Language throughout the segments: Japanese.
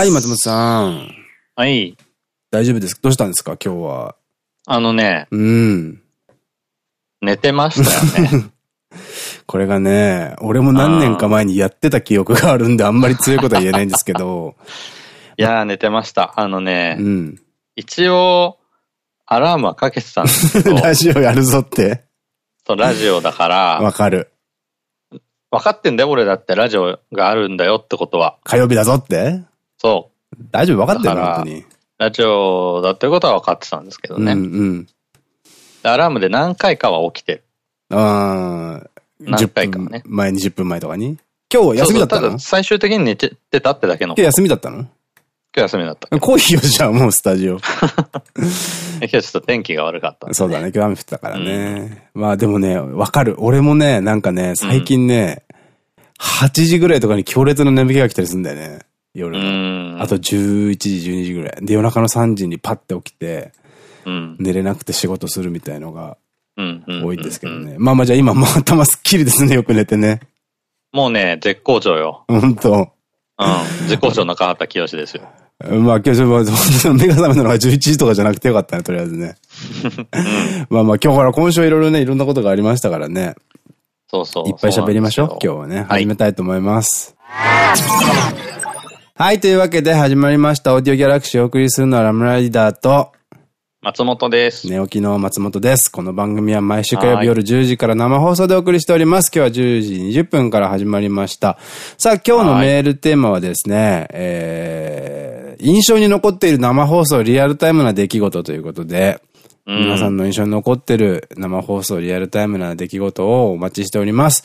はい、松本さん。はい。大丈夫ですかどうしたんですか？今日は。あのね、うん。寝てましたよね。これがね、俺も何年か前にやってた記憶があるんで、あんまり強いことは言えないんですけど。いやー、寝てました。あのね、うん。一応、アラームはかけてたんですけど、ラジオやるぞって。そうラジオだから、わかる。分かってんだよ、俺だってラジオがあるんだよってことは。火曜日だぞってそう。大丈夫？分かってる本当に。ラジオだってことは分かってたんですけどね。うんうん。でアラームで何回かは起きてる。ああ、何回か10はね分前、20分前とかに？今日休みだったの？最終的に寝てたってだけの。日休みだったの？今日休みだった。来いよ、じゃあもうスタジオ。今日ちょっと天気が悪かったんで、そうだね、今日雨降ってたからね。まあでもね、わかる。俺もね、なんかね、最近ね、8時ぐらいとかに強烈な眠気が来たりするんだよね。夜うの。あと11時、12時ぐらい。で、夜中の3時にパッて起きて、うん。寝れなくて仕事するみたいのが多いんですけどね。まあまあじゃあ今もう頭すっきりですね、よく寝てね。もうね、絶好調よ。本当うん。絶好調中畑清ですよ。まあ今日目が覚めたのが11時とかじゃなくてよかったね、とりあえずね。まあまあ今日から今週いろいろね、いろんなことがありましたからね。そうそう。いっぱい喋りましょう。今日はね、始めたいと思います。はい、というわけで始まりました。オーディオギャラクシーをお送りするのはラムライダーと、松本です。寝起きの松本です。この番組は毎週火曜日夜10時から生放送でお送りしております。今日は10時20分から始まりました。さあ、今日のメールテーマはですね、えー、印象に残っている生放送リアルタイムな出来事ということで、うん皆さんの印象に残ってる生放送リアルタイムな出来事をお待ちしております。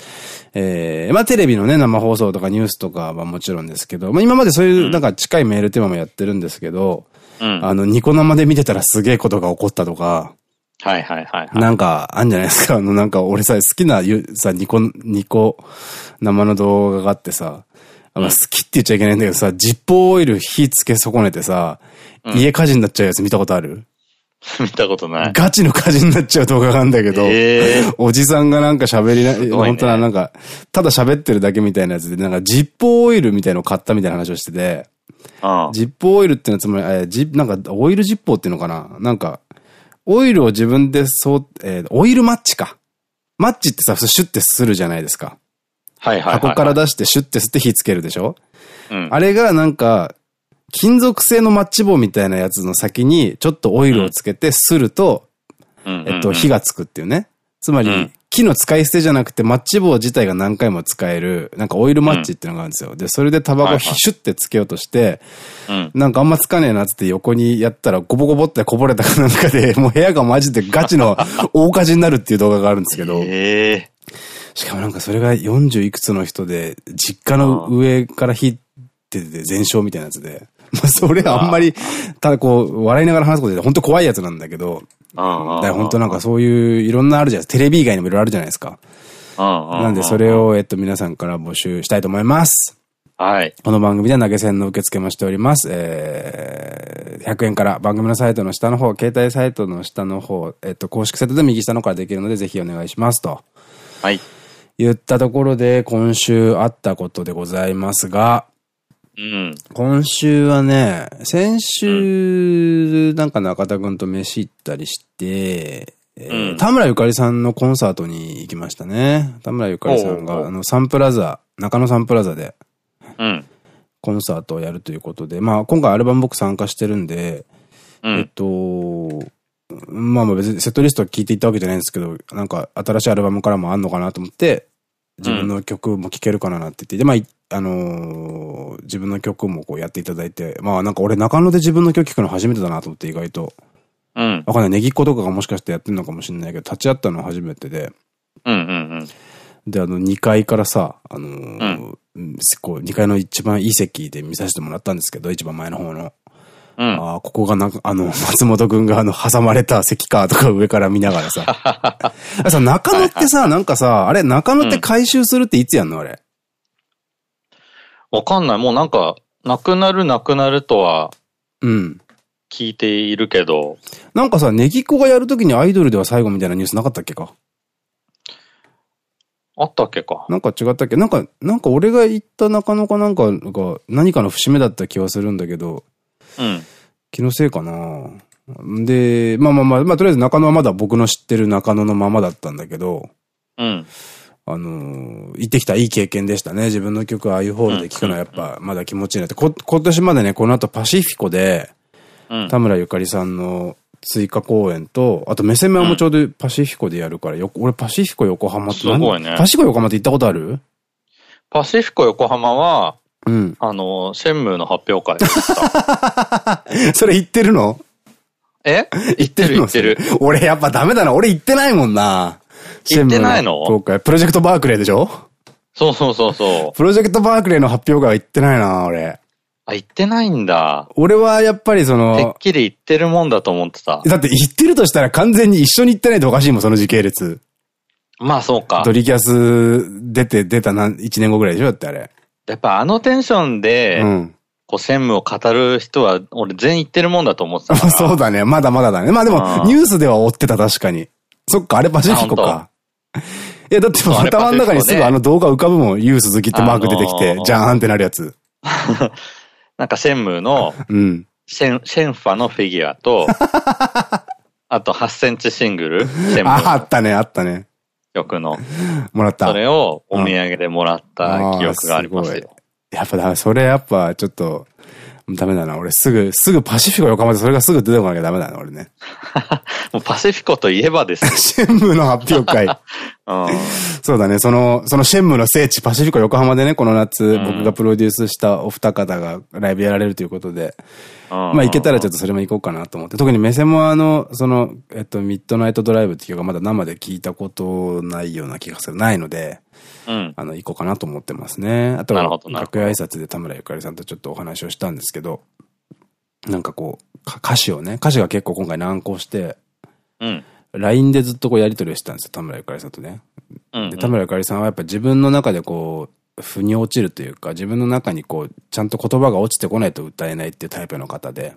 えー、まあテレビのね、生放送とかニュースとかはもちろんですけど、まあ今までそういうなんか近いメールテーマもやってるんですけど、うん。あの、ニコ生で見てたらすげえことが起こったとか、はいはいはいはい。なんか、あんじゃないですか。あの、なんか、俺さ、好きなゆ、さ、ニコ、ニコ生の動画があってさ、あまあ好きって言っちゃいけないんだけどさ、ジッポーオイル火つけ損ねてさ、家火事になっちゃうやつ見たことある？見たことない。ガチの火事になっちゃう動画があるんだけど、ええおじさんがなんか喋りな、ね本当はなんか、ただ喋ってるだけみたいなやつで、なんかジッポーオイルみたいのを買ったみたいな話をしてて、うん。ジッポーオイルってのはつまり、えージなんか、オイルジッポーっていうのかな？なんか、オイルを自分でそう、えーオイルマッチか。マッチってさ、シュッてするじゃないですか。はいはいはい。箱から出してシュッて吸って火つけるでしょ？うん。あれがなんか、金属製のマッチ棒みたいなやつの先にちょっとオイルをつけてすると、えっと、火が。がつくっていうね。つまり、うん木の使い捨てじゃなくて、マッチ棒自体が何回も使える、なんかオイルマッチっていうのがあるんですよ。で、それでタバコシュッてつけようとして、うん。なんかあんまつかねえなって横にやったらゴボゴボってこぼれたかなんかで、もう部屋がマジでガチの 大火事になるっていう動画があるんですけど、ええしかもなんかそれが40いくつの人で、実家の上から火出てて全焼みたいなやつで、まあそれあんまり、ただこう、笑いながら話すことで本当怖いやつなんだけど、だから本当なんかそういういろんなあるじゃないですか。テレビ以外にもいろいろあるじゃないですか。ななんでそれ。を、えっと、皆さんから募集したいと思います。はい。この番組では投げ銭の受付もしております。えー、100円から番組のサイトの下の方、携帯サイトの下の方、えっと、公式サイトで右下の方からできるので、ぜひお願いしますと。はい。言ったところで、今週あったことでございますが、うん。今週はね、先週、なんか中田くんと飯行ったりして、えーうん田村ゆかりさんのコンサートに行きましたね。田村ゆかりさんが、あの、サンプラザ、中野サンプラザでうん。コンサートをやるということで、まあ、今回アルバム僕参加してるんで、えっうん。と、まあまあ別にセットリストを聞いていったわけじゃないんですけど、なんか新しいアルバムからもあんのかなと思って、自分の曲も聴けるかなって言って、で、まあい、あのー自分の曲もこうやっていただいて、まあなんか俺中野で自分の曲聴くの初めてだなと思って意外と。うん。わかんない。ネギっ子とかがもしかしてやってるのかもしれないけど、立ち会ったのは初めてで。うん。うん。で、あの、2階からさ、あのーうんこう、2階の一番いい席で見させてもらったんですけど、一番前の方の。うん。ああ、ここがなんか、あの、松本くんがあの、挟まれた席かとか上から見ながらさ。あ さ、中野ってさ、なんかさ、あれ、中野って回収するっていつやんのあれ？わかんない。もうなんか、なくなるなくなるとはうん。聞いているけど、なんかさ、ネギっ子がやるときにアイドルでは最後みたいなニュースなかったっけか？あったっけか。なんか違ったっけ？なんか、なんか俺が行った中野かなんかが何かの節目だった気はするんだけど、うん。気のせいかなで、まあまあまあ、まあとりあえず中野はまだ僕の知ってる中野のままだったんだけど、うん。あのー行ってきたいい経験でしたね。自分の曲ああいうホールで聴くのはやっぱまだ気持ちいいなって。こ今年までね、この後パシフィコで、うん。田村ゆかりさんの追加公演と、あとメセメアもちょうどパシフィコでやるから、よ俺パシフィコ横浜ってすごいねパシフィコ横浜って行ったことある？パシフィコ横浜は、うん。あの、シェンムーの発表会でした。それ行ってるの？え？行ってる行ってる。。俺やっぱダメだな。俺行ってないもんな。行ってないの？今回。プロジェクトバークレーでしょ？そうそうそうそう。プロジェクトバークレーの発表会は行ってないな、俺。あ、行ってないんだ。俺はやっぱりそてっの、きり行ってるもんだと思ってた。だって行ってるとしたら完全に一緒に行ってないとおかしいもん、その時系列。まあそうかド。リキャス出て、出た何、1年後ぐらいでしょだってあれ。やっぱあのテンションで、うん。こう、専務を語る人は、俺全員行ってるもんだと思ってたから。そうだね。まだまだだね。まあでも、ニュースでは追ってた、確かに。そっか、あれパシフィコか。いや、だって頭の中にすぐあの動画浮かぶもん。ユー鈴木ってマーク出てきてあの、ーじゃーんってなるやつ。なんか専務の、うん。シェン、シェンファのフィギュアと、あと8センチシングル、あ、あのったね、あったね。曲の、もらった。それをお土産でもらった記憶がありますよ。やっぱだ、それやっぱちょっと、ダメだな。俺すぐ、すぐパシフィコ横浜でそれがすぐ出てこなきゃダメだな、俺ね。もうパシフィコといえばですよ。シェンムーの発表会。うん。そうだね、その、そのシェンムーの聖地、パシフィコ横浜でね、この夏、ん僕がプロデュースしたお二方がライブやられるということで、ままあ行けたらちょっとそれも行こうかなと思って。特にメセモアの、その、えっと、ミッドナイトドライブっていう曲がまだ生で聞いたことないような気がする。ないので、うん。あの、行こうかなと思ってますね。あとは楽屋挨拶で田村ゆかりさんとちょっとお話をしたんですけど、なんかこう、か歌詞をね、歌詞が結構今回難航して、うん。LINE でずっとこうやり取りをしてたんですよ、田村ゆかりさんとね。うん。で、田村ゆかりさんはやっぱ自分の中でこう、腑に落ちるというか、自分の中にこう、ちゃんと言葉が落ちてこないと歌えないっていうタイプの方で、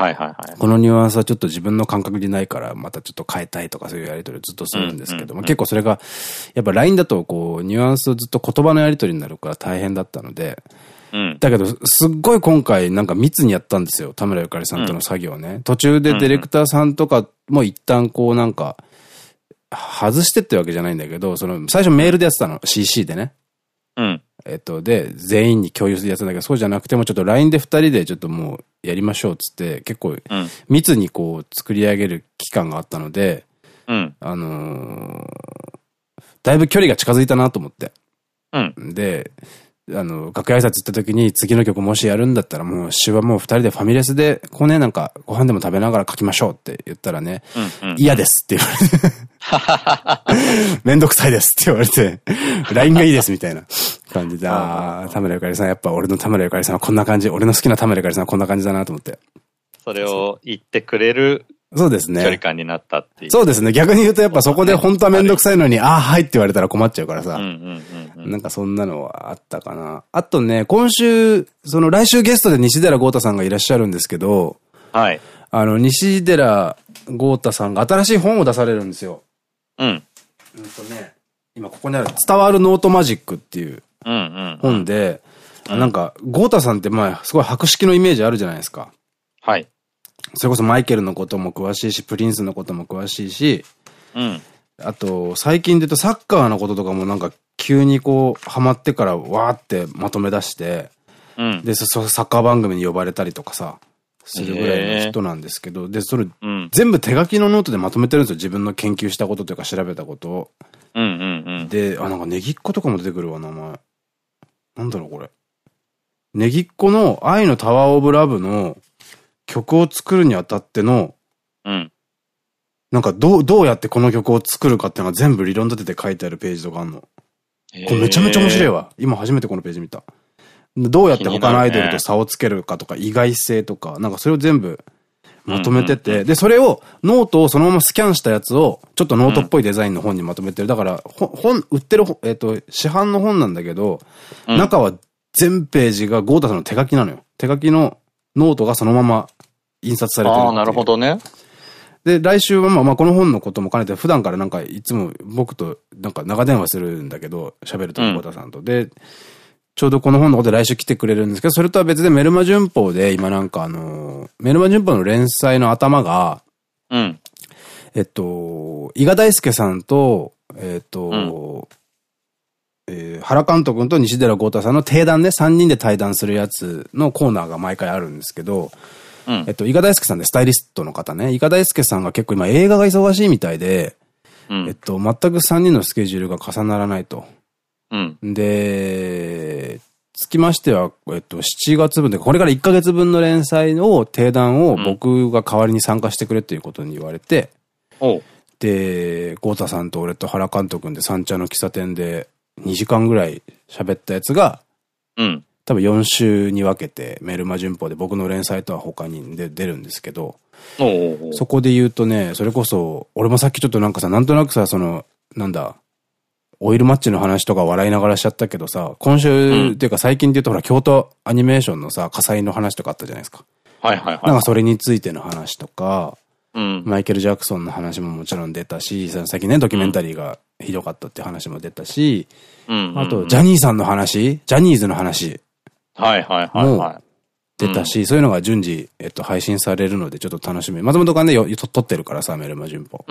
はいはいはい。このニュアンスはちょっと自分の感覚にないから、またちょっと変えたいとかそういうやりとりをずっとするんですけども、うんうんうん結構それが、やっぱ LINE だとこう、ニュアンスをずっと言葉のやりとりになるから大変だったので、うん。だけど、すっごい今回なんか密にやったんですよ。田村ゆかりさんとの作業ね。途中でディレクターさんとかも一旦こうなんか、外してってわけじゃないんだけど、その、最初メールでやってたの。CC でね。うん。えっと、で、全員に共有するやつだけど、そうじゃなくても、ちょっと LINE で二人でちょっともうやりましょうっつって、結構うん。密にこう作り上げる期間があったので、うん。あのーだいぶ距離が近づいたなと思って。うん。で、あの、楽屋挨拶行った時に次の曲もしやるんだったらもう詩はもう二人でファミレスで、こうね、なんかご飯でも食べながら書きましょうって言ったらね。嫌ですって言われて、めんどくさいですって言われて、LINE がいいですみたいな感じで、ああ、田村ゆかりさん、やっぱ俺の田村ゆかりさんはこんな感じ、俺の好きな田村ゆかりさんはこんな感じだなと思って。それを言ってくれるそうです距離ね。感になったっていう。そうですね。逆に言うとやっぱそこで本当はめんどくさいのに、ああ、はいって言われたら困っちゃうからさ。なんかそんなのはあったかな。あとね、今週、その来週ゲストで西寺豪太さんがいらっしゃるんですけど、はい。あの、西寺豪太さんが新しい本を出されるんですよ。うん。うんとね、今ここにある、伝わるノートマジックっていう。本で、うんなんか、豪太さんってまあ、すごい博識のイメージあるじゃないですか。はい。それこそマイケルのことも詳しいし、プリンスのことも詳しいし、うん。あと、最近で言うとサッカーのこととかもなんか急にこう、ハマってからわーってまとめ出して、うん。で、そ、そサッカー番組に呼ばれたりとかさ、するぐらいの人なんですけど、で、それ、うん。全部手書きのノートでまとめてるんですよ。自分の研究したことというか調べたことを。うんうんうん。で、あ、なんか Negiccoとかも出てくるわ、名前。なんだろう、これ。 Negiccoの愛のタワーオブラブの曲を作るにあたっての、うん。なんかどう、どうやってこの曲を作るかっていうのが全部理論立てて書いてあるページとかあんの。これめちゃめちゃ面白いわ。今初めてこのページ見た。どうやって他のアイドルと差をつけるかとか、意外性とか、なんかそれを全部まとめてて、で、それを、ノートをそのままスキャンしたやつを、ちょっとノートっぽいデザインの本にまとめてる。だから、ほ本、売ってる本、えっ、と、市販の本なんだけど、うん中は全ページがゴータさんの手書きなのよ。手書きのノートがそのまま印刷されてる。ああ、なるほどね。で、来週はまあまあこの本のことも兼ねて、普段からなんかいつも僕となんか長電話するんだけど、喋るとゴータさんと。で、ちょうどこの本のことで来週来てくれるんですけど、それとは別でメルマ旬報で今なんかあの、メルマ旬報の連載の頭が、うん。えっと、伊賀大輔さんと、えっと、うんえー、原監督と西寺豪太さんの定談ね、3人で対談するやつのコーナーが毎回あるんですけど、うん、えっと、伊賀大輔さんでスタイリストの方ね、伊賀大輔さんが結構今映画が忙しいみたいで、うん、えっと、全く3人のスケジュールが重ならないと。うん、で、つきましては、えっと、7月分で、これから1ヶ月分の連載を、定談を僕が代わりに参加してくれということに言われて、で、豪太さんと俺と原監督で三茶の喫茶店で2時間ぐらい喋ったやつが、うん。多分4週に分けてメルマ旬報で僕の連載とは他にで出るんですけど、そこで言うとね、それこそ、俺もさっきちょっとなんかさ、なんとなくさ、その、なんだ、オイルマッチの話とか笑いながらしちゃったけどさ、今週、うん、っていうか最近で言うとほら、京都アニメーションのさ、火災の話とかあったじゃないですか。はいはいはい。なんかそれについての話とか、うん、マイケル・ジャクソンの話ももちろん出たし、最近ね、ドキュメンタリーがひどかったって話も出たし、あと、ジャニーさんの話ジャニーズの話。はいはいはいはい。出たし、そういうのが順次、えっと、配信されるので、ちょっと楽しみ。松本がね、よ、と、撮ってるからさ、メルマ順報。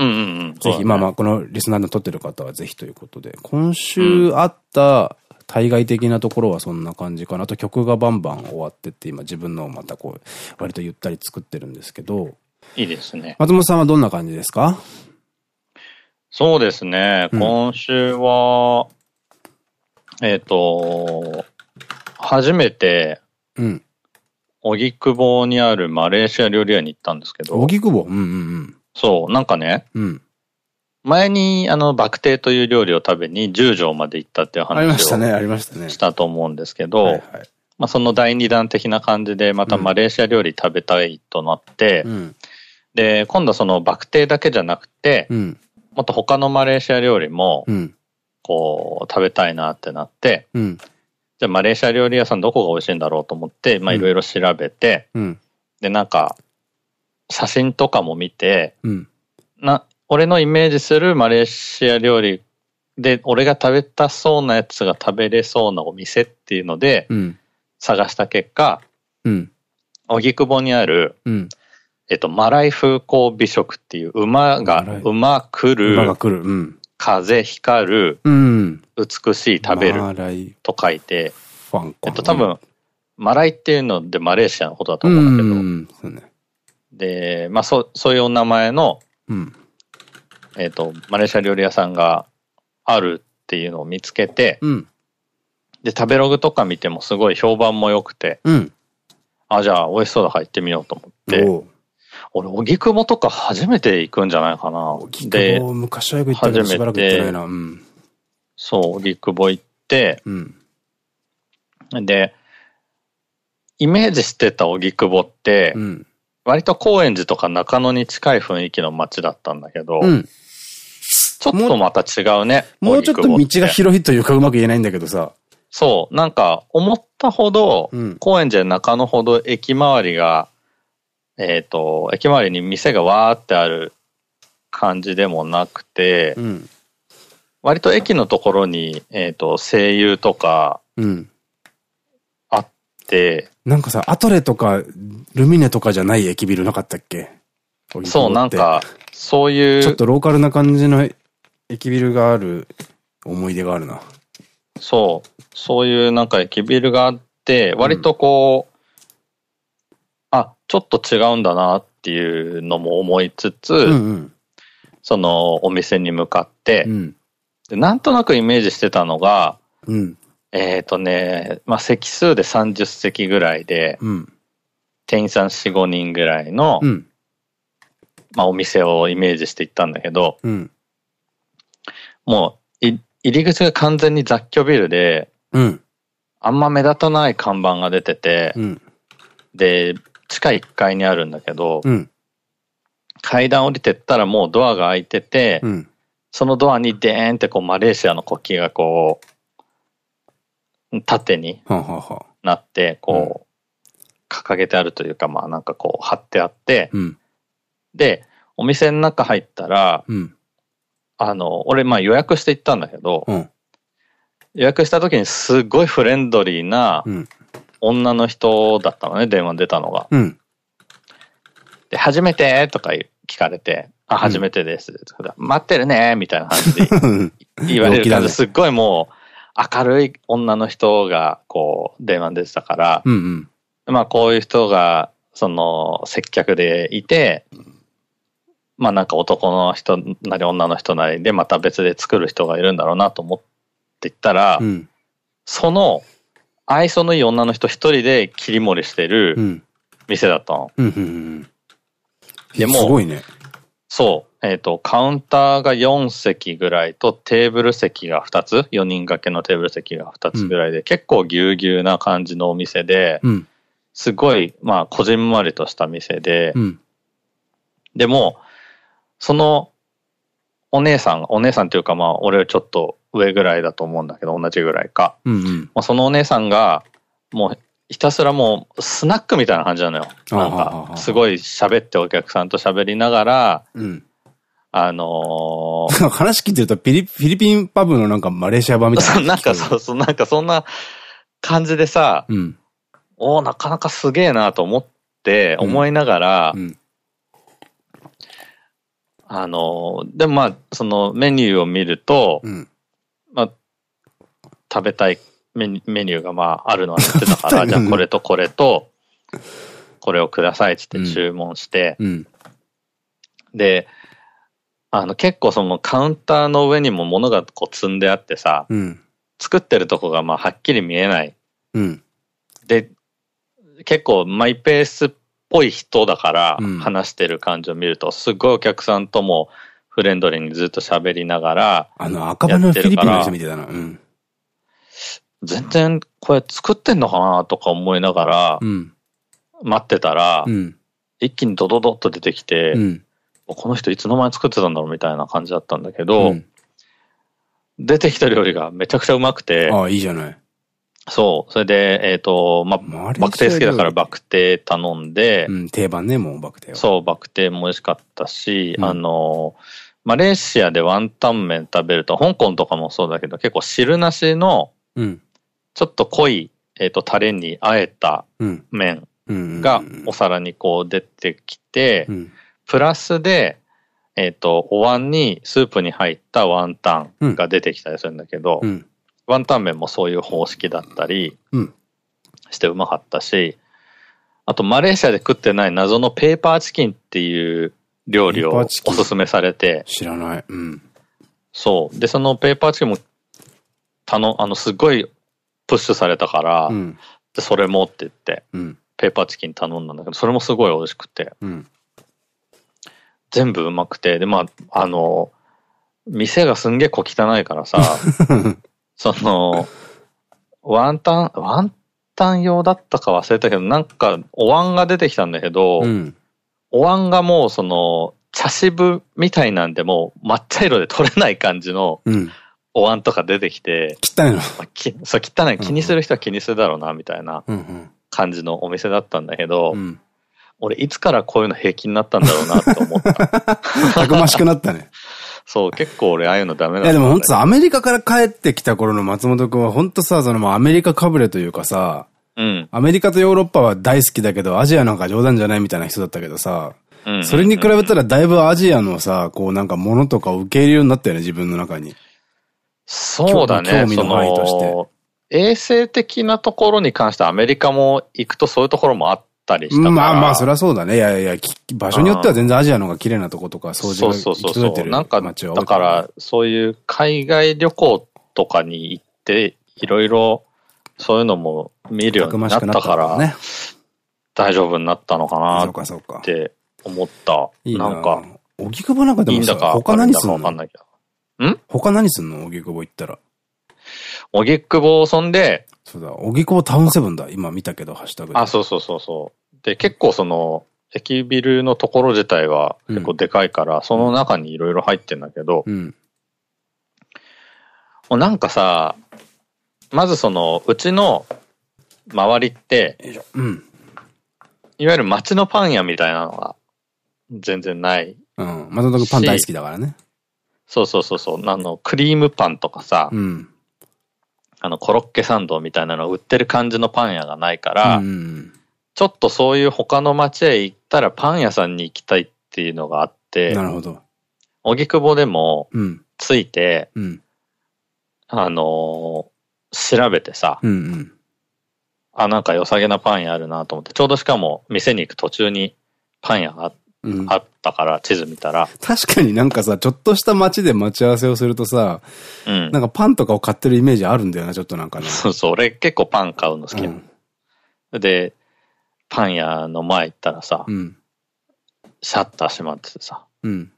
ぜひ、まあまあ、このリスナーの撮ってる方はぜひということで、今週あった対外的なところはそんな感じかな。あと曲がバンバン終わってって、今自分のをまたこう、割とゆったり作ってるんですけど。いいですね。松本さんはどんな感じですか？そうですね。うん、今週は、えっ、ー、と、初めて、うん。荻窪にあるマレーシア料理屋に行ったんですけど。荻窪？うんうんうん。そう、なんかね、うん。前に、あの、バクテーという料理を食べに十条まで行ったっていう話を。ありましたね、ありましたね。したと思うんですけど、はいはい、まあその第二弾的な感じで、またマレーシア料理食べたいとなって、うん、で、今度はそのバクテーだけじゃなくて、うん、もっと他のマレーシア料理も、こう、食べたいなってなって、うん、じゃあマレーシア料理屋さんどこが美味しいんだろうと思って、まあいろいろ調べて、うん、で、なんか、写真とかも見て、うん、な、俺のイメージするマレーシア料理で、俺が食べたそうなやつが食べれそうなお店っていうので、探した結果、荻窪にある、えっと、マライ風光美食っていう馬が、馬来る、馬が来る、うん、風光る、うん、美しい食べると書いて、えっと多分、マライっていうのでマレーシアのことだと思うんだけど、で、まあそそういうお名前の、うん、えっと、マレーシア料理屋さんがあるっていうのを見つけて、うん、で、食べログとか見てもすごい評判も良くて、うん、あ、じゃあ美味しそうだから行ってみようと思って、俺、荻窪とか初めて行くんじゃないかな。荻窪、昔はよく行ったけどしばらく行ってないな。うん、そう、荻窪行って、うん、で、イメージしてた荻窪って、うん、割と高円寺とか中野に近い雰囲気の街だったんだけど、うん、ちょっとまた違うね。もうちょっと道が広いというかうまく言えないんだけどさ。そう、なんか思ったほど、高円寺中野ほど駅周りがえっ、と、駅周りに店がわーってある感じでもなくて、うん、割と駅のところに、えっ、ー、と、声優とか、あって、うん、なんかさ、アトレとか、ルミネとかじゃない駅ビルなかったっけ？そう、なんか、そういう。ちょっとローカルな感じの駅ビルがある思い出があるな。そう。そういうなんか駅ビルがあって、割とこう、ちょっと違うんだなっていうのも思いつつ、うんうん、そのお店に向かって、うん、でなんとなくイメージしてたのが、うん、えっとね、まあ、席数で30席ぐらいで、うん、店員さん4、5人ぐらいの、まあ、お店をイメージしていったんだけど、もう入り口が完全に雑居ビルで、あんま目立たない看板が出てて、で、地下1階にあるんだけど、うん、階段降りてったらもうドアが開いてて、うん、そのドアにデーンってこうマレーシアの国旗がこう、縦になって、こう、掲げてあるというか、まあなんかこう貼ってあって、うん、で、お店の中入ったら、うん、あの、俺、まあ予約して行ったんだけど、うん、予約した時にすごいフレンドリーな女の人だったのね、電話出たのが。うん、で、初めてとか聞かれて、あ、初めてです。待ってるねみたいな感じで 言われる感じ、すっごいもう明るい女の人がこう電話出てたから、うんうん、まあこういう人がその接客でいて、まあなんか男の人なり女の人なりでまた別で作る人がいるんだろうなと思って言ったら、うん、その愛想のいい女の人一人で切り盛りしてる店だったの。でも、すごいね。そう。えっ、ー、と、カウンターが4席ぐらいとテーブル席が2つ、4人掛けのテーブル席が2つぐらいで、うん、結構ぎゅうぎゅうな感じのお店で、うん、すごい、まあ、こじんまりとした店で、うん、でも、その、お姉さん、お姉さんっていうかまあ、俺はちょっと上ぐらいだと思うんだけど、同じぐらいか。うんうん、まあ、そのお姉さんが、もうひたすらもうスナックみたいな感じなのよ。なんか、すごい喋ってお客さんと喋りながら、うん、あのー、話聞いてるとフィリフィリピンパブのなんかマレーシア版みたいな。なんかそうそう、なんかそんな感じでさ、うん、おなかなかすげえなと思って、思いながら、うん、あのー、でもまあ、そのメニューを見ると、まあ、食べたいメニューがまああるのは知ってたから、じゃあこれとこれと、これをくださいってって注文して、うん、で、あの結構そのカウンターの上にも物がこう積んであってさ、うん、作ってるとこがまあはっきり見えない。うん、で、結構マイペースっぽい人だから話してる感じを見ると、すごいお客さんともフレンドリーにずっと喋りながら。あの赤羽のフィリピンの人みたいだな。うん全然これ作ってんのかなとか思いながら、待ってたら、うん、一気にドドドッと出てきて、うん、この人いつの間に作ってたんだろうみたいな感じだったんだけど、うん、出てきた料理がめちゃくちゃうまくて、ああ、いいじゃない。そう。それで、えっ、ー、と、まあ、バクテー好きだからバクテー頼んで、うん、定番ね、もうバクテーは。そう、バクテーも美味しかったし、あの、マレーシアでワンタン麺食べると、香港とかもそうだけど、結構汁なしの、うん、ちょっと濃い、えっ、ー、と、タレにあえた麺がお皿にこう出てきて、プラスで、えっ、ー、と、お椀にスープに入ったワンタンが出てきたりするんだけど、うん、ワンタン麺もそういう方式だったりしてうまかったし、あとマレーシアで食ってない謎のペーパーチキンっていう料理をおすすめされて。知らない。うん。そう。で、そのペーパーチキンも、たの、あの、すごいプッシュされたから、うん、でそれもって言って、うん、ペーパーチキン頼んだんだけど、それもすごい美味しくて、うん、全部うまくて、で、まあ、あの、店がすんげえ小汚いからさ、その、ワンタン、ワンタン用だったか忘れたけど、なんかお椀が出てきたんだけど、お椀がもうその、茶渋みたいなんでもう抹茶色で取れない感じの、お椀とか出てきて、汚いの、そう、汚い。気にする人は気にするだろうな、みたいな感じのお店だったんだけど、うん、俺、いつからこういうの平気になったんだろうなって思った。たくましくなったね。そう、結構俺、ああいうのダメなんだ、ね、いや、でも本当アメリカから帰ってきた頃の松本くんは本当さ、そのアメリカかぶれというかさ、うん、アメリカとヨーロッパは大好きだけど、アジアなんか冗談じゃないみたいな人だったけどさ、それに比べたらだいぶアジアのさ、こうなんか物とかを受け入れるようになったよね、自分の中に。そうだね。興味の範囲として。衛生的なところに関してアメリカも行くとそういうところもあったりしたから。まあまあ、そりゃそうだね。いやいや、場所によっては全然アジアの方が綺麗なとことか、掃除がそうそうそうなんか、だから、そういう海外旅行とかに行って、いろいろそういうのも見るようになったから、ね、大丈夫になったのかなって思った。いいななんか、荻窪なんかでもさ、他何すんの？わかんないけど。ん？他何すんの？荻窪行ったら。荻窪そんで、そうだ、荻窪タウンセブンだ。今見たけど、ハッシュタグあ、そうそうそうそう。で、結構その、駅ビルのところ自体は結構でかいから、うん、その中にいろいろ入ってんだけど、うん、もうなんかさ、まずその、うちの周りって、うん、いわゆる街のパン屋みたいなのが全然ないうん。松本くんパン大好きだからね。そうそうそうそう。あの、クリームパンとかさ、うん、あの、コロッケサンドみたいなの売ってる感じのパン屋がないから、うん、ちょっとそういう他の街へ行ったらパン屋さんに行きたいっていうのがあって、なるほど。荻窪でも、ついて、うん、あのー、調べてさ、うんうん、あ、なんか良さげなパン屋あるなと思って、ちょうどしかも店に行く途中にパン屋があったから、地図見たら。確かになんかさ、ちょっとした街で待ち合わせをするとさ、うん、なんかパンとかを買ってるイメージあるんだよな、ちょっとなんかね。そうそう、俺結構パン買うの好きなの。うん、で、パン屋の前行ったらさ、うん、シャッター閉まっててさ、うん、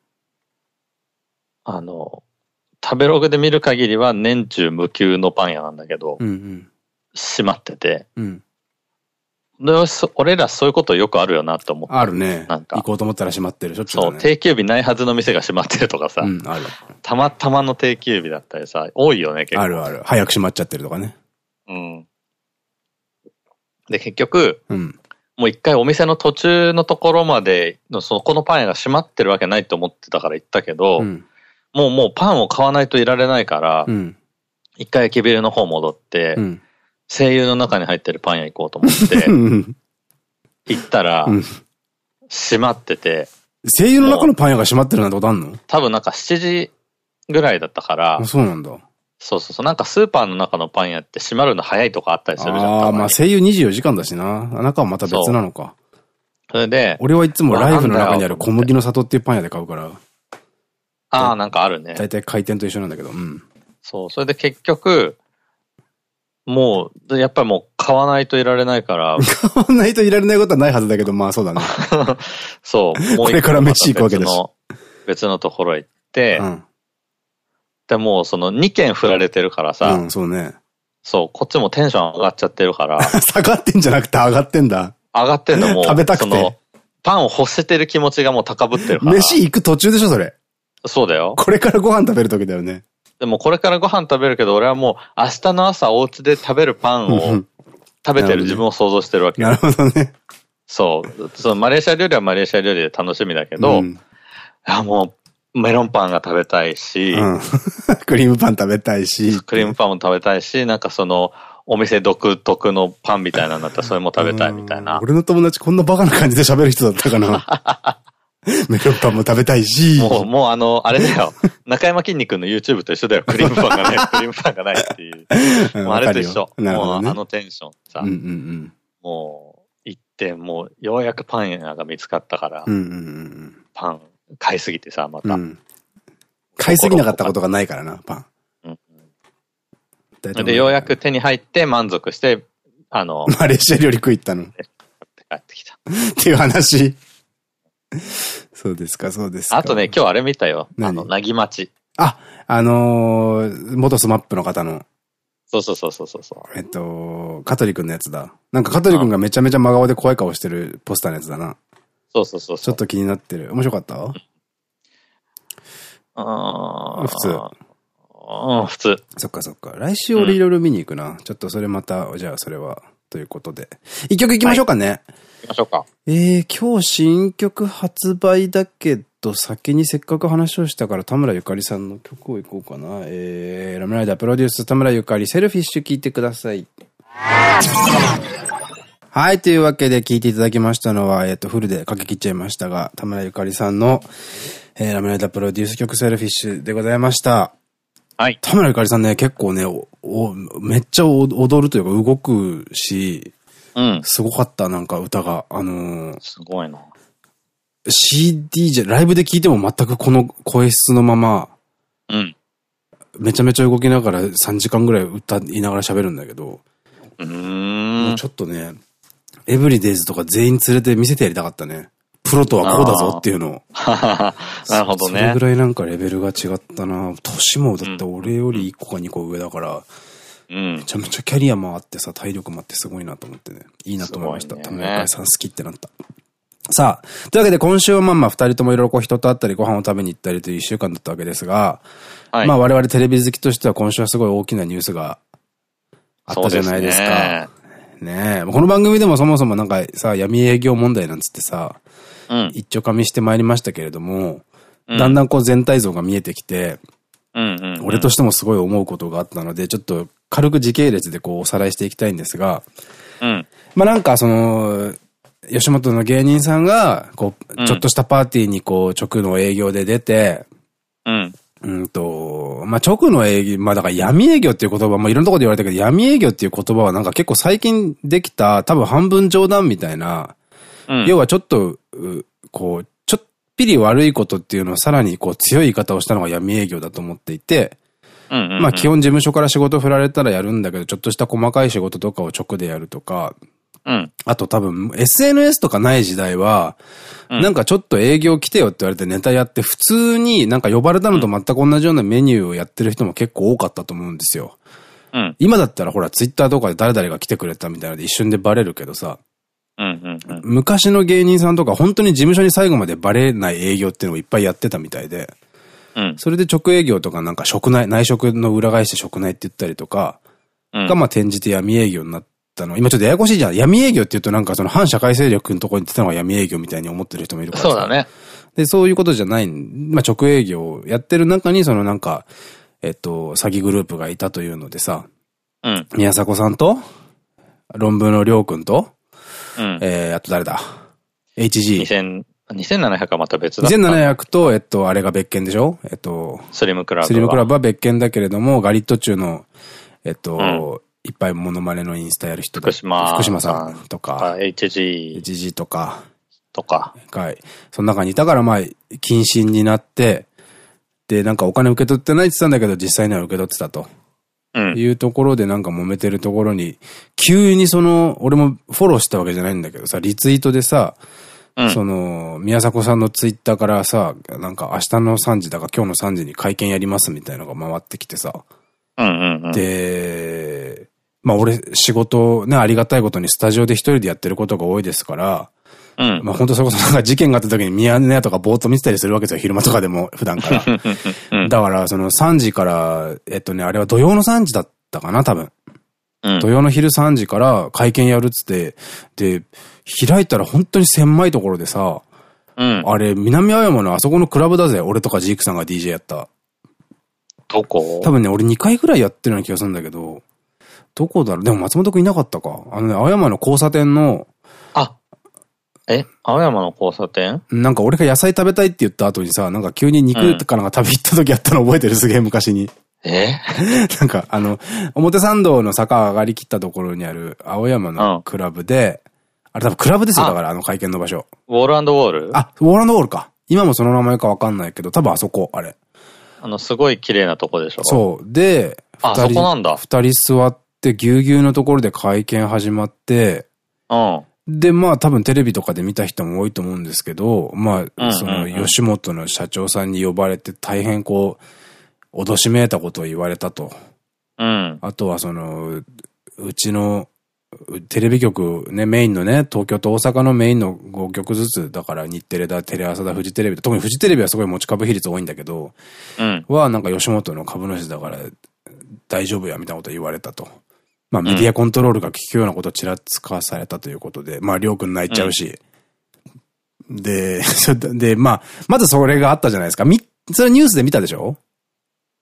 あの、食べログで見る限りは年中無休のパン屋なんだけど、うんうん、閉まってて、うん、で俺らそういうことよくあるよなって思って。あるね。なんか。行こうと思ったら閉まってる、しょっちゅう、ね、そう、定休日ないはずの店が閉まってるとかさ、うん、ある。たまたまの定休日だったりさ、多いよね、結構。あるある。早く閉まっちゃってるとかね。うん。で、結局、うん、もう一回お店の途中のところまでの、そこのパン屋が閉まってるわけないと思ってたから行ったけど、うん、もうもうパンを買わないといられないから、うん、一回駅ビルの方戻って、うん、声優の中に入ってるパン屋行こうと思って、行ったら、閉まってて。声優の中のパン屋が閉まってるなんてことあんの？多分なんか7時ぐらいだったから。そうなんだ。そうそうそう。なんかスーパーの中のパン屋って閉まるの早いとかあったりするじゃん。ああ、まあ声優24時間だしな。中はまた別なのか。それで。俺はいつもライフの中にある小麦の里っていうパン屋で買うから。ああ、なんかあるね。大体回転と一緒なんだけど、うん。そう。それで結局、もう、やっぱりもう買わないといられないから。買わないといられないことはないはずだけど、まあそうだね。そう。もうこれから飯行くわけです。別のところ行って、うん、でもその2件振られてるからさ。うん、そうね。そう、こっちもテンション上がっちゃってるから。下がってんじゃなくて上がってんだ。上がってんのもう。食べたくて。パンを欲せてる気持ちがもう高ぶってるから。飯行く途中でしょ、それ。そうだよ。これからご飯食べる時だよね。でもこれからご飯食べるけど、俺はもう明日の朝お家で食べるパンを食べてる自分を想像してるわけ。なるほどね。そう。そのマレーシア料理はマレーシア料理で楽しみだけど、うん、あもうメロンパンが食べたいし、うん、クリームパン食べたいし、クリームパンも食べたいし、なんかその、お店独特のパンみたいなのだったらそれも食べたいみたいな。俺の友達こんなバカな感じで喋る人だったかな。メロンパンも食べたいし。もう、もうあの、あれだよ。中山きんに君の YouTube と一緒だよ。クリームパンがない、クリームパンがないっていう。もうあれと一緒。ね、もうあのテンションさ。もう、行って、もう、ようやくパン屋が見つかったから、パン買いすぎてさ、また。うん、買いすぎなかったことがないからな、パン。で、ようやく手に入って満足して、あの、マレーシア料理食い行ったの。帰ってきた。っていう話。そうですか、そうですか。あとね、今日あれ見たよ。あの、凪待ち。あ、あのー、元スマップの方の。そうそうそうそうそう。えっと、香取君のやつだ。なんか香取君がめちゃめちゃ真顔で怖い顔してるポスターのやつだな。そうそうそうちょっと気になってる。面白かった？ああ。普通。うん、普通。そっかそっか。来週俺いろいろ見に行くな。うん、ちょっとそれまた、じゃあそれは、ということで。一曲行きましょうかね。はいきましょうか。えー、今日新曲発売だけど、先にせっかく話をしたから田村ゆかりさんの曲をいこうかな。えー、ラムライダープロデュース田村ゆかりセルフィッシュ聞いてください。はい。というわけで聞いていただきましたのは、えっ、ー、と、フルで書き切っちゃいましたが、田村ゆかりさんの、えー、ラムライダープロデュース曲セルフィッシュでございました。はい。田村ゆかりさんね、結構ね、おめっちゃ踊るというか動くし、うん。すごかった、なんか歌が。あのー、すごいな。CD じゃ、ライブで聴いても全くこの声質のまま、うん。めちゃめちゃ動きながら3時間ぐらい歌いながら喋るんだけど、うん。ちょっとね、エブリデイズとか全員連れて見せてやりたかったね。プロとはこうだぞっていうのを。なるほどね。それぐらいなんかレベルが違ったな。年もだって俺より1個か2個上だから、うん、めちゃめちゃキャリアもあってさ、体力もあってすごいなと思ってね。いいなと思いました。田村ゆさん好きってなった。さあ、というわけで今週はまあまあ二人ともいろいろこう人と会ったりご飯を食べに行ったりという一週間だったわけですが、はい、まあ我々テレビ好きとしては今週はすごい大きなニュースがあったじゃないですか。ねえ。この番組でもそもそもなんかさ、闇営業問題なんつってさ、うん、一丁噛みしてまいりましたけれども、だんだんこう全体像が見えてきて、俺としてもすごい思うことがあったので、ちょっと軽く時系列でこうおさらいしていきたいんですが、うん、まあなんかその、吉本の芸人さんが、こう、ちょっとしたパーティーにこう、直の営業で出て、うん。うんと、まあ、直の営業、まあ、だから闇営業っていう言葉もいろんなところで言われたけど、闇営業っていう言葉はなんか結構最近できた、多分半分冗談みたいな、うん、要はちょっと、こう、ちょっぴり悪いことっていうのをさらにこう強い言い方をしたのが闇営業だと思っていて、まあ基本事務所から仕事振られたらやるんだけど、ちょっとした細かい仕事とかを直でやるとか、うん。あと多分、SNS とかない時代は、うん、なんかちょっと営業来てよって言われてネタやって、普通になんか呼ばれたのと全く同じようなメニューをやってる人も結構多かったと思うんですよ。うん。今だったらほら、ツイッターとかで誰々が来てくれたみたいなので一瞬でバレるけどさ。昔の芸人さんとか本当に事務所に最後までバレない営業っていうのをいっぱいやってたみたいで。うん。それで直営業とかなんか職内、内職の裏返して職内って言ったりとか、がまあ転じて闇営業になったの。今ちょっとややこしいじゃん。闇営業って言うとなんかその反社会勢力のところに行ってたのが闇営業みたいに思ってる人もいるからそうだね。で、そういうことじゃない、まあ直営業をやってる中にそのなんか、えっと、詐欺グループがいたというのでさ、うん。宮迫さんと、論文のりょうくんと、うん。えー、あと誰だ ?HG。2000、2700はまた別だ。2700と、えっと、あれが別件でしょ？えっと、スリムクラブ。スリムクラブは別件だけれども、ガリット中の、えっと、うん、いっぱいモノマネのインスタやる人福島。福島さんとか。HG。HG とか。とか。はい。その中にいたから、まあ、謹慎になって、で、なんかお金受け取ってないって言ったんだけど、実際には受け取ってたと。うん。いうところでなんか揉めてるところに、急にその、俺もフォローしたわけじゃないんだけどさ、リツイートでさ、うん、その、宮迫さんのツイッターからさ、なんか明日の3時だか今日の3時に会見やりますみたいなのが回ってきてさ。で、まあ俺仕事ね、ありがたいことにスタジオで一人でやってることが多いですから、うん、まあ本当それこそなんか事件があった時にミヤネ屋とかぼーっと見てたりするわけですよ、昼間とかでも普段から。うん、だからその3時から、えっとね、あれは土曜の3時だったかな、多分。うん、土曜の昼3時から会見やるっつって、で、開いたら本当に狭いところでさ、うん、あれ、南青山のあそこのクラブだぜ、俺とかジークさんが DJ やった。どこ？多分ね、俺2回ぐらいやってるような気がするんだけど、どこだろう？でも松本くんいなかったか。あのね、青山の交差点の、あ、え青山の交差点？なんか俺が野菜食べたいって言った後にさ、なんか急に肉とかなんか食べ行った時やったの覚えてるすげえ昔に。え？なんかあの、表参道の坂上がりきったところにある青山のクラブで、あれ多分クラブですよ、だからあの会見の場所。ウォールウォールあ、ウォールウォールか。今もその名前かわかんないけど、多分あそこ、あれ。あの、すごい綺麗なとこでしょ？そう。で、あ、そこなんだ。二人座ってぎゅうぎゅうのところで会見始まって、うん。で、まあ多分テレビとかで見た人も多いと思うんですけど、まあ、その吉本の社長さんに呼ばれて大変こう、脅しめいたことを言われたと。うん。あとはその、うちのテレビ局ね、メインのね、東京と大阪のメインの5局ずつ、だから日テレだ、テレ朝だ、フジテレビだ、特にフジテレビはすごい持ち株比率多いんだけど、うん、はなんか吉本の株主だから大丈夫や、みたいなこと言われたと。まあメディアコントロールが効くようなことをちらつかされたということで、まありょうくん泣いちゃうし、うん、で、で、まあ、まずそれがあったじゃないですか。み、それニュースで見たでしょ？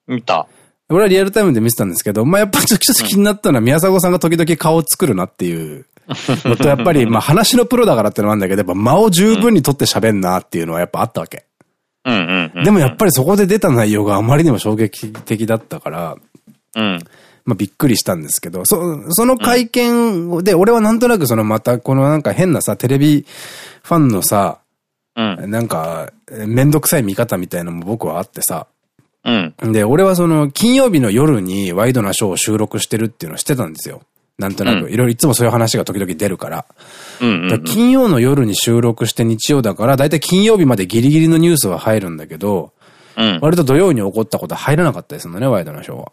見た。俺はリアルタイムで見てたんですけど、まあやっぱちょっと気になったのは宮迫さんが時々顔を作るなっていう。のと、やっぱり まあ話のプロだからってのもあるんだけど、やっぱ間を十分に取って喋んなっていうのはやっぱあったわけ。でもやっぱりそこで出た内容があまりにも衝撃的だったから、うん、まあびっくりしたんですけど、そ、その会見で、俺はなんとなくそのまたこのなんか変なさ、テレビファンのさ、うん、なんか、めんどくさい見方みたいなのも僕はあってさ、うん。で、俺はその、金曜日の夜にワイドなショーを収録してるっていうのをしてたんですよ。なんとなく、いろいろいつもそういう話が時々出るから。金曜の夜に収録して日曜だから、だいたい金曜日までギリギリのニュースは入るんだけど、うん、割と土曜に起こったことは入らなかったですんだね、ワイドナショーは。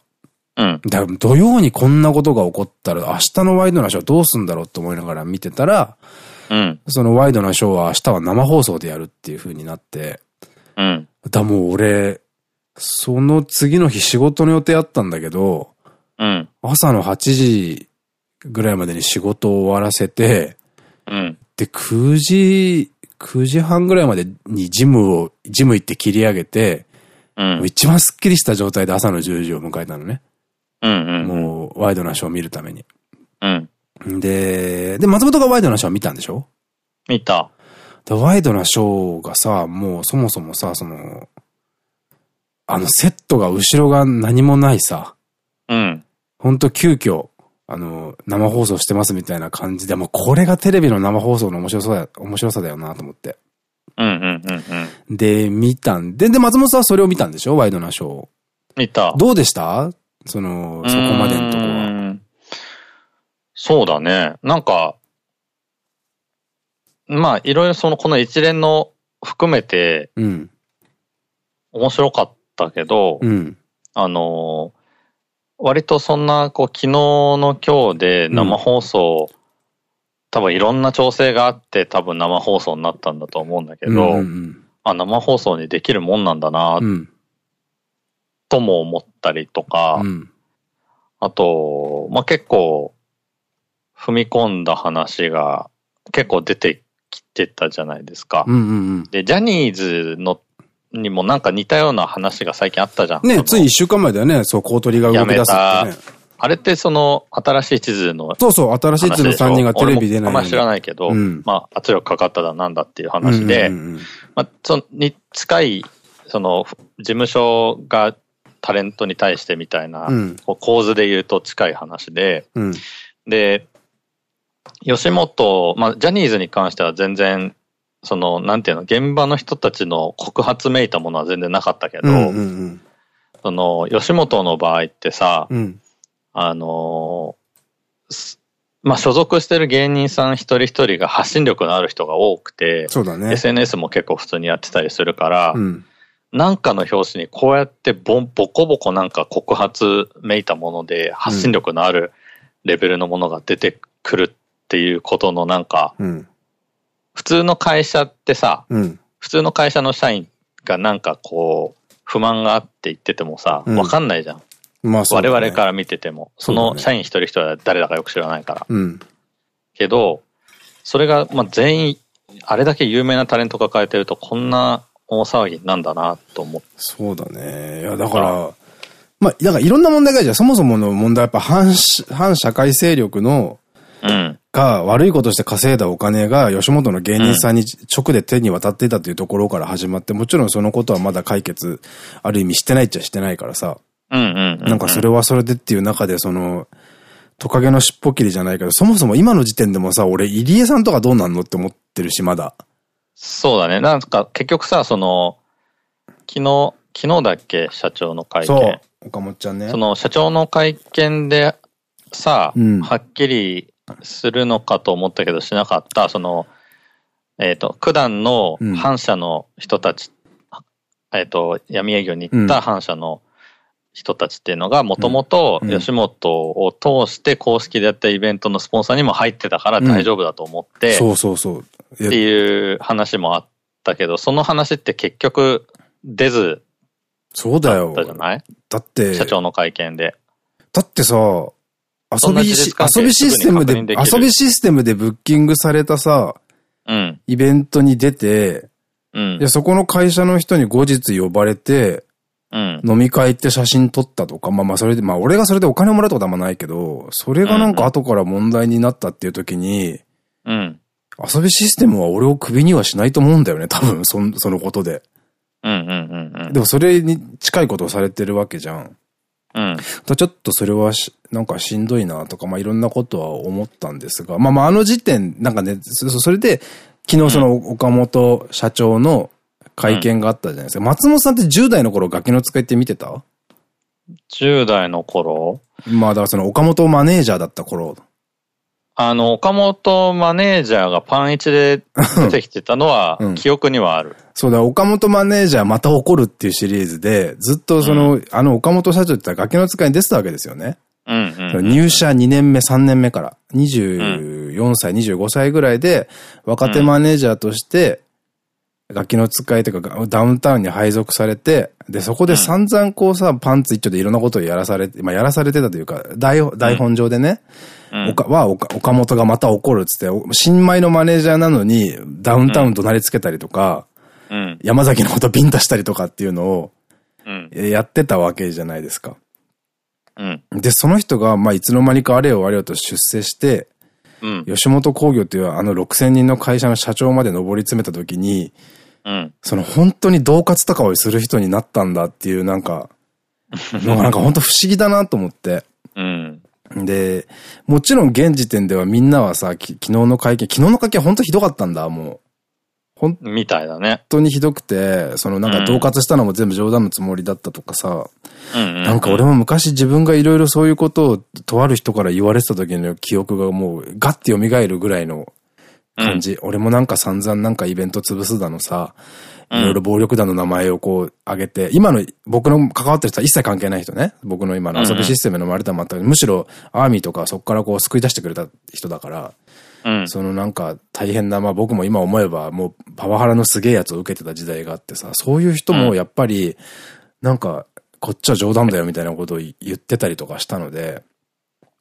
うん。だから土曜にこんなことが起こったら、明日のワイドナショーどうすんだろうって思いながら見てたら、うん。そのワイドナショーは明日は生放送でやるっていう風になって、うん。だもう俺、その次の日仕事の予定あったんだけど、うん。朝の8時ぐらいまでに仕事を終わらせて、うん。で、9時9時半ぐらいまでにジムを、ジム行って切り上げて、うん、一番スッキリした状態で朝の10時を迎えたのね。もう、ワイドなショーを見るために。うん。で、で、松本がワイドなショー見たんでしょ？見た。ワイドなショーがさ、もうそもそもさ、その、あのセットが後ろが何もないさ。うん。ほんと急遽、あの、生放送してますみたいな感じで、もうこれがテレビの生放送の面白さだ、面白さだよなと思って。うんうんうんうん。で、見たんで、で、松本さんはそれを見たんでしょ？ワイドなショー。見た。どうでした？その、そこまでのとこは。そうだね。なんか、まあ、いろいろその、この一連の含めて、うん、面白かったけど、うん、あの、割とそんな、こう、昨日の今日で生放送、うん、多分いろんな調整があって多分生放送になったんだと思うんだけど、あ、生放送にできるもんなんだな、とも思ったりとか、うん、あと、まあ、結構、踏み込んだ話が結構出てきてたじゃないですか。で、ジャニーズのにもなんか似たような話が最近あったじゃん。ねつい一週間前だよね。そう、小鳥が動き出すってね。あれってその、新しい地図の。そうそう、新しい地図の3人がテレビ出ない。あんま知らないけど、うん、まあ圧力かかっただなんだっていう話で、まあ、そに近い、その、事務所がタレントに対してみたいな、うん、構図で言うと近い話で、うん、で、吉本、まあ、ジャニーズに関しては全然、その、なんていうの、現場の人たちの告発めいたものは全然なかったけど、その、吉本の場合ってさ、うん、あの、まあ、所属してる芸人さん一人一人が発信力のある人が多くて、そうだね。SNS も結構普通にやってたりするから、うん、なんかの表紙にこうやってボン、ボコボコなんか告発めいたもので発信力のあるレベルのものが出てくるっていうことのなんか、うん、普通の会社ってさ、うん、普通の会社の社員がなんかこう、不満があって言っててもさ、わ、かんないじゃん。まあ、ね、我々から見てても。その社員一人一人は誰だかよく知らないから。うん、けど、それが、まあ、全員、あれだけ有名なタレント抱えてると、こんな大騒ぎなんだなと思って。そうだね。いや、だから、まあ、だからいろんな問題があるじゃん。そもそもの問題はやっぱ反、反社会勢力の、うん。が悪いことして稼いだお金が吉本の芸人さんに直で手に渡っていたというところから始まって、もちろんそのことはまだ解決、ある意味してないっちゃしてないからさ。うんうんなんかそれはそれでっていう中で、その、トカゲの尻尾切りじゃないけど、そもそも今の時点でもさ、俺、入江さんとかどうなんのって思ってるし、まだ。そうだね。なんか結局さ、その、昨日、昨日だっけ？社長の会見。そう。岡本ちゃんね。その社長の会見でさ、うん、はっきりするのかと思ったけどしなかった、その、えっ、ー、と、九段の反社の人たち、うん、えっと、闇営業に行った反社の人たちっていうのが、もともと吉本を通して公式でやったイベントのスポンサーにも入ってたから大丈夫だと思って、そうそうそう。っていう話もあったけど、その話って結局出ず、そうだよ。だじゃない？だって、社長の会見で。だってさ、遊びし、遊びシステムで、遊びシステムでブッキングされたさ、うん。イベントに出て、うん。で、そこの会社の人に後日呼ばれて、うん。飲み会行って写真撮ったとか、まあまあそれで、まあ俺がそれでお金をもらったことあんまないけど、それがなんか後から問題になったっていう時に、うん。遊びシステムは俺をクビにはしないと思うんだよね、多分、そそのことで。でもそれに近いことをされてるわけじゃん。うん。ちょっとそれはし、なんかしんどいなとか、まあいろんなことは思ったんですが、まあまああの時点、なんかね、それで、昨日その岡本社長の会見があったじゃないですか。うん、松本さんって10代の頃ガキの使いって見てた ?10 代の頃？まあだからその岡本マネージャーだった頃。あの、岡本マネージャーがパンイチで出てきてたのは、記憶にはある。うん、そうだ、岡本マネージャーまた怒るっていうシリーズで、ずっとその、うん、あの岡本社長ってガキの使いに出てたわけですよね。入社2年目、3年目から、24歳、25歳ぐらいで、若手マネージャーとして、ガキの使いとか、ダウンタウンに配属されて、で、そこで散々こうさ、パンツ一丁でいろんなことをやらされて、まあ、やらされてたというか、台台本上でね、うん、岡は岡岡本がまた怒るっつって、新米のマネージャーなのに、ダウンタウン怒鳴りつけたりとか、うん、山崎のことビンタしたりとかっていうのを、やってたわけじゃないですか。うん、で、その人が、まあ、いつの間にかあれよあれよと出世して、うん、吉本興業っていうあの6000人の会社の社長まで上り詰めた時に、うん、その本当に恫喝とかをする人になったんだっていうなんか、なんか本当不思議だなと思って。うん、で、もちろん現時点ではみんなはさ、昨日の会見、昨日の会見は本当ひどかったんだ、もう。ほん、みたいだね。本当にひどくて、そのなんか恫喝したのも全部冗談のつもりだったとかさ、なんか俺も昔自分がいろいろそういうことをとある人から言われてた時の記憶がもうガッて蘇るぐらいの感じ。うん、俺もなんか散々なんかイベント潰すだのさ、いろいろ暴力団の名前をこう挙げて、今の僕の関わってる人は一切関係ない人ね。僕の今の遊びシステムの生まれた全く、むしろアーミーとかそこからこう救い出してくれた人だから、そのなんか大変な、まあ僕も今思えばもうパワハラのすげえやつを受けてた時代があってさ、そういう人もやっぱり、なんか、こっちは冗談だよみたいなことを言ってたりとかしたので、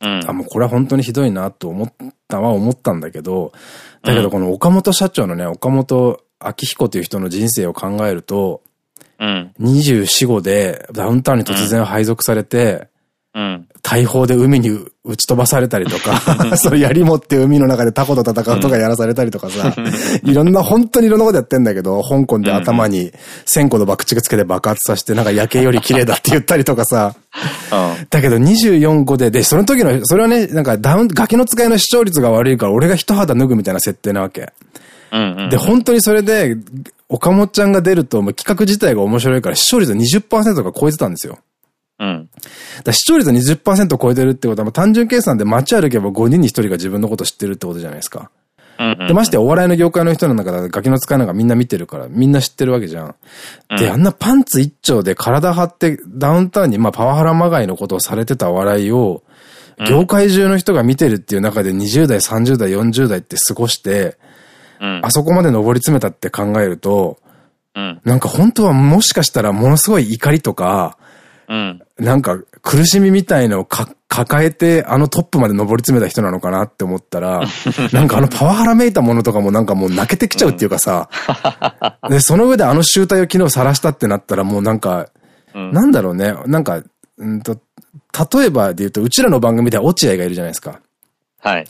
うん、あ、もうこれは本当にひどいなと思ったは思ったんだけど、だけどこの岡本社長のね、岡本明彦という人の人生を考えると、うん、24、5でダウンタウンに突然配属されて、うん、大砲で海に打ち飛ばされたりとか、そう槍持って海の中でタコと戦うとかやらされたりとかさ、いろんな、本当にいろんなことやってんだけど、香港で頭に1000個の爆竹つけて爆発させて、なんか夜景より綺麗だって言ったりとかさ、だけど24個で、で、その時の、それはね、なんかダウン、ガキの使いの視聴率が悪いから俺が一肌脱ぐみたいな設定なわけ。で、本当にそれで、岡本ちゃんが出ると、もう企画自体が面白いから視聴率20%が超えてたんですよ。うん。だ視聴率20%超えてるってことは、単純計算で街歩けば5人に1人が自分のこと知ってるってことじゃないですか。で、ましてお笑いの業界の人の中でガキの使いなんかみんな見てるから、みんな知ってるわけじゃん。うん、で、あんなパンツ一丁で体張ってダウンタウンにまあパワハラまがいのことをされてた笑いを、業界中の人が見てるっていう中で20代、30代、40代って過ごして、うん、あそこまで上り詰めたって考えると、うん、なんか本当はもしかしたらものすごい怒りとか、うん、なんか苦しみみたいのを抱えてあのトップまで上り詰めた人なのかなって思ったら、なんかあのパワハラめいたものとかもなんかもう泣けてきちゃうっていうかさ、うん、で、その上であの集体を昨日晒したってなったらもうなんか、うん、なんだろうね、なんか、うんと、例えばで言うと、うちらの番組では落合がいるじゃないですか。はい。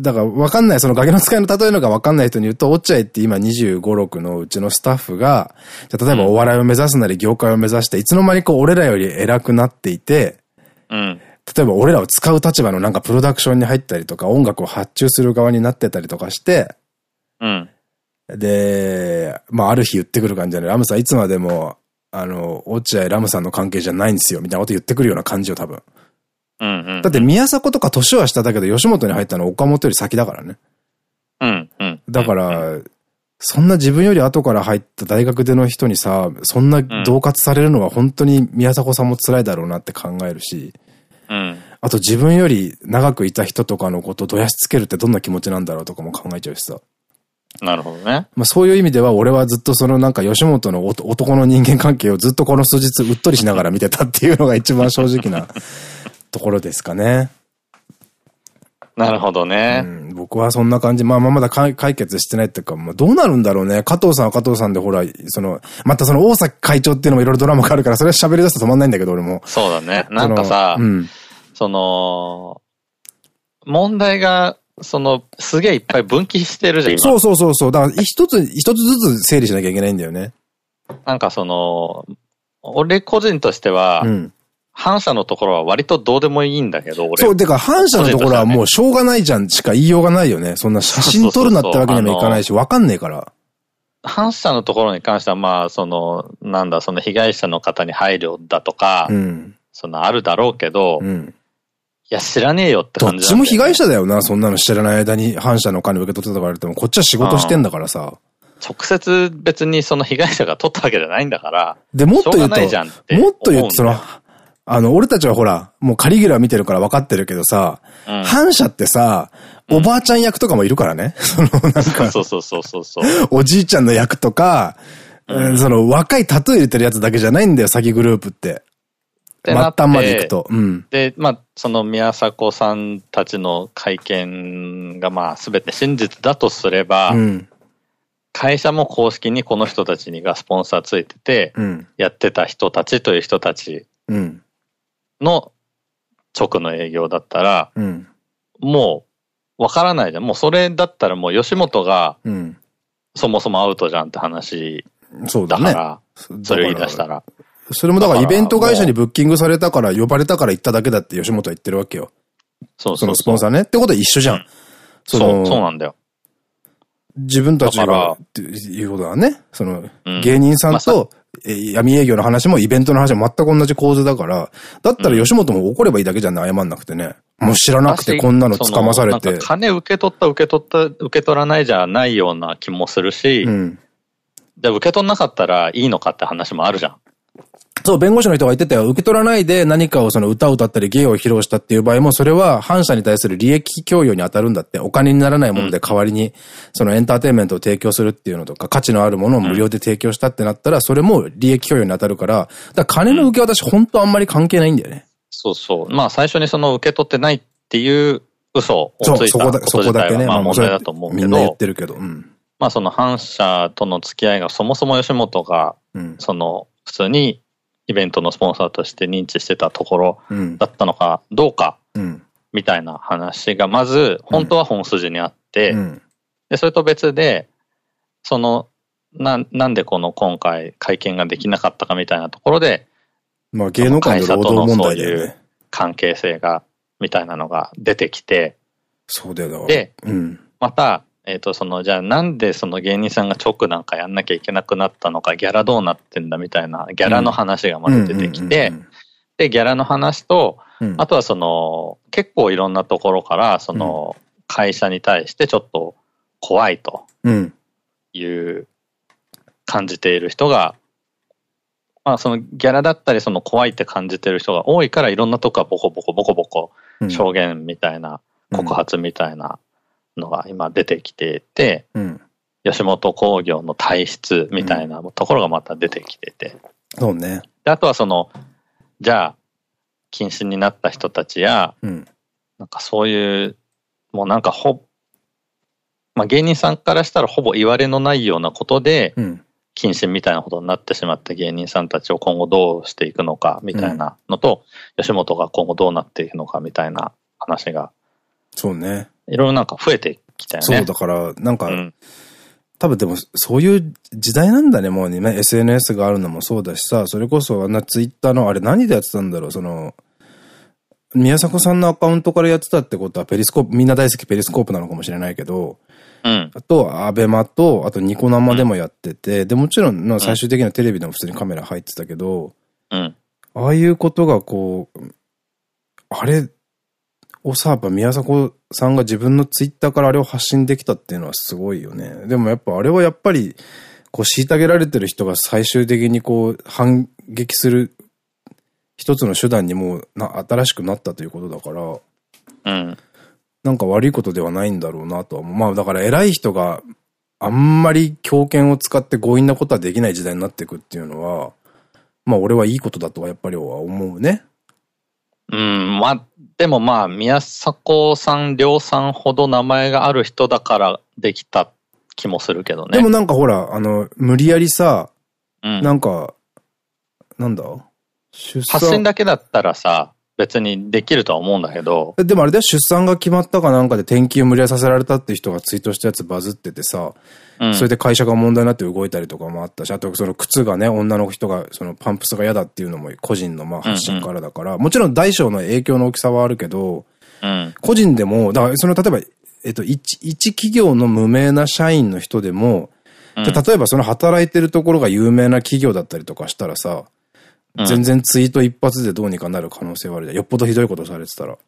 だから分かんない、その崖の使いの例えのが分かんない人に言うと、落合って今25、6のうちのスタッフが、じゃ例えばお笑いを目指すなり業界を目指して、いつの間にか俺らより偉くなっていて、うん。例えば俺らを使う立場のなんかプロダクションに入ったりとか、音楽を発注する側になってたりとかして、うん。で、まあある日言ってくる感じで、ラムさんいつまでも、あの、落合ラムさんの関係じゃないんですよ、みたいなこと言ってくるような感じよ、多分。だって宮迫とか年は下だけど吉本に入ったのは岡本より先だからね。うんうん。だから、そんな自分より後から入った大学での人にさ、そんな恫喝されるのは本当に宮迫さんも辛いだろうなって考えるし、うん、あと自分より長くいた人とかのことをどやしつけるってどんな気持ちなんだろうとかも考えちゃうしさ。なるほどね。まあそういう意味では俺はずっとそのなんか吉本の男の人間関係をずっとこの数日うっとりしながら見てたっていうのが一番正直なところですかね。なるほどね、うん。僕はそんな感じ。まあまあまだ解決してないっていうか、まあどうなるんだろうね。加藤さんは加藤さんでほら、その、またその大崎会長っていうのもいろいろドラマがあるから、それは喋り出すと止まんないんだけど、俺も。そうだね。なんかさ、うん、その、問題が、その、すげえいっぱい分岐してるじゃん、そうそうそうそう。だから一つ、一つずつ整理しなきゃいけないんだよね。なんかその、俺個人としては、うん、反社のところは割とどうでもいいんだけど、俺。そう、てか反社のところはもうしょうがないじゃんしか言いようがないよね。そんな写真撮るなってわけにもいかないし、わかんねえから。反社のところに関しては、まあ、その、なんだ、その被害者の方に配慮だとか、うん、そのあるだろうけど、うん、いや、知らねえよって感じ、ね、どっちも被害者だよな、そんなの知らない間に反社の金受け取ってたからっても、こっちは仕事してんだからさ。直接別にその被害者が取ったわけじゃないんだから。で、もっと言うと、もっと言うと、その、あの、俺たちはほら、もうカリギュラー見てるから分かってるけどさ、うん、反社ってさ、おばあちゃん役とかもいるからね。その、なんか。そうそうそうそうそう。おじいちゃんの役とか、うん、その若いタトゥー入れてるやつだけじゃないんだよ、詐欺グループって。末端まで行くと。うん、で、まあ、その宮迫さんたちの会見がまあ全て真実だとすれば、うん、会社も公式にこの人たちにがスポンサーついてて、やってた人たちという人たちの直の営業だったら、もうわからないじゃん。もうそれだったらもう吉本が、そもそもアウトじゃんって話だから、それを言い出したら。それもだからイベント会社にブッキングされたから、呼ばれたから行っただけだって吉本は言ってるわけよ。そうそのスポンサーね。ってことは一緒じゃん。そう、そうなんだよ。自分たちが、っていうことだね。その、芸人さんと、闇営業の話もイベントの話も全く同じ構図だから、だったら吉本も怒ればいいだけじゃんね、謝んなくてね。もう知らなくてこんなの捕まされて。金受け取った、受け取った、受け取らないじゃないような気もするし、うん、で、受け取んなかったらいいのかって話もあるじゃん。そう、弁護士の人が言ってたよ。受け取らないで何かをその歌を歌ったり芸を披露したっていう場合も、それは反社に対する利益供与に当たるんだって。お金にならないもので代わりに、そのエンターテインメントを提供するっていうのとか、価値のあるものを無料で提供したってなったら、それも利益供与に当たるから、だから金の受け渡し本当あんまり関係ないんだよね。そうそう。まあ最初にその受け取ってないっていう嘘をついたこと自体はまあ問題だと思うけど。みんな言ってるけど。うん。まあその反社との付き合いがそもそも吉本が、その普通にイベントのスポンサーとして認知してたところだったのかどうか、みたいな話がまず本当は本筋にあって、で、それと別で、その、な、なんでこの今回会見ができなかったかみたいなところで、まあ芸能界の労働問題だよね。関係性が、みたいなのが出てきて、そうだよ。で、うん、また、えっ、と、その、じゃあなんでその芸人さんが直なんかやんなきゃいけなくなったのか、ギャラどうなってんだみたいな、ギャラの話がまだ出てきて、で、ギャラの話と、うん、あとはその、結構いろんなところから、その、会社に対してちょっと怖いという感じている人が、まあそのギャラだったりその怖いって感じてる人が多いからいろんなとこはボコボコボコボコ証言みたいな、告発みたいなのが今出てきてて、うん、吉本興業の体質みたいなところがまた出てきてて。そうね。で、あとはその、じゃあ、禁止になった人たちや、うん、なんかそういう、もうなんかほ、まあ芸人さんからしたらほぼ言われのないようなことで、謹慎みたいなことになってしまった芸人さんたちを今後どうしていくのかみたいなのと、うん、吉本が今後どうなっていくのかみたいな話が。そうね。いろいろなんか増えてきたよね。そう、だから、なんか、うん、多分でも、そういう時代なんだね、もうね。SNS があるのもそうだしさ、それこそあんなツイッターの、あれ何でやってたんだろう、その、宮迫さんのアカウントからやってたってことは、ペリスコープ、みんな大好きペリスコープなのかもしれないけど、うん、あと、アベマと、あとニコ生でもやってて、うん、で、もちろん、最終的にはテレビでも普通にカメラ入ってたけど、うん、ああいうことがこう、あれ、をさ、やっぱ宮迫さんが自分のツイッターからあれを発信できたっていうのはすごいよね。でもやっぱあれはやっぱり、こう虐げられてる人が最終的にこう反撃する一つの手段にもうな新しくなったということだから、うん。なんか悪いことではないんだろうなとは思う。まあだから偉い人があんまり強権を使って強引なことはできない時代になっていくっていうのは、まあ俺はいいことだとはやっぱりは思うね。うん、まあ、でもまあ、宮迫さん、りょうさんほど名前がある人だからできた気もするけどね。でもなんかほら、あの、無理やりさ、うん、なんか、なんだ？発信だけだったらさ、別にできるとは思うんだけど。でもあれだよ、出産が決まったかなんかで転勤を無理やりさせられたって人がツイートしたやつバズっててさ、うん、それで会社が問題になって動いたりとかもあったし、あとその靴がね、女の人がそのパンプスが嫌だっていうのも個人のまあ発信からだから、もちろん大小の影響の大きさはあるけど、うん、個人でも、だからその例えば、えっと、一、一企業の無名な社員の人でも、じゃ例えばその働いてるところが有名な企業だったりとかしたらさ、全然ツイート一発でどうにかなる可能性はあるじゃん。よっぽどひどいことされてたら。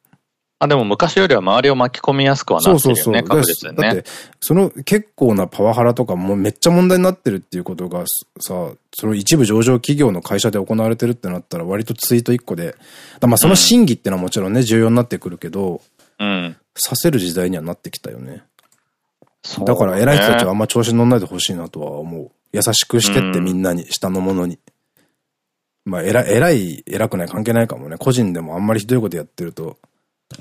あ、でも昔よりは周りを巻き込みやすくはなってるよね、そうそうそう確実にね。だって、その結構なパワハラとかもめっちゃ問題になってるっていうことがさ、その一部上場企業の会社で行われてるってなったら割とツイート一個で、まあその審議ってのはもちろんね、重要になってくるけど、うん。させる時代にはなってきたよね。ねだから偉い人たちはあんま調子に乗んないでほしいなとは思う。優しくしてってみんなに、下の者に。まあ偉い、偉い、偉くない関係ないかもね。個人でもあんまりひどいことやってると、っ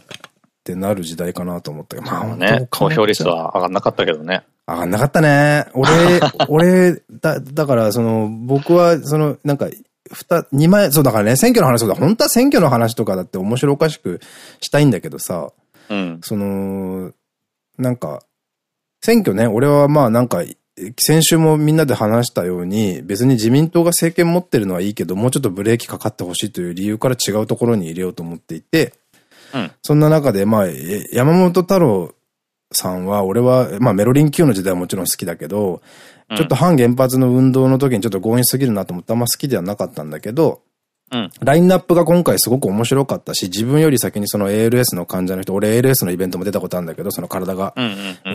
てなる時代かなと思ったけど。まあね、投票率は上がんなかったけどね。上がんなかったね。俺、俺、だ、だからその、僕はその、なんか、二、二枚、そうだからね、選挙の話とか、本当は選挙の話とかだって面白おかしくしたいんだけどさ、うん、その、なんか、選挙ね、俺はまあなんか、先週もみんなで話したように、別に自民党が政権持ってるのはいいけど、もうちょっとブレーキかかってほしいという理由から違うところに入れようと思っていて、そんな中で、まあ、山本太郎さんは、俺は、まあメロリン級の時代はもちろん好きだけど、ちょっと反原発の運動の時にちょっと強引すぎるなと思ってあんま好きではなかったんだけど、うん、ラインナップが今回すごく面白かったし、自分より先にその ALS の患者の人、俺 ALS のイベントも出たことあるんだけど、その体が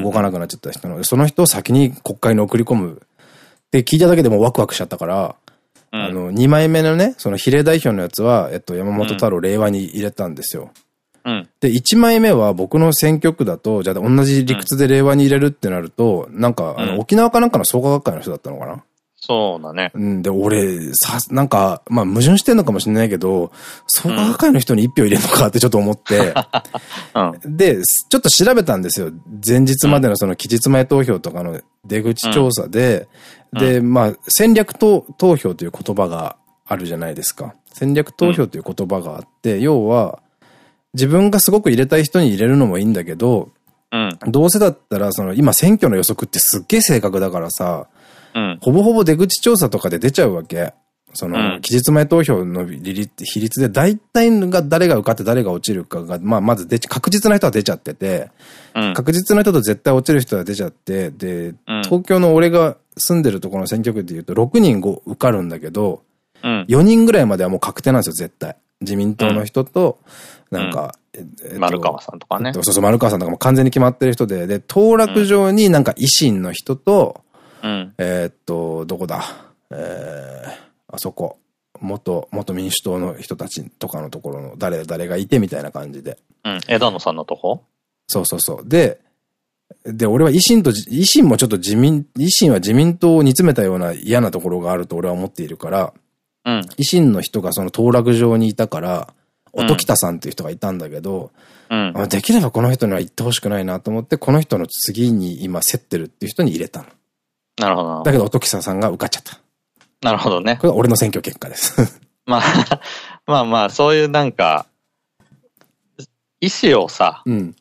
動かなくなっちゃった人の、その人を先に国会に送り込む。って聞いただけでもワクワクしちゃったから、うん、あの、2枚目のね、その比例代表のやつは、えっと、山本太郎令和に入れたんですよ。うん、で、1枚目は僕の選挙区だと、じゃあ同じ理屈で令和に入れるってなると、なんか、あの、沖縄かなんかの創価学会の人だったのかな？そうだね。うん、で、俺、さ、なんか、まあ矛盾してんのかもしれないけど、創価学会の人に一票入れるのかってちょっと思って、うん、で、ちょっと調べたんですよ。前日までのその期日前投票とかの出口調査で、うん、で、まあ戦略投票という言葉があるじゃないですか。戦略投票という言葉があって、要は、自分がすごく入れたい人に入れるのもいいんだけど、うん、どうせだったら、その、今選挙の予測ってすっげえ正確だからさ、うん、ほぼほぼ出口調査とかで出ちゃうわけ。その、うん、期日前投票の比率で大体が誰が受かって誰が落ちるかが、まあ、まず出確実な人は出ちゃってて、うん、確実な人と絶対落ちる人は出ちゃって、で、東京の俺が住んでるところの選挙区で言うと6人受かるんだけど、4人ぐらいまではもう確定なんですよ、絶対。自民党の人と、なんか、丸川さんとかね。そうそう、丸川さんとかも完全に決まってる人で、で、当落上になんか維新の人と、うん、えっと、どこだ？えー、あそこ。元、元民主党の人たちとかのところの誰、誰がいてみたいな感じで。うん、枝野さんのとこ？そうそうそう。で、で、俺は維新と、維新もちょっと自民、維新は自民党を煮詰めたような嫌なところがあると俺は思っているから、うん、維新の人がその当落上にいたから、音喜多さんっていう人がいたんだけど、うん、できればこの人には言ってほしくないなと思って、この人の次に今競ってるっていう人に入れたの。なるほど。だけど音喜多さんが受かっちゃった。なるほどね。これは俺の選挙結果です まあ、まあまあ、そういうなんか、意思をさ、うん、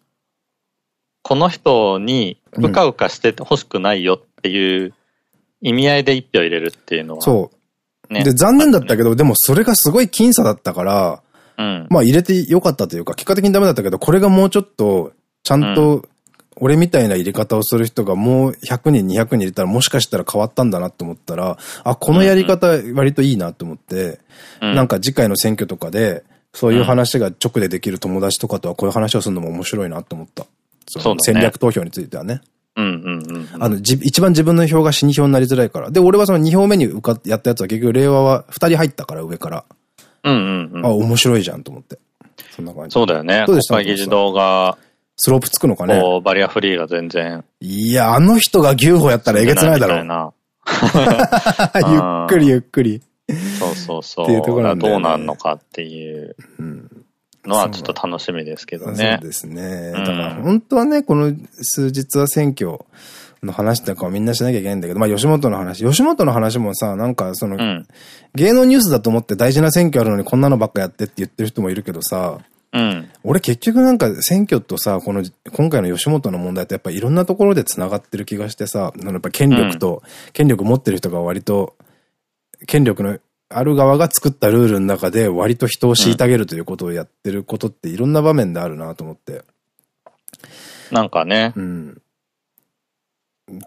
この人にうかうかしてほしくないよっていう意味合いで一票入れるっていうのは。そう。ね、で、残念だったけど、でもそれがすごい僅差だったから、うん、まあ入れてよかったというか、結果的にダメだったけど、これがもうちょっと、ちゃんと、俺みたいな入れ方をする人がもう100人、200人入れたらもしかしたら変わったんだなって思ったら、あ、このやり方割といいなと思って、うん、なんか次回の選挙とかで、そういう話が直でできる友達とかとはこういう話をするのも面白いなと思った。そう、ね、戦略投票についてはね。あの、じ、一番自分の票が死に票になりづらいから。で、俺はその2票目に受かやったやつは結局令和は2人入ったから上から。うんうんうん。あ、面白いじゃんと思って。そんな感じ。そうだよね。そうでした？議事堂が。スロープつくのかね。バリアフリーが全然。いや、あの人が牛歩やったらえげつないだろう。な。ゆっくりゆっくり。そうそうそう。っていうところどうなんのかっていうのはちょっと楽しみですけどね。そうですね。だから本当はね、この数日は選挙、の話とかをみんなしなきゃいけないんだけど、まあ吉本の話。吉本の話もさ、なんかその、うん、芸能ニュースだと思って大事な選挙あるのにこんなのばっかやってって言ってる人もいるけどさ、うん、俺結局なんか選挙とさ、この、今回の吉本の問題ってやっぱいろんなところで繋がってる気がしてさ、やっぱ権力と、うん、権力持ってる人が割と、権力のある側が作ったルールの中で割と人を虐げるということをやってることっていろんな場面であるなと思って。なんかね。うん。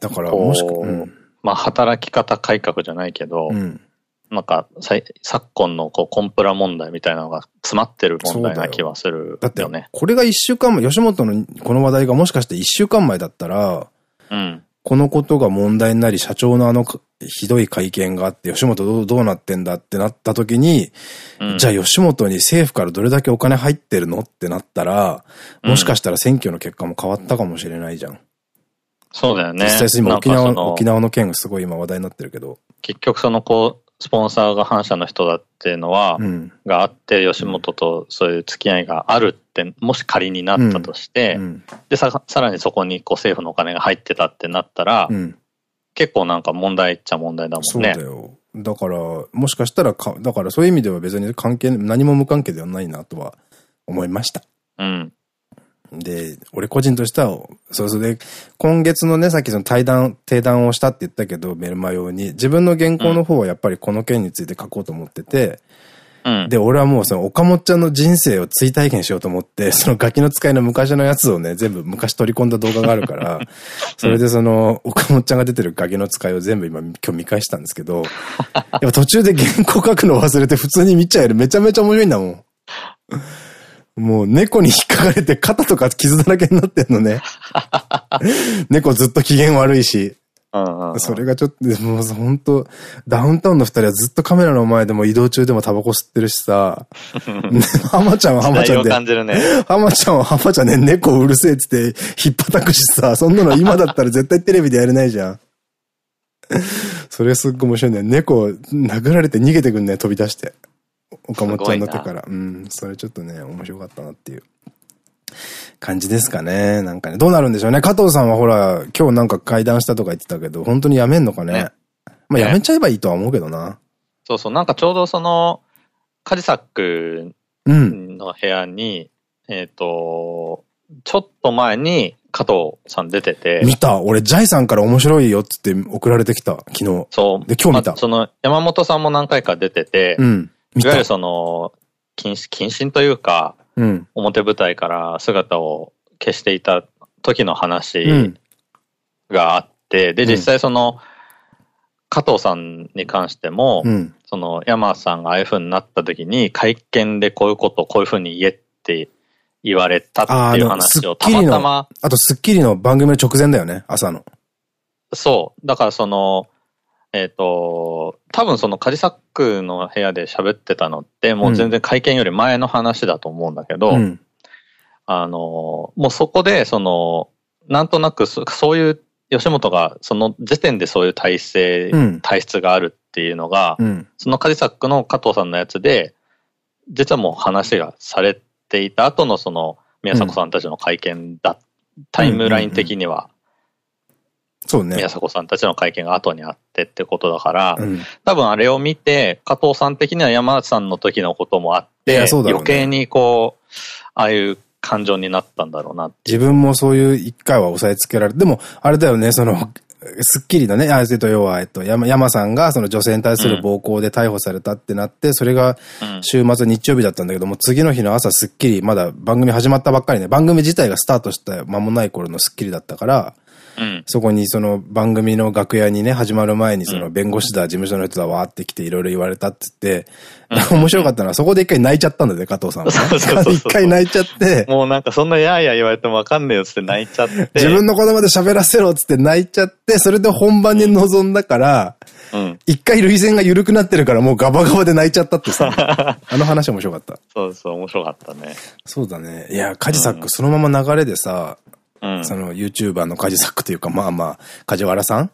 だから、もしくは、うん、まあ、働き方改革じゃないけど、うん、なんか、昨今のこうコンプラ問題みたいなのが詰まってる問題な気はするよね。だって、これが一週間前、吉本のこの話題がもしかして一週間前だったら、うん。このことが問題になり、社長のあのひどい会見があって、吉本どうどうなってんだってなった時に、うん、じゃあ吉本に政府からどれだけお金入ってるのってなったら、もしかしたら選挙の結果も変わったかもしれないじゃん。そうだよね。実際今沖縄沖縄の件がすごい今話題になってるけど。結局そのこう、スポンサーが反社の人だっていうのは、うん、があって、吉本とそういう付き合いがあるって、もし仮になったとして、うんうん、でさ、さらにそこにこう政府のお金が入ってたってなったら、結構なんか問題っちゃ問題だもんね。そうだよ。だから、もしかしたらか、だからそういう意味では別に関係、何も無関係ではないなとは思いました。うん。で、俺個人としては、そうそうで、今月のね、さっきその対談、定談をしたって言ったけど、メルマ用に、自分の原稿の方はやっぱりこの件について書こうと思ってて、うん、で、俺はもうその岡本ちゃんの人生を追体験しようと思って、そのガキの使いの昔のやつをね、全部昔取り込んだ動画があるから、それでその、岡本ちゃんが出てるガキの使いを全部今、今日見返したんですけど、やっぱ途中で原稿書くの忘れて普通に見ちゃえる。めちゃめちゃ面白いんだもん。もう猫に引っかかれて肩とか傷だらけになってんのね。猫ずっと機嫌悪いし。それがちょっと、もう本当ダウンタウンの二人はずっとカメラの前でも移動中でもタバコ吸ってるしさ、浜ちゃんは浜ちゃんで、感じるね、浜ちゃんは浜ちゃんで猫うるせえって言って引っ叩くしさ、そんなの今だったら絶対テレビでやれないじゃん。それすっごい面白いんだよ。猫殴られて逃げてくんね、飛び出して。岡本ちゃんの手から。うん、それちょっとね、面白かったなっていう感じですかね。なんかね、どうなるんでしょうね。加藤さんはほら、今日なんか会談したとか言ってたけど、本当にやめんのかね。ねまあやめちゃえばいいとは思うけどな。そうそう、なんかちょうどその、カジサックの部屋に、うん、えっと、ちょっと前に加藤さん出てて。見た俺、ジャイさんから面白いよって送られてきた、昨日。そう。で、今日見た。まあ、その、山本さんも何回か出てて、うん。いわゆるその、謹謹慎というか、うん、表舞台から姿を消していた時の話があって、うん、で、実際その、加藤さんに関しても、うん、その山さんがああいう風になった時に会見でこういうことをこういう風に言えって言われたっていう話をたまたま。あと、スッキリの番組の直前だよね、朝の。そう。だからその、えっ、ー、と、多分そのカジサックの部屋で喋ってたのって、もう全然会見より前の話だと思うんだけど、うん、あの、もうそこで、その、なんとなくそういう、吉本がその時点でそういう体制、うん、体質があるっていうのが、うん、そのカジサックの加藤さんのやつで、実はもう話がされていた後のその宮迫さんたちの会見だ、タイムライン的にはそうね。宮迫さんたちの会見が後にあってってことだから、うん、多分あれを見て、加藤さん的には山内さんの時のこともあって、ね、余計にこう、ああいう感情になったんだろうな自分もそういう一回は押さえつけられる。でも、あれだよね、その、すっきりだね。あ、えっと、要は、えっと、山、山さんがその女性に対する暴行で逮捕されたってなって、それが週末日曜日だったんだけども、次の日の朝すっきり、まだ番組始まったばっかりね、番組自体がスタートした間もない頃のすっきりだったから、そこにその番組の楽屋にね、始まる前にその弁護士だ、事務所の人だ、わーって来ていろいろ言われたって言って、面白かったのはそこで一回泣いちゃったんだよね、加藤さんは、ね。一回泣いちゃって。もうなんかそんなやーや言われてもわかんねえよって泣いちゃって。自分の子供で喋らせろって泣いちゃって、それで本番に臨んだから、一、うん、回涙腺が緩くなってるからもうガバガバで泣いちゃったってさ。あの話面白かった。そうそう、面白かったね。そうだね。いや、カジサックそのまま流れでさ、その YouTuber のカジサックというか、まあまあ、梶原さん？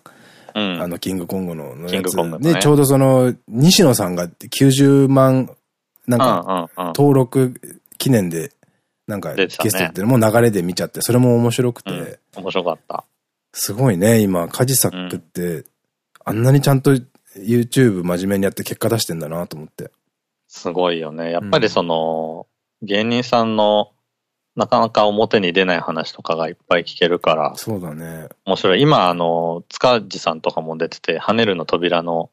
うん、あの、キングコングのやつ。で、ね、ちょうどその、西野さんが90万、なんか、登録記念で、なんか、ゲストってのも流れで見ちゃって、それも面白くて。うん、面白かった。すごいね、今、カジサックって、あんなにちゃんと YouTube 真面目にやって結果出してんだなと思って。すごいよね。やっぱりその、芸人さんのなかなか表に出ない話とかがいっぱい聞けるから。そうだね。面白い。今、あの、塚地さんとかも出てて、跳ねるの扉の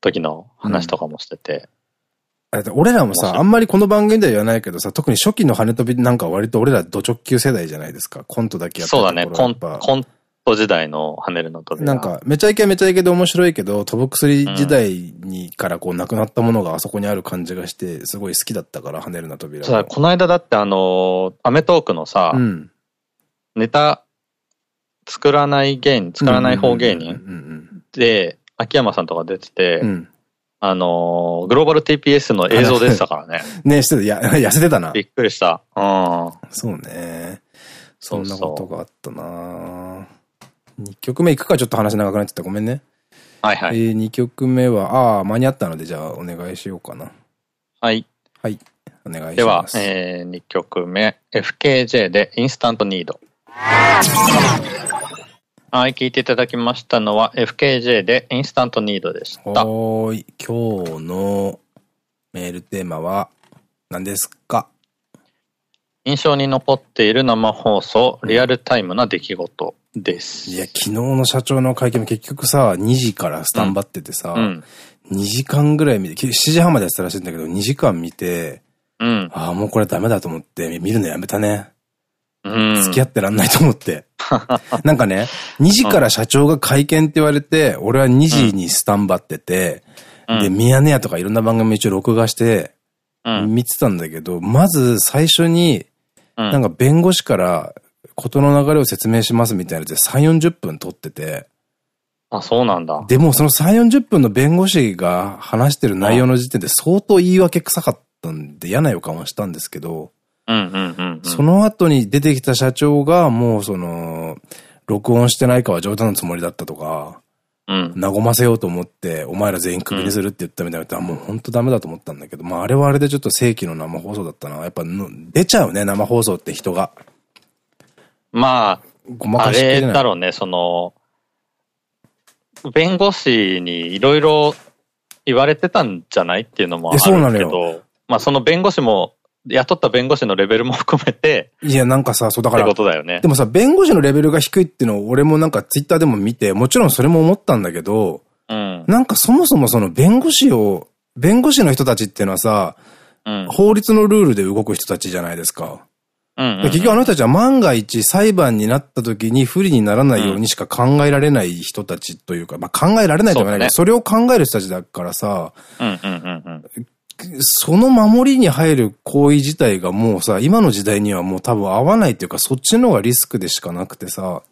時の話とかもしてて。うん、俺らもさ、あんまりこの番組では言わないけどさ、特に初期の跳ね飛びなんか割と俺らド直球世代じゃないですか。コントだけやってそうだね。コン、コント時代の跳ねるの扉。なんか、めちゃイケめちゃイケで面白いけど、飛ぶ薬時代にからこうなくなったものがあそこにある感じがして、すごい好きだったから、跳ねるの扉。さこの間だってあの、アメトークのさ、うん、ネタ作らない芸人、作らない方芸人で、秋山さんとか出てて、うん、あのー、グローバル TPS の映像でしたからね。ね、してた、や、痩せてたな。びっくりした。うん。そうね。そんなことがあったな2曲目いくかちょっと話長くなっちゃった。ごめんね。はいはい。えー、2曲目は、ああ、間に合ったので、じゃあお願いしようかな。はい。はい。お願いします。では、えー、2曲目、FKJ でインスタントニード。はい、聞いていただきましたのは FKJ でインスタントニードでした。はい。今日のメールテーマは何ですか？印象に残っている生放送、リアルタイムな出来事です。いや、昨日の社長の会見も結局さ、2時からスタンバっててさ、うん、2時間ぐらい見て、7時半までやってたらしいんだけど、2時間見て、うん、ああ、もうこれダメだと思って、見るのやめたね。うん、付き合ってらんないと思って。なんかね、2時から社長が会見って言われて、俺は2時にスタンバってて、うん、で、ミヤネ屋とかいろんな番組一応録画して、見てたんだけど、まず最初に、なんか弁護士から事の流れを説明しますみたいなやつで3、40分撮ってて。あ、そうなんだ。でもその3、40分の弁護士が話してる内容の時点で相当言い訳臭かったんで嫌な予感はしたんですけど、その後に出てきた社長がもうその、録音してないかは冗談のつもりだったとか、うん、和ませようと思って、お前ら全員クビにするって言ったみたいな、うん、もう本当ダメだと思ったんだけど、まああれはあれでちょっと正規の生放送だったな。やっぱ出ちゃうね、生放送って人が。まあ、ごまかしあれだろうね、その、弁護士にいろいろ言われてたんじゃないっていうのもあるけど、まあその弁護士も雇った弁護士のレベルも含めて。いや、なんかさ、そうだから。ってことだよね。でもさ、弁護士のレベルが低いっていうのを俺もなんかツイッターでも見て、もちろんそれも思ったんだけど、うん、なんかそもそもその弁護士を、弁護士の人たちっていうのはさ、うん、法律のルールで動く人たちじゃないですか。結局あの人たちは万が一裁判になった時に不利にならないようにしか考えられない人たちというか、まあ考えられないとはないけど、それを考える人たちだからさ、その守りに入る行為自体がもうさ、今の時代にはもう多分合わないっていうか、そっちの方がリスクでしかなくてさ、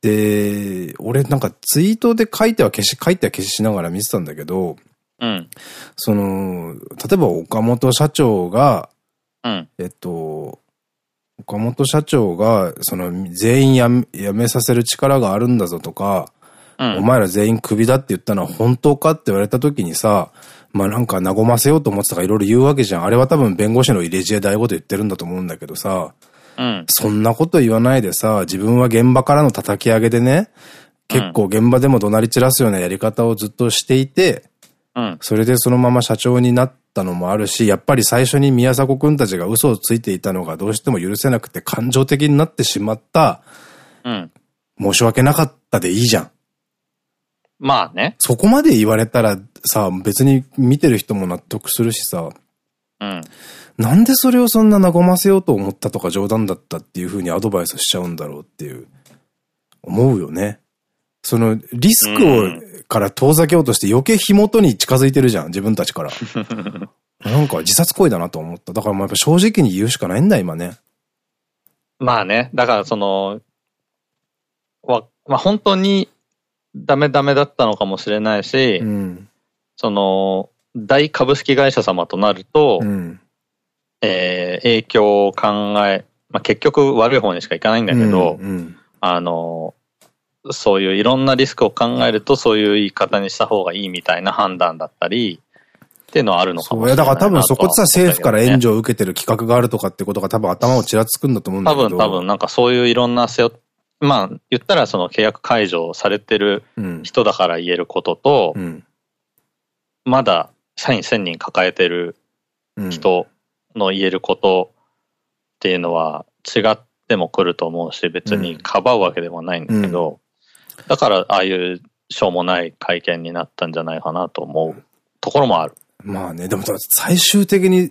で、俺なんかツイートで書いては消し、書いては消ししながら見てたんだけど、うん。その、例えば岡本社長が、うん。えっと、岡本社長が、その、全員やめ、辞めさせる力があるんだぞとか、うん、お前ら全員クビだって言ったのは本当かって言われた時にさ、まあなんか和ませようと思ってたからいろいろ言うわけじゃん。あれは多分弁護士の入れ知恵大こと言ってるんだと思うんだけどさ、うん、そんなこと言わないでさ、自分は現場からの叩き上げでね、結構現場でも怒鳴り散らすようなやり方をずっとしていて、うん、それでそのまま社長になったのもあるし、やっぱり最初に宮迫くんたちが嘘をついていたのがどうしても許せなくて感情的になってしまった、うん、申し訳なかったでいいじゃん。まあね。そこまで言われたらさ、別に見てる人も納得するしさ。うん。なんでそれをそんな和ませようと思ったとか冗談だったっていうふうにアドバイスしちゃうんだろうっていう、思うよね。その、リスクを、から遠ざけようとして余計火元に近づいてるじゃん、自分たちから。なんか自殺行為だなと思った。だからもうやっぱ正直に言うしかないんだ、今ね。まあね。だからその、わ、まあ本当にダメダメだったのかもしれないし、うん、その、大株式会社様となると、うん、えー、影響を考え、まあ、結局悪い方にしかいかないんだけど、うんうん、あの、そういういろんなリスクを考えるとそういう言い方にした方がいいみたいな判断だったり、っていうのはあるのかもしれない。だから多分そこでさ、政府から援助を受けてる企画があるとかってことが多分頭をちらつくんだと思うんだけど。多分多分なんかそういういろんな背負っまあ、言ったらその契約解除されてる人だから言えることと、うん、まだ社員1000人抱えてる人の言えることっていうのは違っても来ると思うし、別にかばうわけでもないんだけど、うん、だからああいうしょうもない会見になったんじゃないかなと思うところもある。まあね、でも最終的に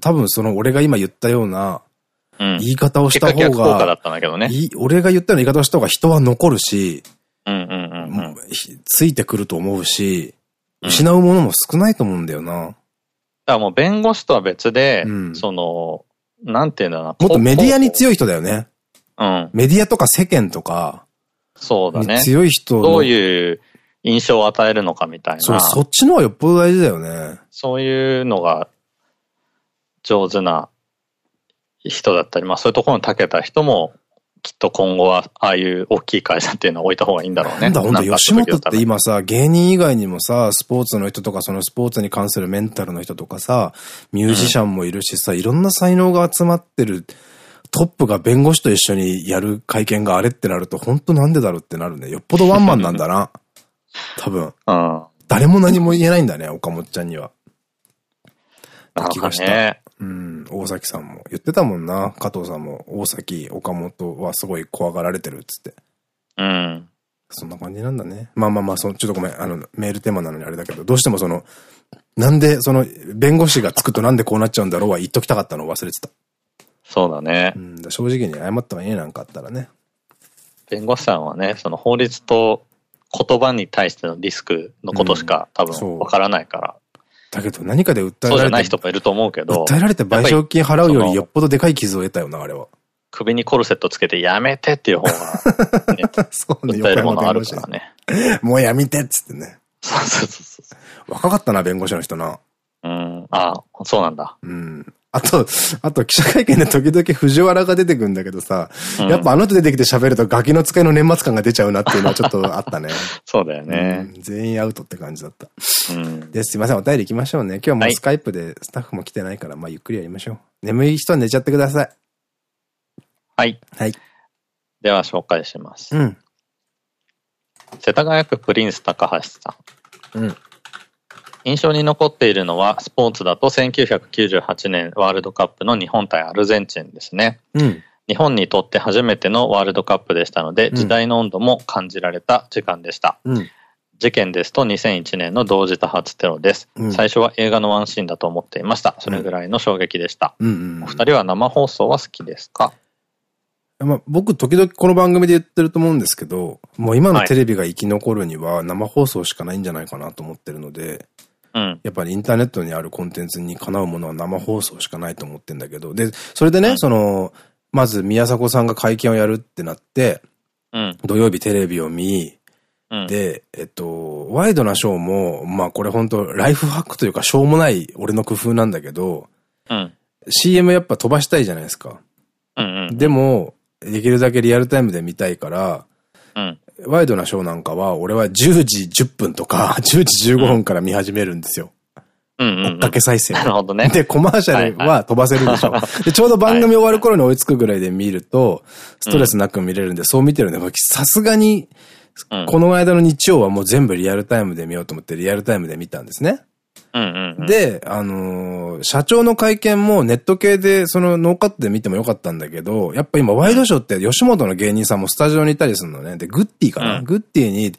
多分その俺が今言ったような言い方をした方が、ね、俺が言ったような言い方をした方が人は残るし、ついてくると思うし、失うものも少ないと思うんだよな。だからもう弁護士とは別で、うん、その、なんていうんだな。もっとメディアに強い人だよね。うん。メディアとか世間とか、そうだね。強い人どういう印象を与えるのかみたいな。そう、そっちの方がよっぽど大事だよね。そういうのが上手な人だったり、まあそういうところに長けた人もきっと今後は、ああいう大きい会社っていうのは置いた方がいいんだろうね。なんだ、ほんと、吉本って今さ、芸人以外にもさ、スポーツの人とか、そのスポーツに関するメンタルの人とかさ、ミュージシャンもいるしさ、うん、いろんな才能が集まってる、トップが弁護士と一緒にやる会見があれってなると、本当なんでだろうってなるね。よっぽどワンマンなんだな。多分。うん。誰も何も言えないんだね、岡本ちゃんには。気がした。ね、うん、大崎さんも言ってたもんな。加藤さんも、大崎、岡本はすごい怖がられてるっつって。うん。そんな感じなんだね。まあまあまあ、そのちょっとごめん、あの、メールテーマなのにあれだけど、どうしてもその、なんで、その、弁護士がつくとなんでこうなっちゃうんだろうは言っときたかったのを忘れてた。そうだね。うん、正直に謝った方がいいなんかあったらね。弁護士さんはね、その法律と言葉に対してのリスクのことしか多分わからないから。だけど何かで訴えられて。そうじゃない人もいると思うけど。訴えられて賠償金払うよりよっぽどでかい傷を得たよな、あれは。首にコルセットつけてやめてっていう方が、ね、そうね、訴えるものあるからね。もうやめてっつってね。そうそうそうそう。若かったな、弁護士の人な。うん。ああ、そうなんだ。うん。あと、あと記者会見で時々藤原が出てくるんだけどさ、うん、やっぱあの人出てきて喋るとガキの使いの年末感が出ちゃうなっていうのはちょっとあったね。そうだよね、うん、全員アウトって感じだった。うん、で、すいません、お便り行きましょうね。今日はもうスカイプでスタッフも来てないから、まあゆっくりやりましょう。眠い人は寝ちゃってください。はい。はい。では紹介します。うん。世田谷区プリンス高橋さん。うん。印象に残っているのは、スポーツだと1998年ワールドカップの日本対アルゼンチンですね。うん、日本にとって初めてのワールドカップでしたので、時代の温度も感じられた時間でした。うん、事件ですと2001年の同時多発テロです。うん、最初は映画のワンシーンだと思っていました。それぐらいの衝撃でした。お二人は生放送は好きですか？まあ、僕、時々この番組で言ってると思うんですけど、もう今のテレビが生き残るには生放送しかないんじゃないかなと思ってるので、うん、やっぱりインターネットにあるコンテンツにかなうものは生放送しかないと思ってんだけど、で、それでね、うん、その、まず宮迫さんが会見をやるってなって、うん、土曜日テレビを見、で、えっと、ワイドなショーも、まあこれ本当ライフハックというかしょうもない俺の工夫なんだけど、CM やっぱ飛ばしたいじゃないですか。でも、できるだけリアルタイムで見たいから、ワイドなショーなんかは、俺は10時10分とか、10時15分から見始めるんですよ。追っかけ再生。なるほどね。で、コマーシャルは飛ばせるでしょ。で、ちょうど番組終わる頃に追いつくぐらいで見ると、ストレスなく見れるんで、そう見てるんで、さすがに、この間の日曜はもう全部リアルタイムで見ようと思ってリアルタイムで見たんですね。で、あのー、社長の会見もネット系で、そのノーカットで見てもよかったんだけど、やっぱ今ワイドショーって吉本の芸人さんもスタジオにいたりするのね。で、グッディかな、うん、グッディに、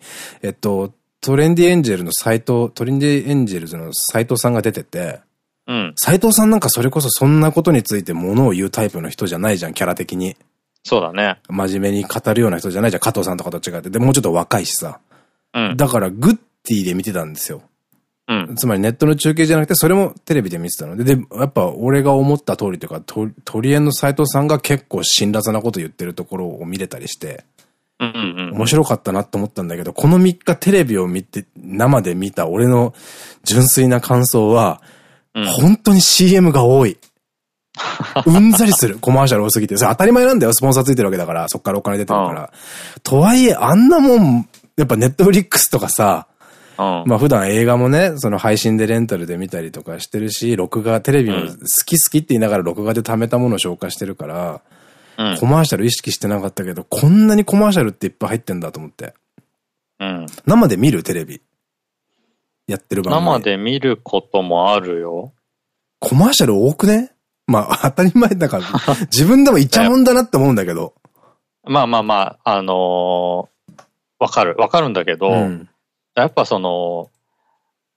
えっと、トレンディエンジェルの斎藤、トレンディエンジェルズの斎藤さんが出てて、うん。斎藤さんなんかそれこそそんなことについてものを言うタイプの人じゃないじゃん、キャラ的に。そうだね。真面目に語るような人じゃないじゃん、加藤さんとかと違って。で、もうちょっと若いしさ。うん。だから、グッティで見てたんですよ。うん、つまりネットの中継じゃなくて、それもテレビで見てたので、で、やっぱ俺が思った通りというか、と鳥園の斎藤さんが結構辛辣なこと言ってるところを見れたりして、面白かったなと思ったんだけど、この3日テレビを見て、生で見た俺の純粋な感想は、うん、本当に CM が多い。うんざりする。コマーシャル多すぎて。それ当たり前なんだよ。スポンサーついてるわけだから。そっからお金出てるから。とはいえ、あんなもん、やっぱネットフリックスとかさ、まあ普段映画もね、その配信でレンタルで見たりとかしてるし、録画、テレビも好き好きって言いながら録画で貯めたものを消化してるから、うん、コマーシャル意識してなかったけど、こんなにコマーシャルっていっぱい入ってんだと思って。うん。生で見るテレビ。やってる番組。生で見ることもあるよ。コマーシャル多くね？まあ当たり前だから、自分でもいちゃもんだなって思うんだけど。まあまあまあ、あのー、わかる。わかるんだけど、うんやっぱその、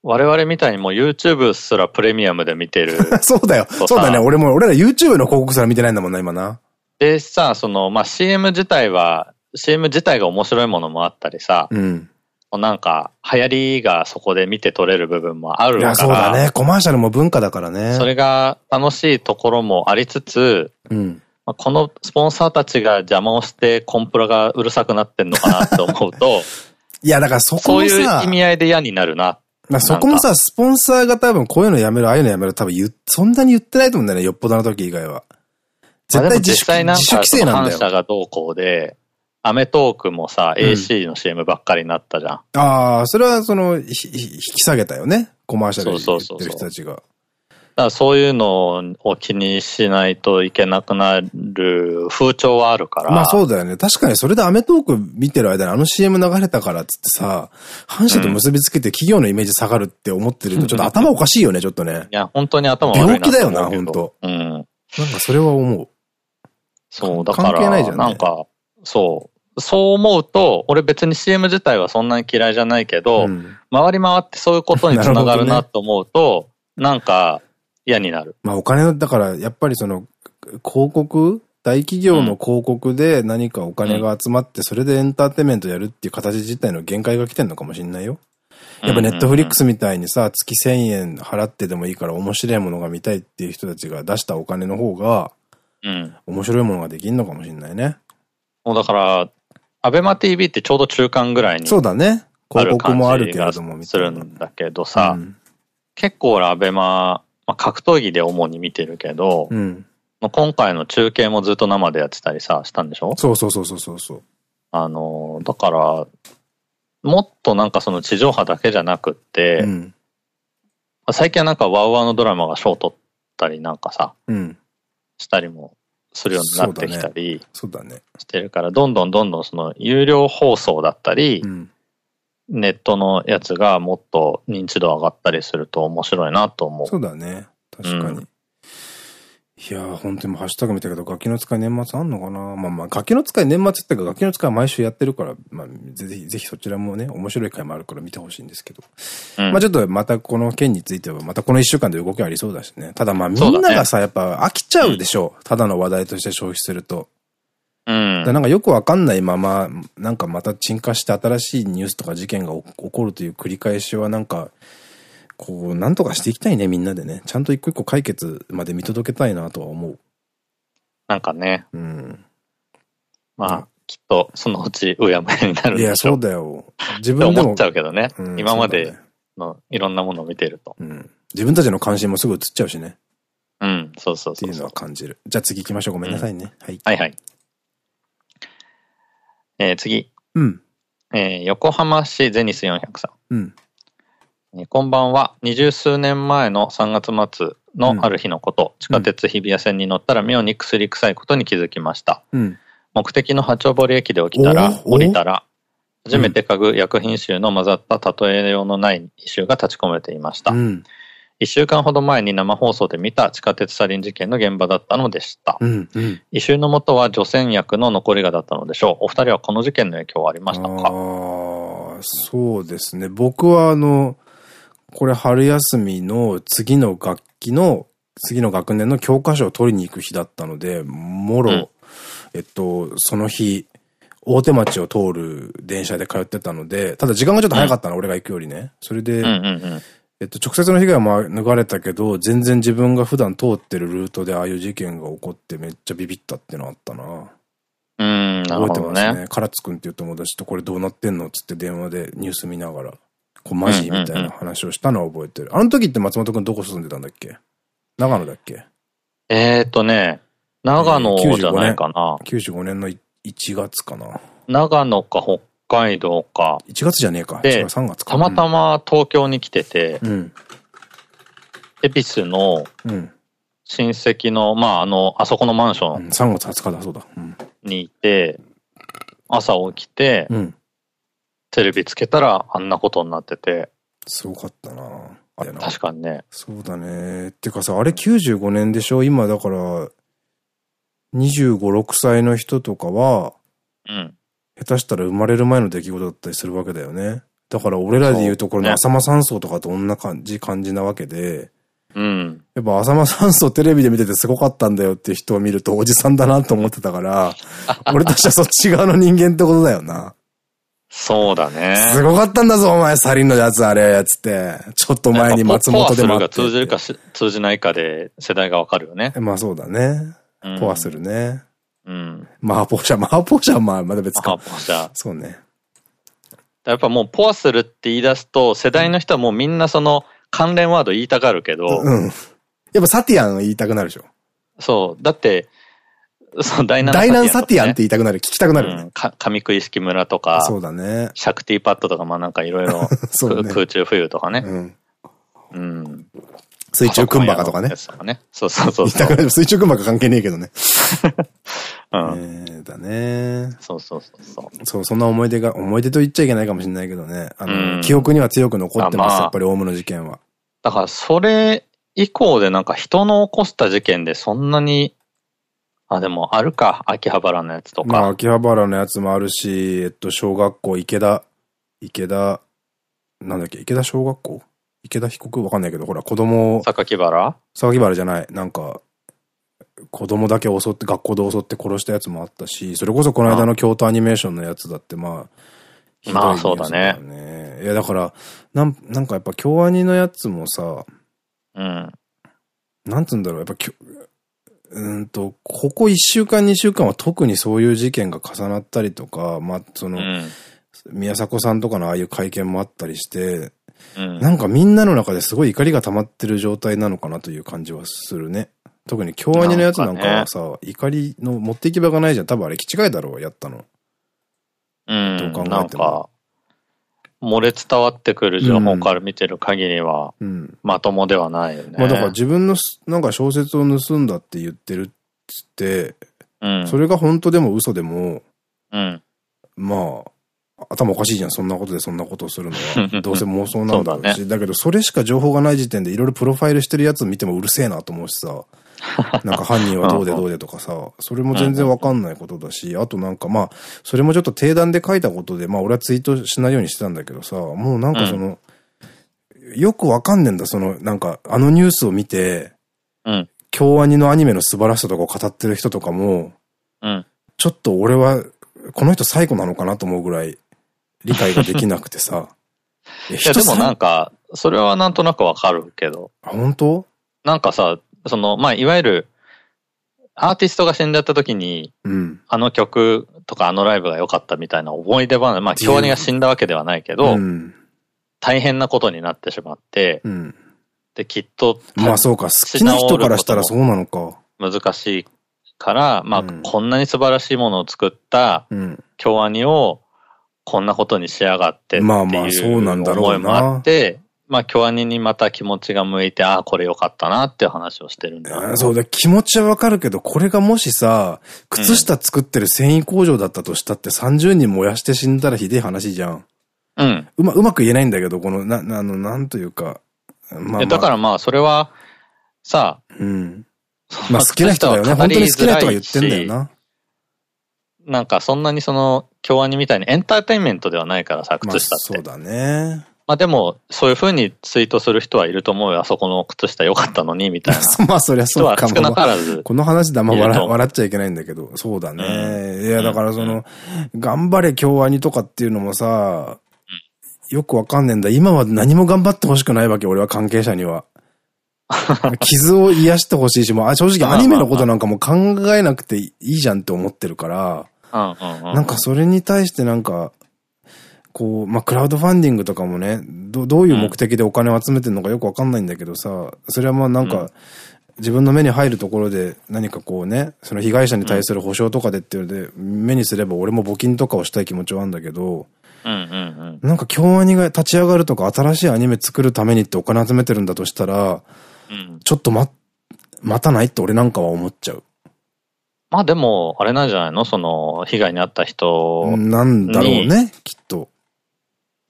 我々みたいにもう YouTube すらプレミアムで見てる。そうだよ。そうだね。俺も、俺ら YouTube の広告すら見てないんだもんな、今な。でさ、その、まあ、CM 自体は、CM 自体が面白いものもあったりさ、うん。なんか、流行りがそこで見て取れる部分もあるから。いや、そうだね。コマーシャルも文化だからね。それが楽しいところもありつつ、うん。このスポンサーたちが邪魔をしてコンプラがうるさくなってんのかなって思うと、いや、だからそこもそういう意味合いで嫌になるな。まあそこもさ、スポンサーが多分こういうのやめる、ああいうのやめる、多分言そんなに言ってないと思うんだよね、よっぽどの時以外は。絶対自主自主規制なんだよ。反社がどうこうで、アメトークもさ、うん、AC の CM ばっかりになったじゃん。ああ、それはその、引き下げたよね。コマーシャルで言ってる人たちが。だそういうのを気にしないといけなくなる風潮はあるから。まあそうだよね。確かにそれでアメトーク見てる間にあの CM 流れたからっつってさ、反社と結びつけて企業のイメージ下がるって思ってるとちょっと頭おかしいよね、ちょっとね。いや、本当に頭悪いな病気だよな、本当うん。なんかそれは思う。そう、だから、関係ないじゃん、ね、なんか、そう。そう思うと、俺別に CM 自体はそんなに嫌いじゃないけど、うん、回り回ってそういうことにつながるなと思うと、ななんか嫌になる。まあお金だから、やっぱりその、広告？大企業の広告で何かお金が集まって、それでエンターテイメントやるっていう形自体の限界が来てんのかもしれないよ。やっぱネットフリックスみたいにさ、月1000円払ってでもいいから面白いものが見たいっていう人たちが出したお金の方が、うん。面白いものができんのかもしれないね。もうだから、アベマ TV ってちょうど中間ぐらいに。そうだね。広告もあるけれどもするんだけどさ、うん、結構俺アベマ、まあ、格闘技で主に見てるけど、うん、今回の中継もずっと生でやってたりさ、したんでしょ？そうそうそうそうそうあの、だから、もっとなんかその地上波だけじゃなくって、うん、最近はなんかワウワウのドラマが賞取ったりなんかさ、うん、したりもするようになってきたりしてるから、どんどんどんどんその有料放送だったり、うん、ネットのやつがもっと認知度上がったりすると面白いなと思う。そうだね。確かに。うんいやー、本当にハッシュタグ見たけど、ガキの使い年末あんのかな？まあまあ、ガキの使い年末っていうか、ガキの使い毎週やってるから、まあ、ぜひ、ぜひそちらもね、面白い回もあるから見てほしいんですけど。うん、まあちょっとまたこの件については、またこの一週間で動きありそうだしね。ただまあみんながさ、ね、やっぱ飽きちゃうでしょう。ただの話題として消費すると。うん。なんかよくわかんないまま、なんかまた沈下して新しいニュースとか事件が起こるという繰り返しはなんか、こう、なんとかしていきたいね、みんなでね。ちゃんと一個一個解決まで見届けたいなとは思う。なんかね。うん。まあ、きっと、そのうち、うやむやになるいや、そうだよ。自分で思っちゃうけどね。うん、今までのいろんなものを見てると、うん。自分たちの関心もすぐ移っちゃうしね。うん、そうそうそうっていうのは感じる。じゃあ次行きましょう。ごめんなさいね。はい。はいはい。えー、次。うん。えー、横浜市ゼニス400さん。うん。こんばんは。二十数年前の3月末のある日のこと、うん、地下鉄日比谷線に乗ったら妙に薬臭いことに気づきました。うん、目的の八丁堀駅で起きたら、降りたら、初めて嗅ぐ薬品臭の混ざった例えようのない異臭が立ち込めていました。うん一週間ほど前に生放送で見た地下鉄サリン事件の現場だったのでした。うんうん、異臭のもとは除染薬の残りがだったのでしょう。お二人はこの事件の影響はありましたか？そうですね。僕はあの、これ春休みの次の学期の、次の学年の教科書を取りに行く日だったので、もろ、うん、えっと、その日、大手町を通る電車で通ってたので、ただ時間がちょっと早かったの、うん、俺が行くよりね。それで、えっと、直接の被害はまあ逃れたけど、全然自分が普段通ってるルートでああいう事件が起こってめっちゃビビったってのあったな。うん、覚えてますね。唐津くんっていう友達とこれどうなってんのつって電話でニュース見ながら。こうマジ？みたいな話をしたのは覚えてる。あの時って松本くんどこ住んでたんだっけ？長野だっけ？えーとね、長野じゃないかな。95年の1月かな。長野か北海道か。1月じゃねえか。で、3月か。たまたま東京に来てて、うん、恵比寿の親戚の、まあ、あの、あそこのマンション。うん、3月20日だ、そうだ。うん、にいて、朝起きて、うんテレビつけたらあんなことになってて。すごかったなあれな。確かにね。そうだね。ってかさ、あれ95年でしょ？今だから、25、6歳の人とかは、うん。下手したら生まれる前の出来事だったりするわけだよね。だから俺らで言うところの浅間山荘とかと同じ感じ、感じなわけで、うん。やっぱ浅間山荘テレビで見ててすごかったんだよって人を見るとおじさんだなと思ってたから、俺たちはそっち側の人間ってことだよな。そうだね。すごかったんだぞ、お前、サリンのやつ、あれ、やつって。ちょっと前に松本でもが通じるか通じないかで世代がわかるよね。まあそうだね。ポアするね。うん。マハポーシャ、マハポーシャはまあまだ別か。マハポーシャ。そうね。やっぱもうポアするって言い出すと、世代の人はもうみんなその関連ワード言いたがるけど。うん。やっぱサティアン言いたくなるでしょ。そう。だって、そう、大南サティアン、大南サティアンって言いたくなる。聞きたくなる、ね。うん。か、上九一色村とか。そうだね。シャクティパッドとか、まあなんかいろいろ。そうね。空中浮遊とかね。うん。うん。水中クンバカとかね。ねそうそうそうそう。水中クンバカ関係ねえけどね。うん。えだね。そうそうそうそう。そう、そんな思い出が、思い出と言っちゃいけないかもしれないけどね。あの、記憶には強く残ってます、やっぱりオウムの事件は。だから、それ以降でなんか人の起こした事件でそんなにあ、でもあるか。秋葉原のやつとか。まあ、秋葉原のやつもあるし、えっと、小学校、池田、池田、なんだっけ、池田小学校池田被告わかんないけど、ほら、子供榊原？榊原じゃない。なんか、子供だけ襲って、学校で襲って殺したやつもあったし、それこそこの間の京都アニメーションのやつだって、まあ、まあ、そうだね。いや、だから、なん、なんかやっぱ京アニのやつもさ、うん。なんつうんだろう、やっぱうんと、ここ1週間2週間は特にそういう事件が重なったりとか、まあ、その、うん、宮迫さんとかのああいう会見もあったりして、うん、なんかみんなの中ですごい怒りが溜まってる状態なのかなという感じはするね。特に京アニのやつなんかはさ、ね、怒りの持っていき場がないじゃん。多分あれ、気違いだろう、やったの。うん。どう考えても。漏れ伝わってくる情報から見てる限りは、まともではないよね。まあだから自分のなんか小説を盗んだって言ってるっつって、うん、それが本当でも嘘でも、うん、まあ、頭おかしいじゃん、そんなことでそんなことをするのは。どうせ妄想なんだろうし。だね、だけど、それしか情報がない時点でいろいろプロファイルしてるやつ見てもうるせえなと思うしさ。なんか犯人はどうでどうでとかさ、それも全然わかんないことだし、あとなんかまあ、それもちょっと定談で書いたことで、まあ俺はツイートしないようにしてたんだけどさ、もうなんかその、よくわかんねえんだ、その、なんか、あのニュースを見て、うん。京アニのアニメの素晴らしさとかを語ってる人とかも、うん。ちょっと俺は、この人最古なのかなと思うぐらい、理解ができなくてさ。いや、でもなんか、それはなんとなくわかるけど。あ、本当？なんかさ、その、まあ、いわゆる、アーティストが死んじゃった時に、うん、あの曲とかあのライブが良かったみたいな思い出話、まあ、京アニが死んだわけではないけど、うん、大変なことになってしまって、うん、で、きっと、まあそうか、好きな人からしたらそうなのか。難しいから、まあ、こんなに素晴らしいものを作った、京アニを、こんなことにしやがってっていう思いもあって、まあ、京アニにまた気持ちが向いて、ああ、これ良かったなっていう話をしてるんだ。そうだ、気持ちはわかるけど、これがもしさ、靴下作ってる繊維工場だったとしたって30人燃やして死んだらひでえ話じゃん。うん。うま、うまく言えないんだけど、この、な、あの、なんというか。まあ、まあ、だからまあ、それは、さあ。うん。まあ、好きな人だよね。本当に好きな人が言ってんだよな。なんか、そんなにその、京アニみたいにエンターテインメントではないからさ、靴下って。そうだね。まあでも、そういうふうにツイートする人はいると思うよ。あそこの靴下良かったのに、みたいな。まあそりゃそうかも。少なからず。この話であんま笑笑っちゃいけないんだけど、そうだね。うん、いや、だからその、うん、頑張れ京アニとかっていうのもさ、よくわかんねえんだ。今は何も頑張ってほしくないわけ、俺は関係者には。傷を癒してほしいし、もう正直アニメのことなんかも考えなくていいじゃんって思ってるから、なんかそれに対してなんか、こう、まあ、クラウドファンディングとかもね、どどういう目的でお金を集めてるのかよくわかんないんだけどさ、それはまあなんか、自分の目に入るところで何かこうね、その被害者に対する保証とかでっていうので、目にすれば俺も募金とかをしたい気持ちはあるんだけど、なんか京アニが立ち上がるとか新しいアニメ作るためにってお金集めてるんだとしたら、うん、ちょっと待、待たないって俺なんかは思っちゃう。まあでも、あれなんじゃないの？その、被害に遭った人なんだろうね、きっと。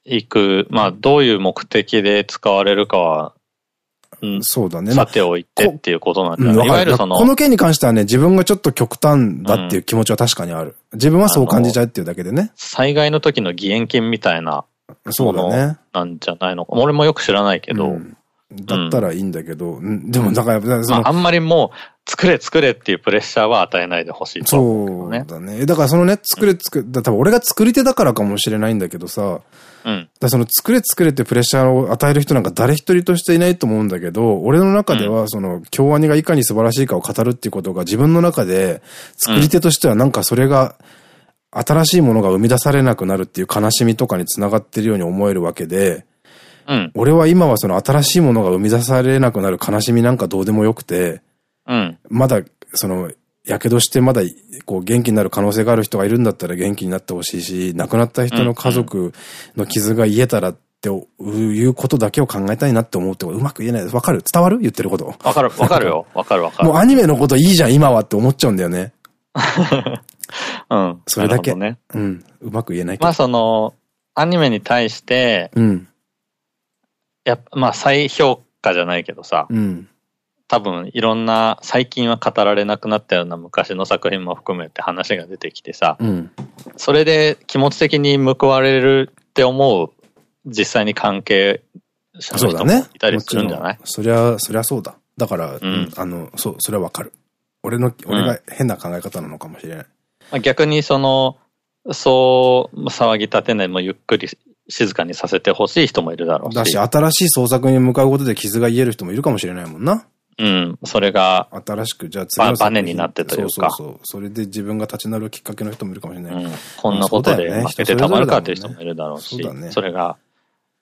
行く、まあ、どういう目的で使われるかは、うん、そうだね。さておいてっていうことなんじゃない、いわゆるその。この件に関してはね、自分がちょっと極端だっていう気持ちは確かにある。自分はそう感じちゃうっていうだけでね。災害の時の義援金みたいなものなんじゃないのか。ね、俺もよく知らないけど。うんだったらいいんだけど、うん、でもだから、まあ、あんまりもう、作れ作れっていうプレッシャーは与えないでほしいと思う、ね。そうだね。だからそのね、作れ作れ、だ多分俺が作り手だからかもしれないんだけどさ、うん。だその作れ作れってプレッシャーを与える人なんか誰一人としていないと思うんだけど、俺の中ではその、京アニがいかに素晴らしいかを語るっていうことが自分の中で、作り手としてはなんかそれが、新しいものが生み出されなくなるっていう悲しみとかにつながってるように思えるわけで、うん、俺は今はその新しいものが生み出されなくなる悲しみなんかどうでもよくて、うん、まだ、その、やけどしてまだ、こう、元気になる可能性がある人がいるんだったら元気になってほしいし、亡くなった人の家族の傷が癒えたらっていうことだけを考えたいなって思うってうまく言えないです。わかる？伝わる？言ってること。わかる、わかるよ。わかるわかる。もうアニメのこといいじゃん、今はって思っちゃうんだよね。うん。それだけ。ね。うん。うまく言えないけど。まあその、アニメに対して、うん。やっぱ、まあ再評価じゃないけどさ、うん。多分いろんな最近は語られなくなったような昔の作品も含めて話が出てきてさ、うん、それで気持ち的に報われるって思う実際に関係者の人もいたりするんじゃない？そりゃ、そりゃそうだ。だから、うん、あの、そう、それはわかる。俺の、俺が変な考え方なのかもしれない。うん、逆にその、そう騒ぎ立てないもゆっくり静かにさせてほしい人もいるだろうし。だし、新しい創作に向かうことで傷が癒える人もいるかもしれないもんな。うん。それが、新しく、じゃあ次のバネになってというか。そうそうそう。それで自分が立ち直るきっかけの人もいるかもしれない。うん、こんなことで負けてたまるかっていう人もいるだろうし、そね、それが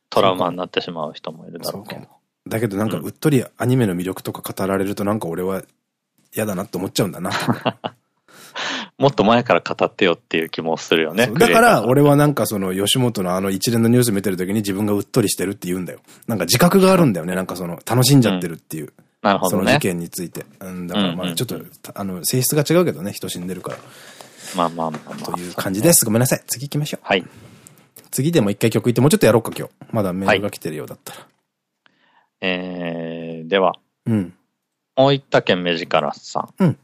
トラウマになってしまう人もいるだろうけど。だけどなんかうっとりアニメの魅力とか語られるとなんか俺は嫌だなって思っちゃうんだな。もっと前から語ってよっていう気もするよね。だから俺はなんかその吉本のあの一連のニュース見てる時に自分がうっとりしてるって言うんだよ。なんか自覚があるんだよね。なんかその楽しんじゃってるっていう。うんなるほど、ね、その事件について。うん、だからまあちょっと、あの、性質が違うけどね、人死んでるから。まあまあまあまあ。という感じです。ごめんなさい。次行きましょう。はい。次でも一回曲行ってもうちょっとやろうか今日。まだメールが来てるようだったら。はい、えー、では。うん。大分県目力さん。うん。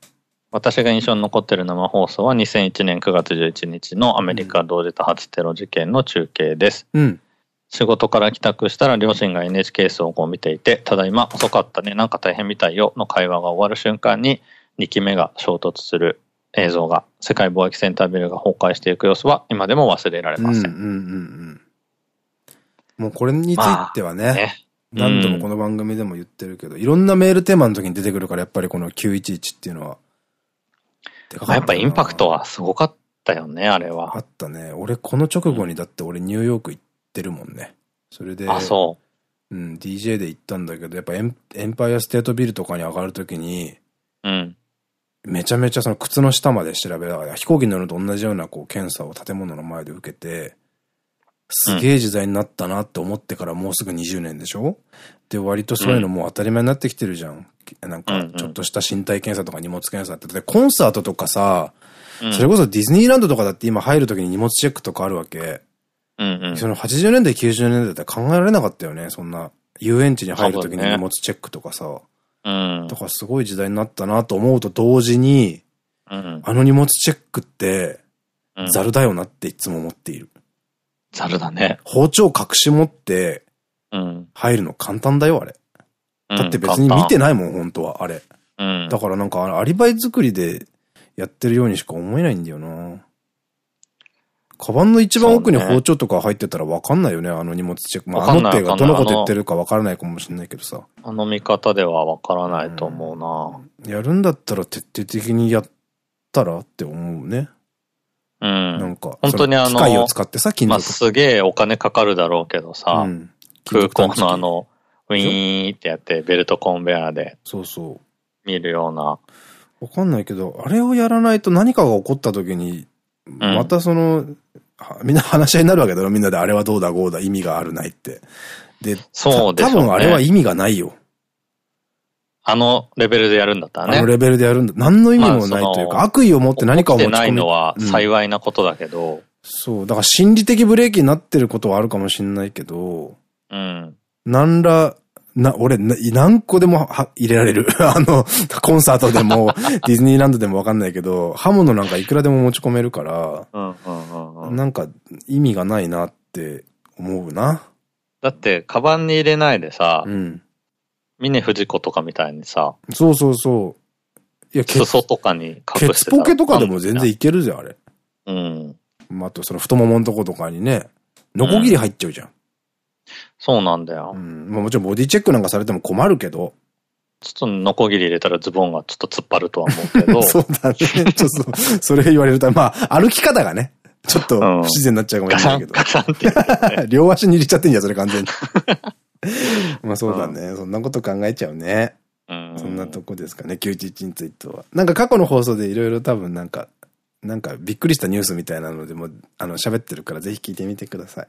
私が印象に残ってる生放送は2001年9月11日のアメリカ同時多発テロ事件の中継です。うん。仕事から帰宅したら両親が NHK 総合を見ていて、ただいま遅かったね、なんか大変みたいよの会話が終わる瞬間に2機目が衝突する映像が、世界貿易センタービルが崩壊していく様子は今でも忘れられません。もうこれについてはね、ね何度もこの番組でも言ってるけど、いろんなメールテーマの時に出てくるから、やっぱりこの911っていうのは。やっぱインパクトはすごかったよね、あれは。あったね。俺この直後にだって俺ニューヨーク行ってるもんね。それで、あ、そう。うん、DJ で行ったんだけど、やっぱエンエンパイアステートビルとかに上がるときに、うん。めちゃめちゃその靴の下まで調べながら、飛行機に乗ると同じようなこう検査を建物の前で受けて、すげえ時代になったなって思ってからもうすぐ20年でしょ？で、割とそういうのもう当たり前になってきてるじゃん。なんか、ちょっとした身体検査とか荷物検査って。で、コンサートとかさ、それこそディズニーランドとかだって今入るときに荷物チェックとかあるわけ。その80年代、90年代だったら考えられなかったよね。そんな、遊園地に入るときに荷物チェックとかさ。うん。とかすごい時代になったなと思うと同時に、うん、あの荷物チェックって、ザルだよなっていつも思っている。ザルだね。包丁隠し持って、入るの簡単だよ、あれ。だって別に見てないもん、本当は、あれ。うん、だからなんか、アリバイ作りでやってるようにしか思えないんだよな。カバンの一番奥に包丁とか入ってたら分かんないよね、あの荷物チェック。まあ、あの手がどのこと言ってるか分からないかもしれないけどさ。あの見方では分からないと思うな、うん、やるんだったら徹底的にやったらって思うね。うん。なんか、本当にあの、機械を使ってさ、まあ、すげえお金かかるだろうけどさ、うん、空港のあの、ウィーンってやって、ベルトコンベアで。そうそう。見るような。わかんないけど、あれをやらないと何かが起こった時に、またその、みんな話し合いになるわけだろみんなであれはどうだこうだ意味があるないって。で、そうですね。多分あれは意味がないよ。あのレベルでやるんだったらね。あのレベルでやるんだ。何の意味もないというか、悪意を持って何かを持ち込みないのは幸いなことだけど、うん、そう。だから心理的ブレーキになってることはあるかもしれないけど、うん。何らな、俺、な何個でもは入れられる。あの、コンサートでも、ディズニーランドでもわかんないけど、刃物なんかいくらでも持ち込めるから、なんか意味がないなって思うな。だって、カバンに入れないでさ、うん。峰不二子とかみたいにさ、そうそうそう。いや、裾とかに隠してケツポケとかでも全然いけるじゃん、あれ。うん。まあ、あとその太もものとことかにね、ノコギリ入っちゃうじゃん。うん、そうなんだよ。うん。まあもちろんボディチェックなんかされても困るけど。ちょっとノコギリ入れたらズボンがちょっと突っ張るとは思うけど。そうだね。ちょっと、それ言われると、まあ、歩き方がね、ちょっと不自然になっちゃうかもしれないけど。って、両足に入れちゃってんじゃん、それ完全に。まあそうだね。うん、そんなこと考えちゃうね。そんなとこですかね、911については。なんか過去の放送でいろいろ多分なんか、なんかびっくりしたニュースみたいなのでも、あの、喋ってるからぜひ聞いてみてください。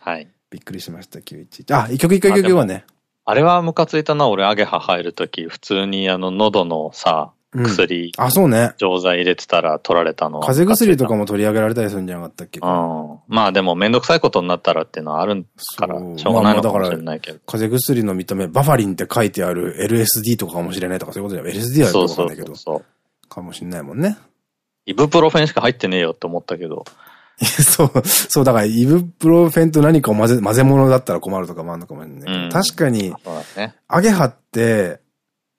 はい。びっくりしました、911。あ、一曲一曲一曲はね。あれはムカついたな、俺、アゲハ入るとき、普通にあの、喉のさ、薬、うん、あ、そうね。錠剤入れてたら取られたの。風邪薬とかも取り上げられたりするんじゃなかったっけ？うん。まあでもめんどくさいことになったらっていうのはあるから、しょうがないのかもしれないけど。風邪薬の見た目、バファリンって書いてある LSD とかかもしれないとかそういうことじゃ LSD はどうかんないけど。そうそうかもしれないもんね。イブプロフェンしか入ってねえよって思ったけど。そう、そう、だから、イブプロフェンと何かを混ぜ、混ぜ物だったら困るとかもあるのかもしれないけど、うん、確かに、ね、アゲハって、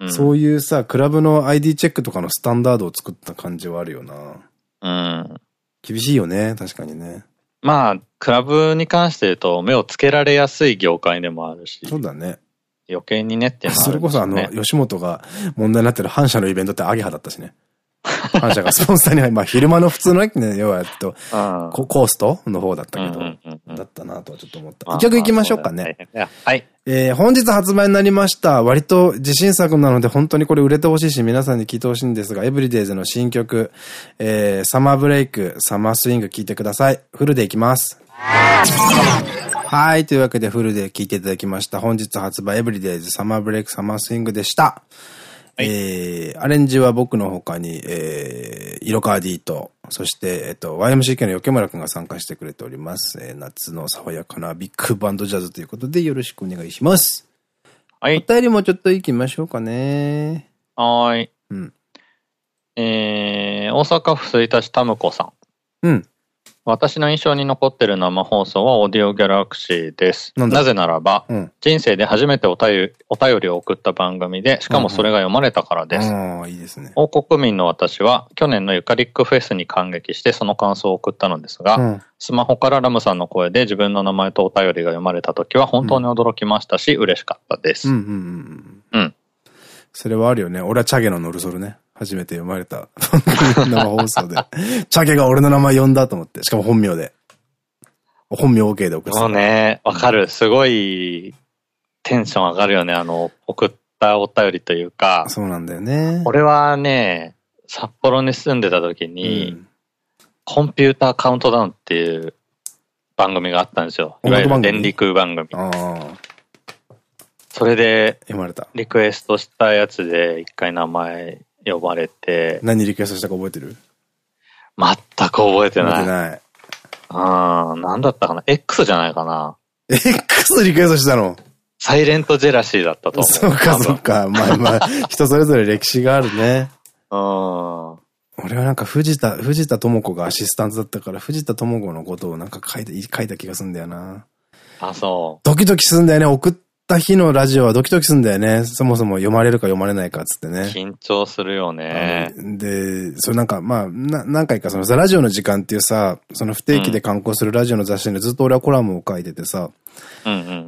そういうさ、クラブの ID チェックとかのスタンダードを作った感じはあるよな。うん。厳しいよね、確かにね。まあ、クラブに関して言うと、目をつけられやすい業界でもあるし。そうだね。余計にねっていうのは、ね、それこそあの、吉本が問題になってる反社のイベントってアゲハだったしね。反社がスポンサーに、まあ昼間の普通のね、要は、と、コーストの方だったけど、だったなとはちょっと思った。一曲行きましょうかね。はい。えー、本日発売になりました。割と自信作なので本当にこれ売れてほしいし皆さんに聴いてほしいんですが、エブリデイズの新曲、えー、サマーブレイク、サマースイング聴いてください。フルでいきます。はい。というわけでフルで聴いていただきました。本日発売エブリデイズサマーブレイク、サマースイングでした。はい、えー、アレンジは僕の他に、えー、イロカーディと、そして、えっと、YMCK の横村くんが参加してくれております。えー、夏の爽やかなビッグバンドジャズということでよろしくお願いします。はい。お便りもちょっと行きましょうかね。はい。うん。えー、大阪府吹田市タムコさん。うん。私の印象に残っている生放送はオーディオギャラクシーです。なぜならば、うん、人生で初めてお便りお便りを送った番組で、しかもそれが読まれたからです。いいですね。王国民の私は、去年のユカリックフェスに感激してその感想を送ったのですが、うん、スマホからラムさんの声で自分の名前とお便りが読まれた時は本当に驚きましたし、うん、嬉しかったです。うん。それはあるよね。俺はチャゲのノルソルね。初めて読まれた 生放送で。チャゲが俺の名前呼んだと思って。しかも本名で。本名 OK で送って。そうね。わかる。すごいテンション上がるよね。あの、送ったお便りというか。そうなんだよね。俺はね、札幌に住んでた時に、うん、コンピューターカウントダウンっていう番組があったんですよ。いわゆる電力番組。それで、リクエストしたやつで一回名前呼ばれて。何リクエストしたか覚えてる？全く覚えてない。覚えてない。うん、なんだったかな ?X じゃないかな ?X リクエストしたの？サイレントジェラシーだったと思う。そうか、そうか。まあまあ、人それぞれ歴史があるね。うん。俺はなんか藤田、藤田智子がアシスタントだったから、藤田智子のことをなんか書いた、書いた気がするんだよな。あ、そう。ドキドキするんだよね。送っった日のラジオはドキドキするんだよね。そもそも読まれるか読まれないかっつってね。緊張するよね。で、それなんか、まあ、な、何回かそのさ、ラジオの時間っていうさ、その不定期で刊行するラジオの雑誌にずっと俺はコラムを書いててさ、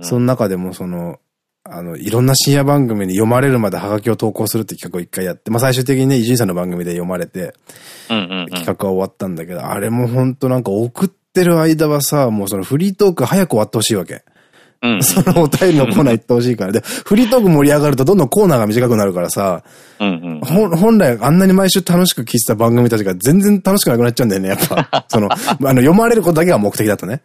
その中でもその、あの、いろんな深夜番組に読まれるまでハガキを投稿するって企画を一回やって、まあ最終的にね、伊集院さんの番組で読まれて、企画は終わったんだけど、あれも本当なんか送ってる間はさ、もうそのフリートーク早く終わってほしいわけ。そのお便りのコーナー行ってほしいから。で、フリートーク盛り上がるとどんどんコーナーが短くなるからさ、本来あんなに毎週楽しく聞いてた番組たちが全然楽しくなくなっちゃうんだよね、やっぱ。その、あの、読まれることだけが目的だとね。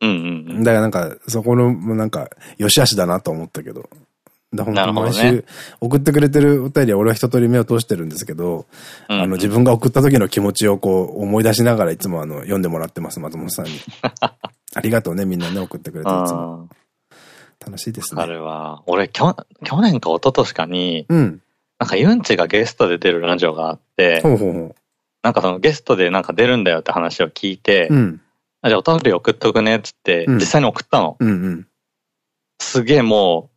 うんうん。だからなんか、そこの、なんか、良し悪しだなと思ったけど。だ本当毎週送ってくれてるお便りは俺は一通り目を通してるんですけど、あの自分が送った時の気持ちをこう思い出しながらいつもあの読んでもらってます、松本さんに。ありがとうね、みんなね、送ってくれていつも。楽しいですね。あれは、俺、きょ、去年か一昨年かに、うん。なんかユンチがゲストで出るラジオがあって、ほうほうほうなんかそのゲストでなんか出るんだよって話を聞いて、うん。あ、じゃあお便り送っとくねっつって、実際に送ったの。うんうん、すげえも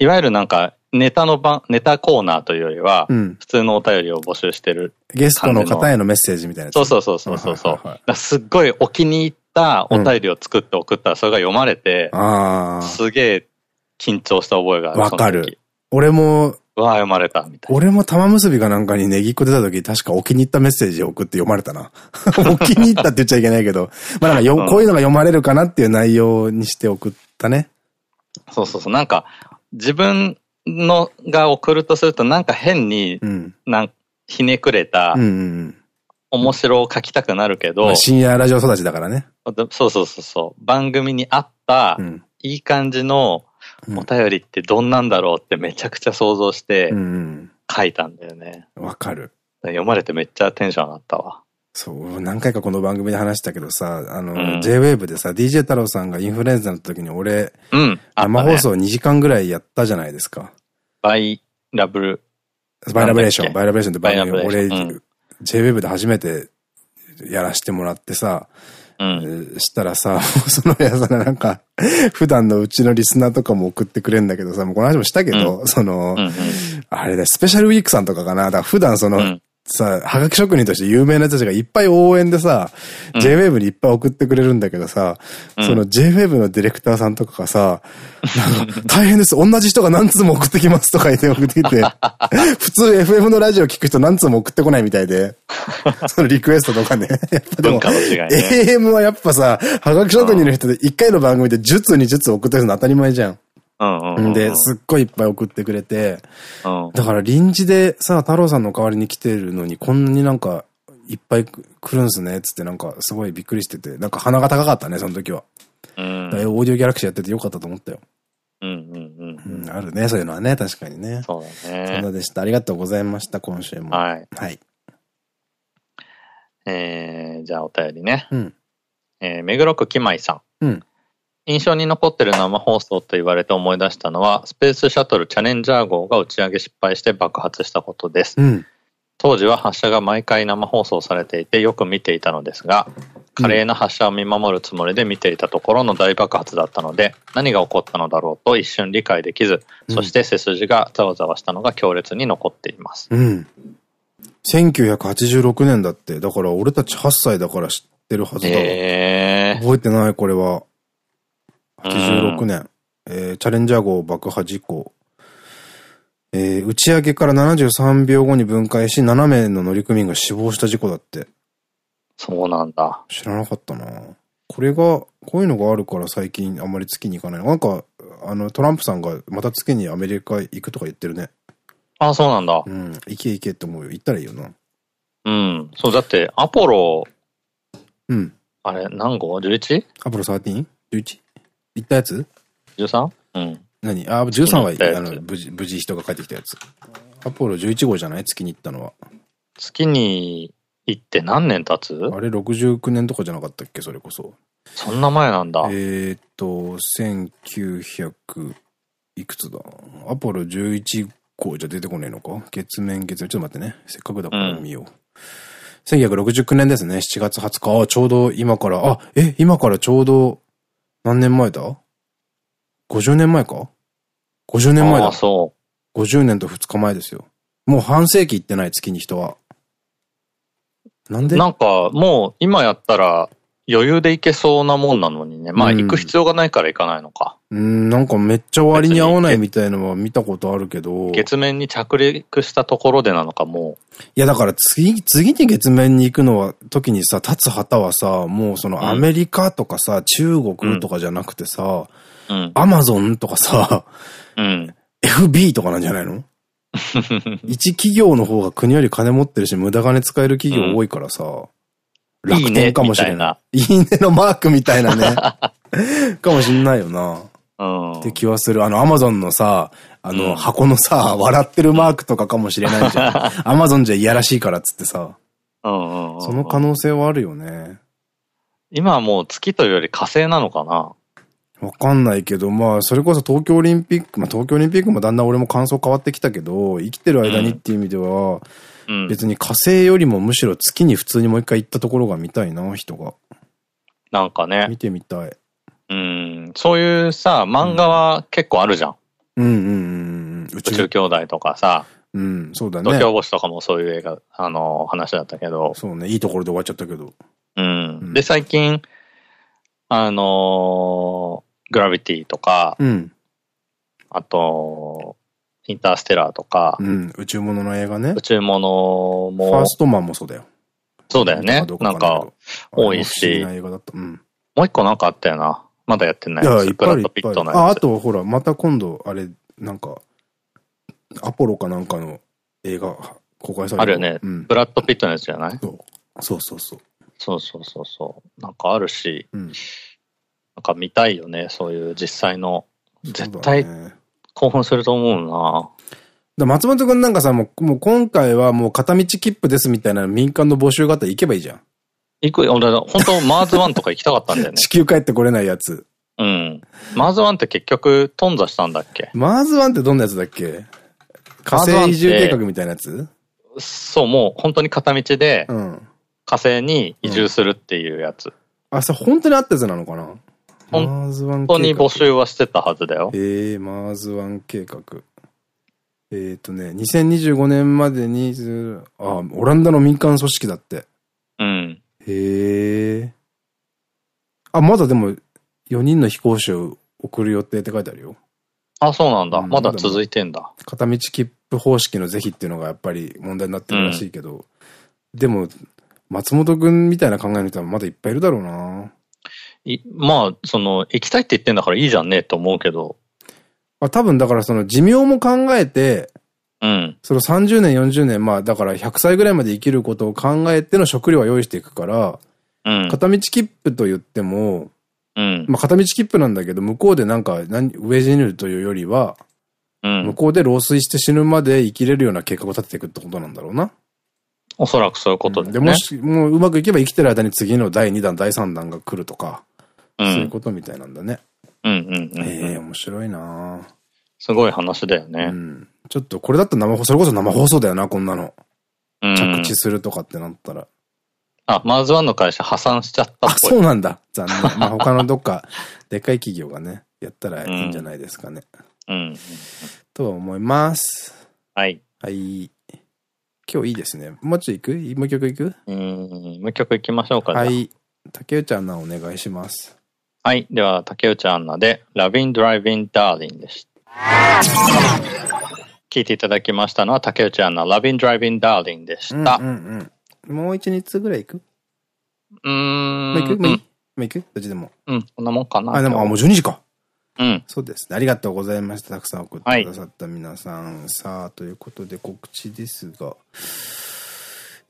う、いわゆるなんか、ネタの番、ネタコーナーというよりは、普通のお便りを募集してる。ゲストの方へのメッセージみたいなそうそうそうそうそう。すっごいお気に入ったお便りを作って送ったら、それが読まれて、うん、すげえ緊張した覚えがある。わかる。俺も、わあ、読まれた、みたいな。俺も玉結びがなんかにネギっ子出た時、確かお気に入ったメッセージを送って読まれたな。お気に入ったって言っちゃいけないけど、まあなんかよ、こういうのが読まれるかなっていう内容にして送ったね。そうそうそう。なんか、自分のが送るとすると、なんか変に、うん、なんひねくれた、面白を書きたくなるけど、まあ、深夜ラジオ育ちだからね。そうそうそうそう。番組に合った、いい感じのお便りってどんなんだろうってめちゃくちゃ想像して書いたんだよね。わ、かる。読まれてめっちゃテンション上がったわ。そう、何回かこの番組で話したけどさ、あの、うん、J-Wave でさ、DJ 太郎さんがインフルエンザの時に俺、うん、生放送2時間ぐらいやったじゃないですか。バイラブル。バイラブレーション、バイラブレーションって番組俺、うん、J-Wave で初めてやらしてもらってさ、うん、したらさ、そのやさなんか、普段のうちのリスナーとかも送ってくれんだけどさ、もうこの話もしたけど、うん、その、うん。うん、あれだ、スペシャルウィークさんとかかな、だから普段その、さ、はがき職人として有名な人たちがいっぱい応援でさ、うん、J-Wave にいっぱい送ってくれるんだけどさ、うん、その J-Wave のディレクターさんとかがさ、なんか、大変です。同じ人が何通も送ってきますとか言って送ってきて、普通 FM のラジオ聞く人何通も送ってこないみたいで、そのリクエストとかね。やっぱでも、ね、AM はやっぱさ、はがき職人の人で1回の番組で10通20通送ってるの当たり前じゃん。で、すっごいいっぱい送ってくれて、だから臨時でさ、太郎さんの代わりに来てるのにこんなになんかいっぱい来るんすね、つってなんかすごいびっくりしてて、なんか鼻が高かったね、その時は。うん、オーディオギャラクシーやっててよかったと思ったよ。うんうんうん。あるね、そういうのはね、確かにね。そうだね。そんなでした。ありがとうございました、今週も。はい。はい。えー、じゃあお便りね。うん。えー、目黒区きまいさん。うん。印象に残ってる生放送と言われて思い出したのは、スペースシャトルチャレンジャー号が打ち上げ失敗して爆発したことです。うん、当時は発射が毎回生放送されていてよく見ていたのですが、華麗な発射を見守るつもりで見ていたところの大爆発だったので、何が起こったのだろうと一瞬理解できず、うん、そして背筋がざわざわしたのが強烈に残っています。うん。1986年だって、だから俺たち8歳だから知ってるはずだ。えー、覚えてない、これは。86年、えー、チャレンジャー号爆破事故。えー、打ち上げから73秒後に分解し、7名の乗組員が死亡した事故だって。そうなんだ。知らなかったなこれが、こういうのがあるから最近あんまり月に行かない。なんか、あの、トランプさんがまた月にアメリカ行くとか言ってるね。ああ、そうなんだ。うん。行け行けって思うよ。行ったらいいよな。うん。そう、だって、アポロ、うん。あれ、何号 ?11? アポロ 13?11? 行ったやつ ?13? うん。何？あ、13は、あの、無事、無事人が帰ってきたやつ。アポロ11号じゃない？月に行ったのは。月に行って何年経つ？あれ69年とかじゃなかったっけ？それこそ。そんな前なんだ。えっと、1900、いくつだ？アポロ11号じゃ出てこねえのか？月面月面。ちょっと待ってね。せっかくだから見よう。うん、1969年ですね。7月20日。あ、ちょうど今から、あ、え、今からちょうど何年前だ ?50 年前か ?50 年前だ。あそう。50年と2日前ですよ。もう半世紀行ってない月に人は。なんで？なんか、もう今やったら余裕で行けそうなもんなのにね。まあ行く必要がないから行かないのか。うん、なんかめっちゃ割に合わないみたいなのは見たことあるけど。月面に着陸したところでなのかもう。いやだから次、次に月面に行くのは、時にさ、立つ旗はさ、もうそのアメリカとかさ、うん、中国とかじゃなくてさ、アマゾンとかさ、うん、FB とかなんじゃないの？一企業の方が国より金持ってるし、無駄金使える企業多いからさ、うん、楽天かもしれない。いいねのマークみたいなね。かもしんないよな。って気はする。あの、アマゾンのさ、あの、箱のさ、笑ってるマークとかかもしれないじゃん。アマゾンじゃいやらしいからっつってさ。その可能性はあるよね。今はもう月というより火星なのかなわかんないけど、まあ、それこそ東京オリンピック、まあ東京オリンピックもだんだん俺も感想変わってきたけど、生きてる間にっていう意味では、うん、別に火星よりもむしろ月に普通にもう一回行ったところが見たいな、人が。なんかね。見てみたい。うん。そういうさ、漫画は結構あるじゃん。うんうんうん宇宙兄弟とかさ。うん、そうだね。土俵星とかもそういう映画、あの、話だったけど。そうね、いいところで終わっちゃったけど。うん。うん、で、最近、あのー、グラビティとか、うん、あと、インターステラーとか、うん、宇宙物の映画ね。宇宙物も。ファーストマンもそうだよ。そうだよね。なんか、多いし。うん、もう一個なんかあったよな。まだやってない。いや、いっぱいある。あ、あと、ほら、また今度、あれ、なんか、アポロかなんかの映画公開される。あるよね。うん、ブラッド・ピットのやつじゃない？そうそうそう。そうそうそうそう。なんかあるし、うん、なんか見たいよね、そういう実際の。絶対興奮すると思うな。だ松本くんなんかさ、もう、もう今回はもう片道切符ですみたいな民間の募集があったら行けばいいじゃん。行く、俺、本当マーズワンとか行きたかったんだよね。地球帰ってこれないやつ。うん。マーズワンって結局、頓挫したんだっけ？マーズワンってどんなやつだっけ？火星移住計画みたいなやつ？そう、もう本当に片道で、うん、火星に移住するっていうやつ。うん、あ、それ本当にあったやつなのかな？本当に募集はしてたはずだよ。ええー、マーズワン計画。えっ、ー、とね、2025年までに、あ、オランダの民間組織だって。うん。へえ。あ、まだでも、4人の飛行士を送る予定って書いてあるよ。あ、そうなんだ。うん、まだ続いてんだ。片道切符方式の是非っていうのがやっぱり問題になってるらしいけど、うん、でも、松本くんみたいな考えの人はまだいっぱいいるだろうな。いまあ、その、行きたいって言ってんだからいいじゃんねって思うけど。あ多分だからその寿命も考えて、うん。その30年、40年、まあだから100歳ぐらいまで生きることを考えての食料は用意していくから、うん。片道切符と言っても、うん。まあ片道切符なんだけど、向こうでなんか、何、ウェジニルというよりは、うん。向こうで老衰して死ぬまで生きれるような計画を立てていくってことなんだろうな。おそらくそういうことで、ね、で、もし、もううまくいけば生きてる間に次の第2弾、第3弾が来るとか、うん、そういうことみたいなんだね。うんうんうん、ええ面白いなすごい話だよね。うん。ちょっとこれだったら生放送、それこそ生放送だよな、こんなの。うん、着地するとかってなったら。あ、マーズワンの会社破産しちゃったあ、そうなんだ。残念。まあ他のどっか、でっかい企業がね、やったらいいんじゃないですかね。うん。うん、とは思います。はい。はい。今日いいですね。もうちょい行く？もう一曲行く？うん、もう一曲行きましょうか。はい。竹内アンナお願いします。はい。では、竹内アンナで、Loving Driving Darling でした。聞いていただきましたのは、竹内アンナ、Loving Driving Darling でした。もう一、二通ぐらい行く？うーん。もう行く？もう行く？どっちでも。うん、こんなもんかな。あ、でも、あ、もう12時か。うん。そうですね。ありがとうございました。たくさん送ってくださった皆さん。はい、さあ、ということで告知ですが。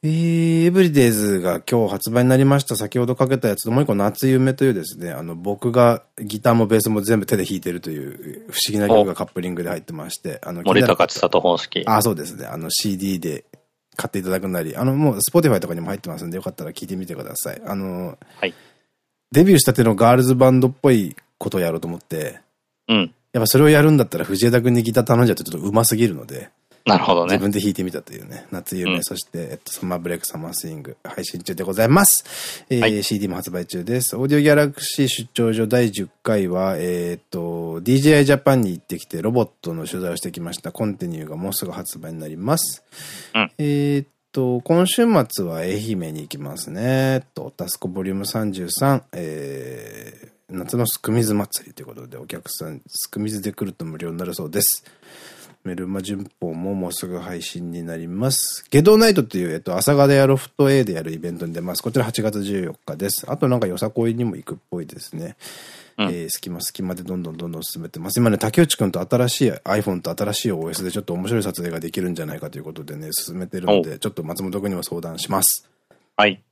えー、エブリデイズが今日発売になりました。先ほどかけたやつもう一個夏夢というですね、あの、僕がギターもベースも全部手で弾いてるという不思議な曲がカップリングで入ってまして、あの、森高千里方式。あ、そうですね。あの CD で買っていただくなり、あの、もう Spotify とかにも入ってますんで、よかったら聞いてみてください。あの、はい。デビューしたてのガールズバンドっぽいことをやろうと思って、うん。やっぱそれをやるんだったら藤枝君にギター頼んじゃうとちょっと上手すぎるので、なるほどね。自分で弾いてみたというね。夏夢、うん、そして、えっと、サマーブレイクサマースイング配信中でございます。えー、はい、CD も発売中です。オーディオギャラクシー出張所第10回は、えー、っと、DJI ジャパンに行ってきてロボットの取材をしてきましたコンティニューがもうすぐ発売になります。うん、えっと、今週末は愛媛に行きますね。と、タスコボリューム33、えー、夏のスクミズ祭りということで、お客さん、スクミズで来ると無料になるそうです。メルマ旬報ももうすぐ配信になります。ゲドナイトという、えっと、朝霞でやロフト A でやるイベントに出ます。こちら8月14日です。あとなんかよさこいにも行くっぽいですね。うん、えー、隙間隙間でどんどんどんどん進めてます。今ね、竹内くんと新しい iPhone と新しい OS でちょっと面白い撮影ができるんじゃないかということでね、進めてるので、ちょっと松本君にも相談します。はい。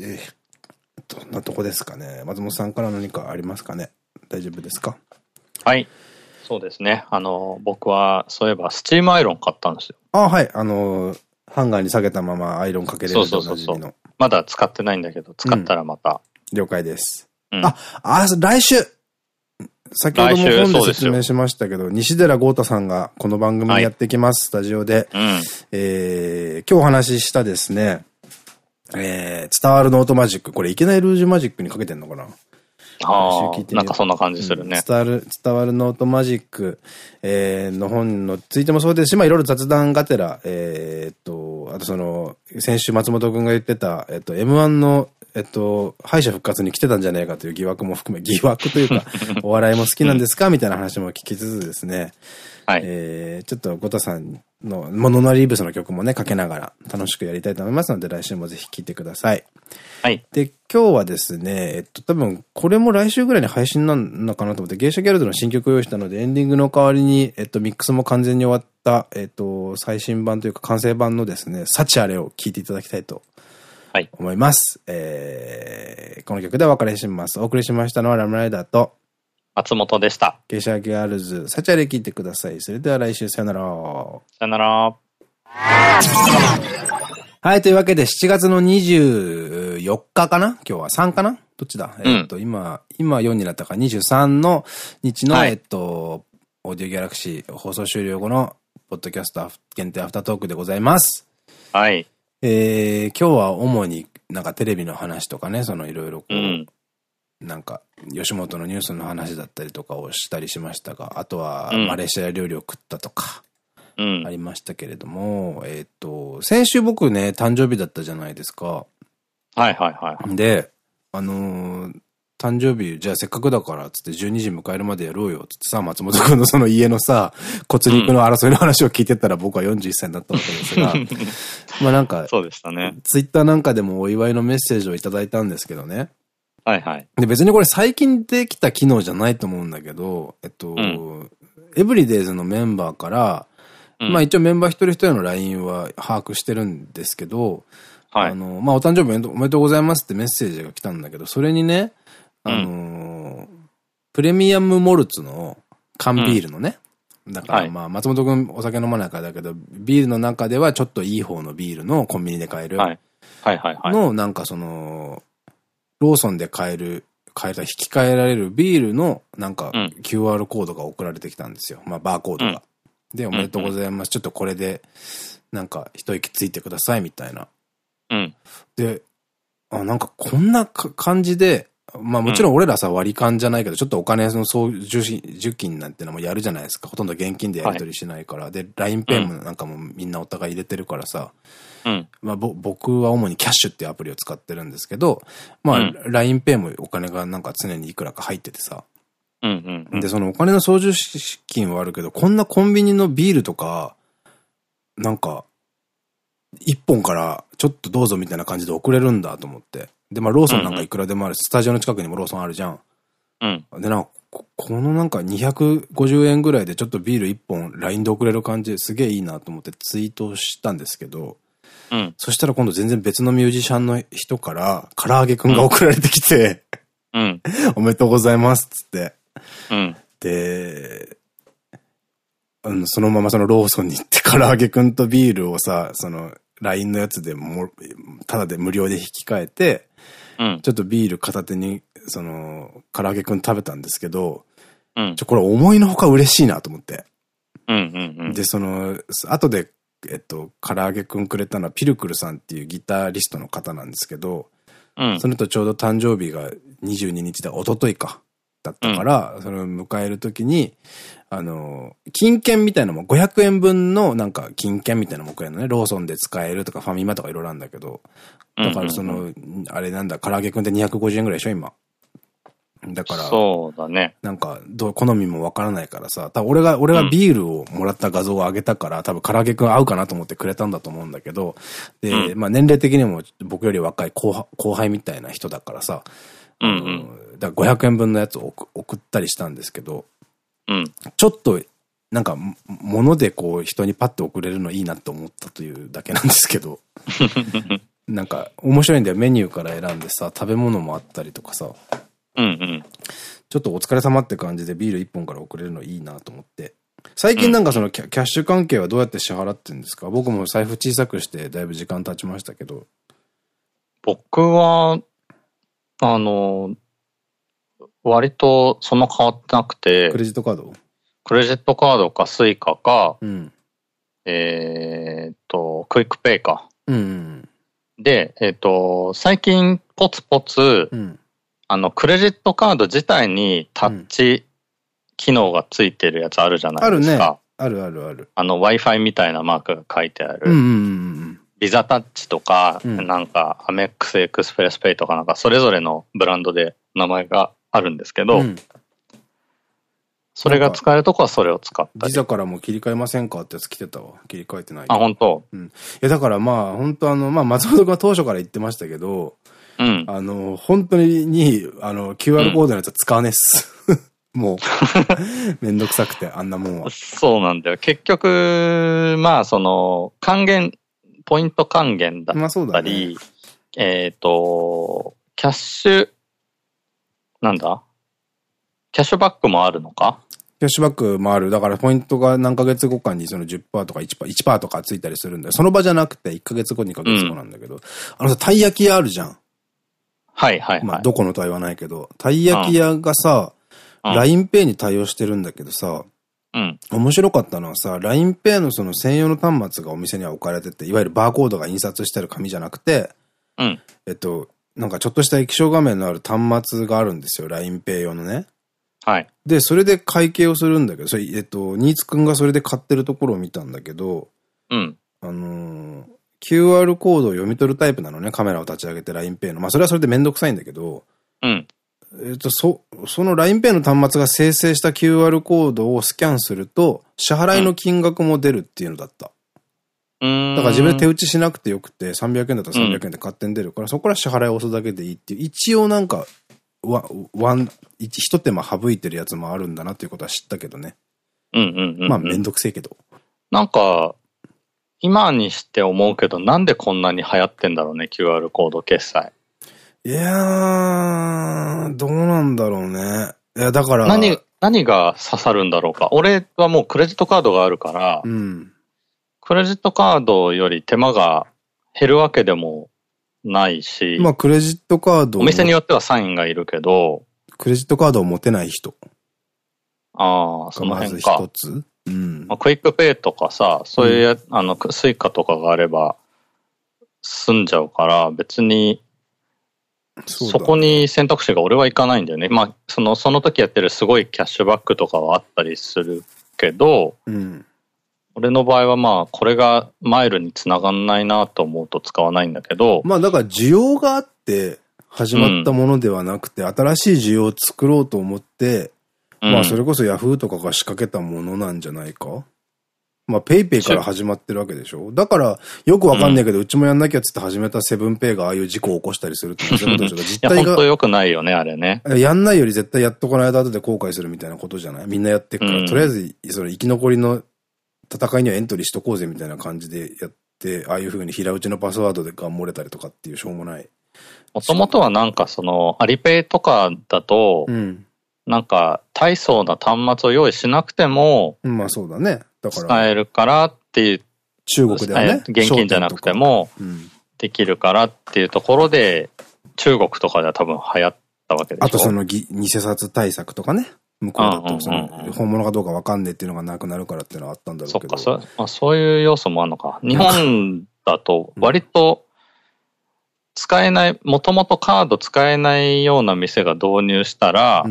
えー、どんなとこですかね。松本さんから何かありますかね。大丈夫ですか？はい。そうですね。あの、僕は、そういえば、スチームアイロン買ったんですよ。あはい。あの、ハンガーに下げたままアイロンかけれるそうそうそうまだ使ってないんだけど、使ったらまた。うん、了解です。うん、あ、あ、来週先ほども本で説明しましたけど、西寺豪太さんがこの番組にやってきます、はい、スタジオで。うん、えー、今日お話ししたですね、えー、伝わるノートマジック。これいけないルージュマジックにかけてんのかな？ああ、なんかそんな感じするね、うん、伝わる、伝わるノートマジック、えー、の本のついてもそうですし、まあいろいろ雑談がてら、えー、っと、あとその、先週松本くんが言ってた、えっと、M1 の、えっと、敗者復活に来てたんじゃないかという疑惑も含め、疑惑というか、お笑いも好きなんですか？みたいな話も聞きつつですね、はい。えー、ちょっとゴタさんの、モノナリーブスの曲もね、かけながら楽しくやりたいと思いますので、来週もぜひ聴いてください。はい。で、今日はですね、えっと、多分、これも来週ぐらいに配信なのかなと思って、芸者ギャルドの新曲を用意したので、エンディングの代わりに、えっと、ミックスも完全に終わった、えっと、最新版というか完成版のですね、幸あれを聴いていただきたいと思います。はい、えー、この曲でお別れします。お送りしましたのはラムライダーと、松本でした。ゲシャギャールズ、サチャレ聞いてください。それでは来週さよなら。さよなら。はい、というわけで7月の24日かな？今日は3かな？どっちだ、うん、えっと、今、今4になったか23の日の、はい、えっと、オーディオギャラクシー放送終了後のポッドキャスト限定アフタートークでございます。はい。えー、今日は主になんかテレビの話とかね、そのいろいろこう、うん、なんか、吉本のニュースの話だったりとかをしたりしましたが、あとは、マレーシア料理を食ったとか、ありましたけれども、うん、えっと、先週僕ね、誕生日だったじゃないですか。はいはいはい。で、あのー、誕生日、じゃあせっかくだから、つって12時迎えるまでやろうよ、つってさ、松本くんのその家のさ、骨肉の争いの話を聞いてたら僕は41歳になったわけですが、まあなんか、そうでしたね。ツイッターなんかでもお祝いのメッセージをいただいたんですけどね。はいはい。で、別にこれ最近できた機能じゃないと思うんだけど、えっと、うん、エブリデイズのメンバーから、うん、まあ一応メンバー一人一人の LINE は把握してるんですけど、はい、あの、まあお誕生日おめでとうございますってメッセージが来たんだけど、それにね、あの、うん、プレミアムモルツの缶ビールのね、だからまあ、松本くんお酒飲まないからだけど、ビールの中ではちょっといい方のビールのコンビニで買える。はい。はいはいはい。の、なんかその、ローソンで買える、買えた、引き換えられるビールの、なんか、QR コードが送られてきたんですよ。まあ、バーコードが。うん、で、おめでとうございます。ちょっとこれで、なんか、一息ついてください、みたいな。うん。で、あ、なんかこんな感じで、まあもちろん俺らさ割り勘じゃないけど、ちょっとお金の総受受金なんてのもやるじゃないですか。ほとんど現金でやり取りしないから。はい、で、LINEPay もなんかもみんなお互い入れてるからさ。うん、まあ僕は主にキャッシュっていうアプリを使ってるんですけど、まあ LINEPay もお金がなんか常にいくらか入っててさ。で、そのお金の操縦資金はあるけど、こんなコンビニのビールとか、なんか、一本からちょっとどうぞみたいな感じで送れるんだと思って。で、まあローソンなんかいくらでもあるし、スタジオの近くにもローソンあるじゃん。うん。で、なんか、このなんか250円ぐらいでちょっとビール1本 LINE で送れる感じですげえいいなと思ってツイートしたんですけど、うん、そしたら今度全然別のミュージシャンの人から、唐揚げくんが送られてきて、うん、おめでとうございますっつって。うん、で、うん、そのままそのローソンに行って唐揚げくんとビールをさ、その LINE のやつでも、ただで無料で引き換えて、うん、ちょっとビール片手に、その、唐揚げくん食べたんですけど、うん、ちょ、これ思いのほか嬉しいなと思って。で、その、後で、えっと、唐揚げくんくれたのはピルクルさんっていうギタリストの方なんですけど、うん、そのとちょうど誕生日が22日で、一昨日か、だったから、うん、それを迎えるときに、あの、金券みたいなのも500円分のなんか金券みたいなのもくれるのね。ローソンで使えるとかファミマとかいろいろあるんだけど。だからその、あれなんだ、唐揚げくんって250円ぐらいでしょ、今。だから、そうだね。なんか、どう、好みもわからないからさ、多分俺が、俺がビールをもらった画像を上げたから、多分唐揚げくん合うかなと思ってくれたんだと思うんだけど、で、うん、まあ年齢的にも僕より若い後後輩みたいな人だからさ、うんうん、だから500円分のやつを送ったりしたんですけど、うん、ちょっと、なんか、物でこう人にパッと送れるのいいなって思ったというだけなんですけど、なんか面白いんだよ。メニューから選んでさ、食べ物もあったりとかさ。うんうん。ちょっとお疲れ様って感じでビール1本から送れるのいいなと思って。最近なんかそのキャ,、キャッシュ関係はどうやって支払ってるんですか？僕も財布小さくしてだいぶ時間経ちましたけど。僕は、あの、割とそんな変わってなくて。クレジットカードクレジットカードかスイカか、うん、えっと、クイックペイか。うん、で、えっ、ー、と、最近ポツポツ、うん、あの、クレジットカード自体にタッチ機能がついてるやつあるじゃないですか。あるね。あるあるある。あの、Wi-Fi みたいなマークが書いてある。ビザタッチとか、うん、なんか、アメックスエクスプレスペイとかなんか、それぞれのブランドで名前があるんですけど、うん、それが使えるとこはそれを使ったビザからも切り替えませんかってやつ来てたわ。切り替えてない。あ、本当うん。いや、だからまあ、本当あの、まあ、松本君は当初から言ってましたけど、うん。あの、本当に、あの、QR コードのやつは使わねえっす。うん、もう、めんどくさくて、あんなもんは。そうなんだよ。結局、まあ、その、還元、ポイント還元だったり、まあそうだね、えっと、キャッシュ、なんだ？キャッシュバックもあるのか？キャッシュバックもある。だからポイントが何ヶ月後かにその10%とか 1%, 1とかついたりするんだよ。その場じゃなくて1ヶ月後、2ヶ月後なんだけど。うん、あのさ、たい焼き屋あるじゃん。はいはいはい。まあ、どこのとは言わないけど。たい焼き屋がさ、うん、LINEPay に対応してるんだけどさ、うん。面白かったのはさ、LINEPay のその専用の端末がお店には置かれてて、いわゆるバーコードが印刷してある紙じゃなくて、うん。えっと、なんかちょっとした液晶画面のある端末があるんですよ。LINEPay 用のね。はい。で、それで会計をするんだけど、それ、えっと、新津くんがそれで買ってるところを見たんだけど、うん。あのー、QR コードを読み取るタイプなのね、カメラを立ち上げて LINEPay の。まあ、それはそれでめんどくさいんだけど、うん。えっと、そ、その LINEPay の端末が生成した QR コードをスキャンすると、支払いの金額も出るっていうのだった。うん。だから自分で手打ちしなくてよくて、300円だったら300円で勝手に出るから、うん、そこから支払いを押すだけでいいっていう、一応なんか、わ、ワン、一手間省いてるやつもあるんだなっていうことは知ったけどね。うんうんうん、まあめんどくせえけど。なんか、今にして思うけど、なんでこんなに流行ってんだろうね、QR コード決済。いやー、どうなんだろうね。いや、だから。何、何が刺さるんだろうか。俺はもうクレジットカードがあるから、うん、クレジットカードより手間が減るわけでもないし。まあ、クレジットカード。お店によってはサインがいるけど。クレジットカードを持てない人。ああ、その辺か。まず一つ。うん。まあ、クイックペイとかさ、そういう、うん、あの、スイカとかがあれば、済んじゃうから、別に、そ,、そこに選択肢が俺はいかないんだよね。まあ、その、その時やってるすごいキャッシュバックとかはあったりするけど、うん、俺の場合はまあ、これがマイルにつながんないなと思うと使わないんだけど。まあ、だから需要があって始まったものではなくて、うん、新しい需要を作ろうと思って、うん、まあ、それこそヤフーとかが仕掛けたものなんじゃないか？まあ、ペイペイから始まってるわけでしょ？だから、よくわかんないけど、うん、うちもやんなきゃっつって始めたセブンペイがああいう事故を起こしたりするって そういうことでしょ？実態が。本当良くないよね、あれね。やんないより絶対やっとこないと後で後悔するみたいなことじゃない？みんなやってくから、とりあえず、その生き残りの戦いにはエントリーしとこうぜみたいな感じでやって、ああいう風に平打ちのパスワードでが漏れたりとかっていうしょうもない。もともとはなんかその、アリペイとかだと、うん、なんか、大層な端末を用意しなくても、まあそうだね。だから。使えるからっていう。中国ではね。現金じゃなくても、できるからっていうところで、中国とかでは多分流行ったわけでしょあとその偽札対策とかね。向こうだと、その、本物かどうかわかんねえっていうのがなくなるからっていうのはあったんだろうけど。そっか、そ,、まあ、そういう要素もあるのか。日本だと、割と、使えない、もともとカード使えないような店が導入したら、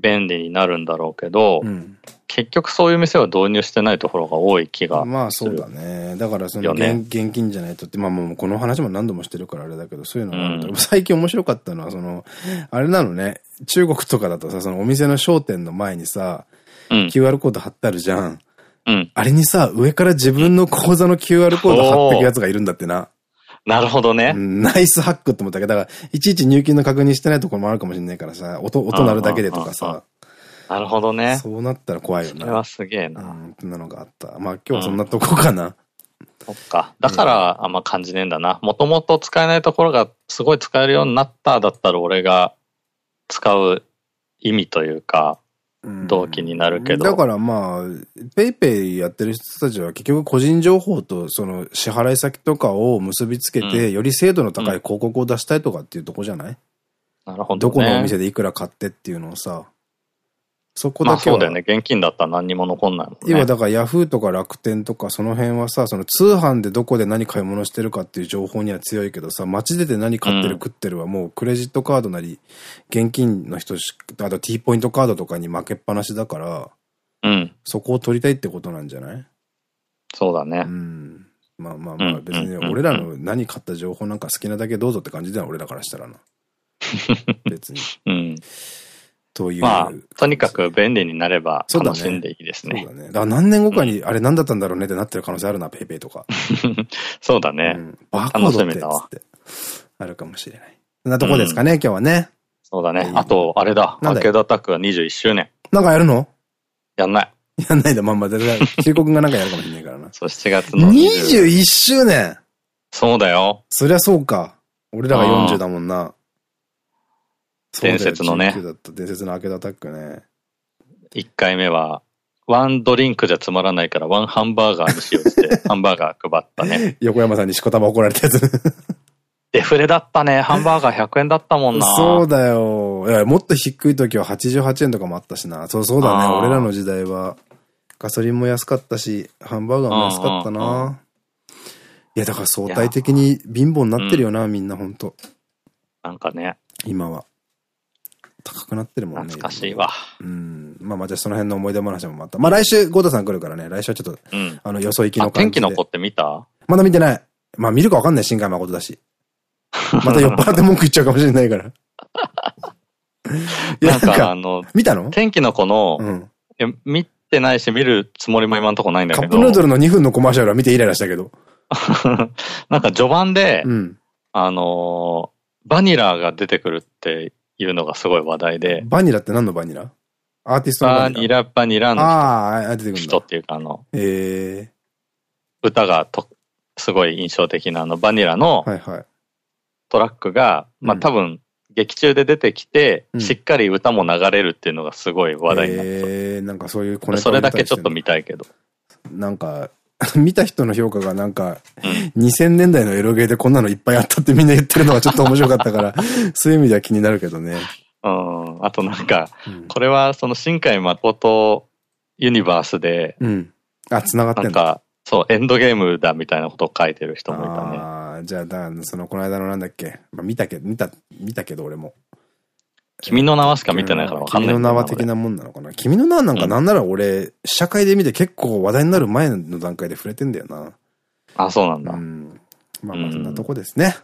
便利になるんだろうけど、うん、結局そういう店は導入してないところが多い気がまあそうだね。だからその現,、現金じゃないとって、まあもうこの話も何度もしてるからあれだけど、そういうのがあるん。だけど、うん、最近面白かったのは、その、あれなのね、中国とかだとさ、そのお店の商店の前にさ、うん、QR コード貼ってあるじゃん。うん、あれにさ、上から自分の口座の QR コード貼ってくやつがいるんだってな。なるほどね。ナイスハックって思ったけど、だから、いちいち入金の確認してないところもあるかもしれないからさ、音、音鳴るだけでとかさ。なるほどね。そうなったら怖いよな。それはすげえな。うん、そんなのがあった。まあ今日はそんなとこかな。そっか。だからあんま感じねえんだな。もともと使えないところがすごい使えるようになっただったら俺が使う意味というか、動機になるけど。だからまあ、ペイペイやってる人たちは結局個人情報とその支払い先とかを結びつけて、より精度の高い広告を出したいとかっていうとこじゃない、なるほど、ね、どこのお店でいくら買ってっていうのをさ。そこだけは。そうだよね。現金だったら何にも残んないもんね。要はだからヤフーとか楽天とかその辺はさ、その通販でどこで何買い物してるかっていう情報には強いけどさ、街出て何買ってる食ってるはもうクレジットカードなり、現金の人しあと T ポイントカードとかに負けっぱなしだから、うん。そこを取りたいってことなんじゃない？そうだね。うん。まあまあまあ別に俺らの何買った情報なんか好きなだけどうぞって感じだよ、俺らからしたらな。別に。うん。という。まあ、とにかく便利になれば楽しんでいいですね。そうだね。だから何年後かに、あれ何だったんだろうねってなってる可能性あるな、ペイペイとか。そうだね。バーコードってってあるかもしれない。そんなとこですかね、今日はね。そうだね。あと、あれだ。アーケードアタックが21周年。なんかやるの？やんない。やんないだ、まんまで。中国がなんかやるかもしれないからな。そう、7月の。21周年？そうだよ。そりゃそうか。俺らが40だもんな。伝説のね。伝説のアーケードアタックね。1回目は、ワンドリンクじゃつまらないから、ワンハンバーガーにしようって、ハンバーガー配ったね。横山さんにしこたま怒られたやつ。デフレだったね。ハンバーガー100円だったもんな。そうだよ。いや、もっと低い時は88円とかもあったしな。そうそうだね。俺らの時代は。ガソリンも安かったし、ハンバーガーも安かったな。いや、だから相対的に貧乏になってるよな、みんなほんと。なんかね。今は。高くなってるもんね。懐かしいわ。うん。まあまあじゃあその辺の思い出話もまた。まあ来週、ゴータさん来るからね、来週はちょっと、うん、あの、よそ行きの感じで。天気の子って見た？まだ見てない。まあ見るかわかんない、新海誠だし。また酔っ払って文句言っちゃうかもしれないから。いや、なんかあの、見たの？天気の子の、うん、見てないし、見るつもりも今んとこないんだけど。カップヌードルの2分のコマーシャルは見てイライラしたけど。なんか序盤で、うん、あのバニラが出てくるっていうのがすごい話題で。バニラって何のバニラ？アーティストのバニラ？バニラ、の人。っていうかあの、えー、歌がと、すごい印象的なあの、バニラの、トラックが、まあ多分、劇中で出てきて、しっかり歌も流れるっていうのがすごい話題になってえー、なんかそういうそれだけちょっと見たいけど。なんか、見た人の評価がなんか、2000年代のエロゲーでこんなのいっぱいあったってみんな言ってるのがちょっと面白かったから、そういう意味では気になるけどね。うん。あとなんか、これはその新海誠ユニバースで、うん。あ、繋がってんなんか、そう、エンドゲームだみたいなことを書いてる人もいたね。ああ、じゃあ、だその、この間のなんだっけ？まあ、見たけど、見た、見たけど俺も。君の名はしか見てないから分かんない。君の名は的なもんなのかな？君の名はなんかなんなら俺、社会で見て結構話題になる前の段階で触れてんだよな。あ、そうなんだ。うん。まあまあそんなとこですね。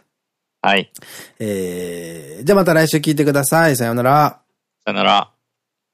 はい。えー、じゃあまた来週聞いてください。さようなら。さよなら。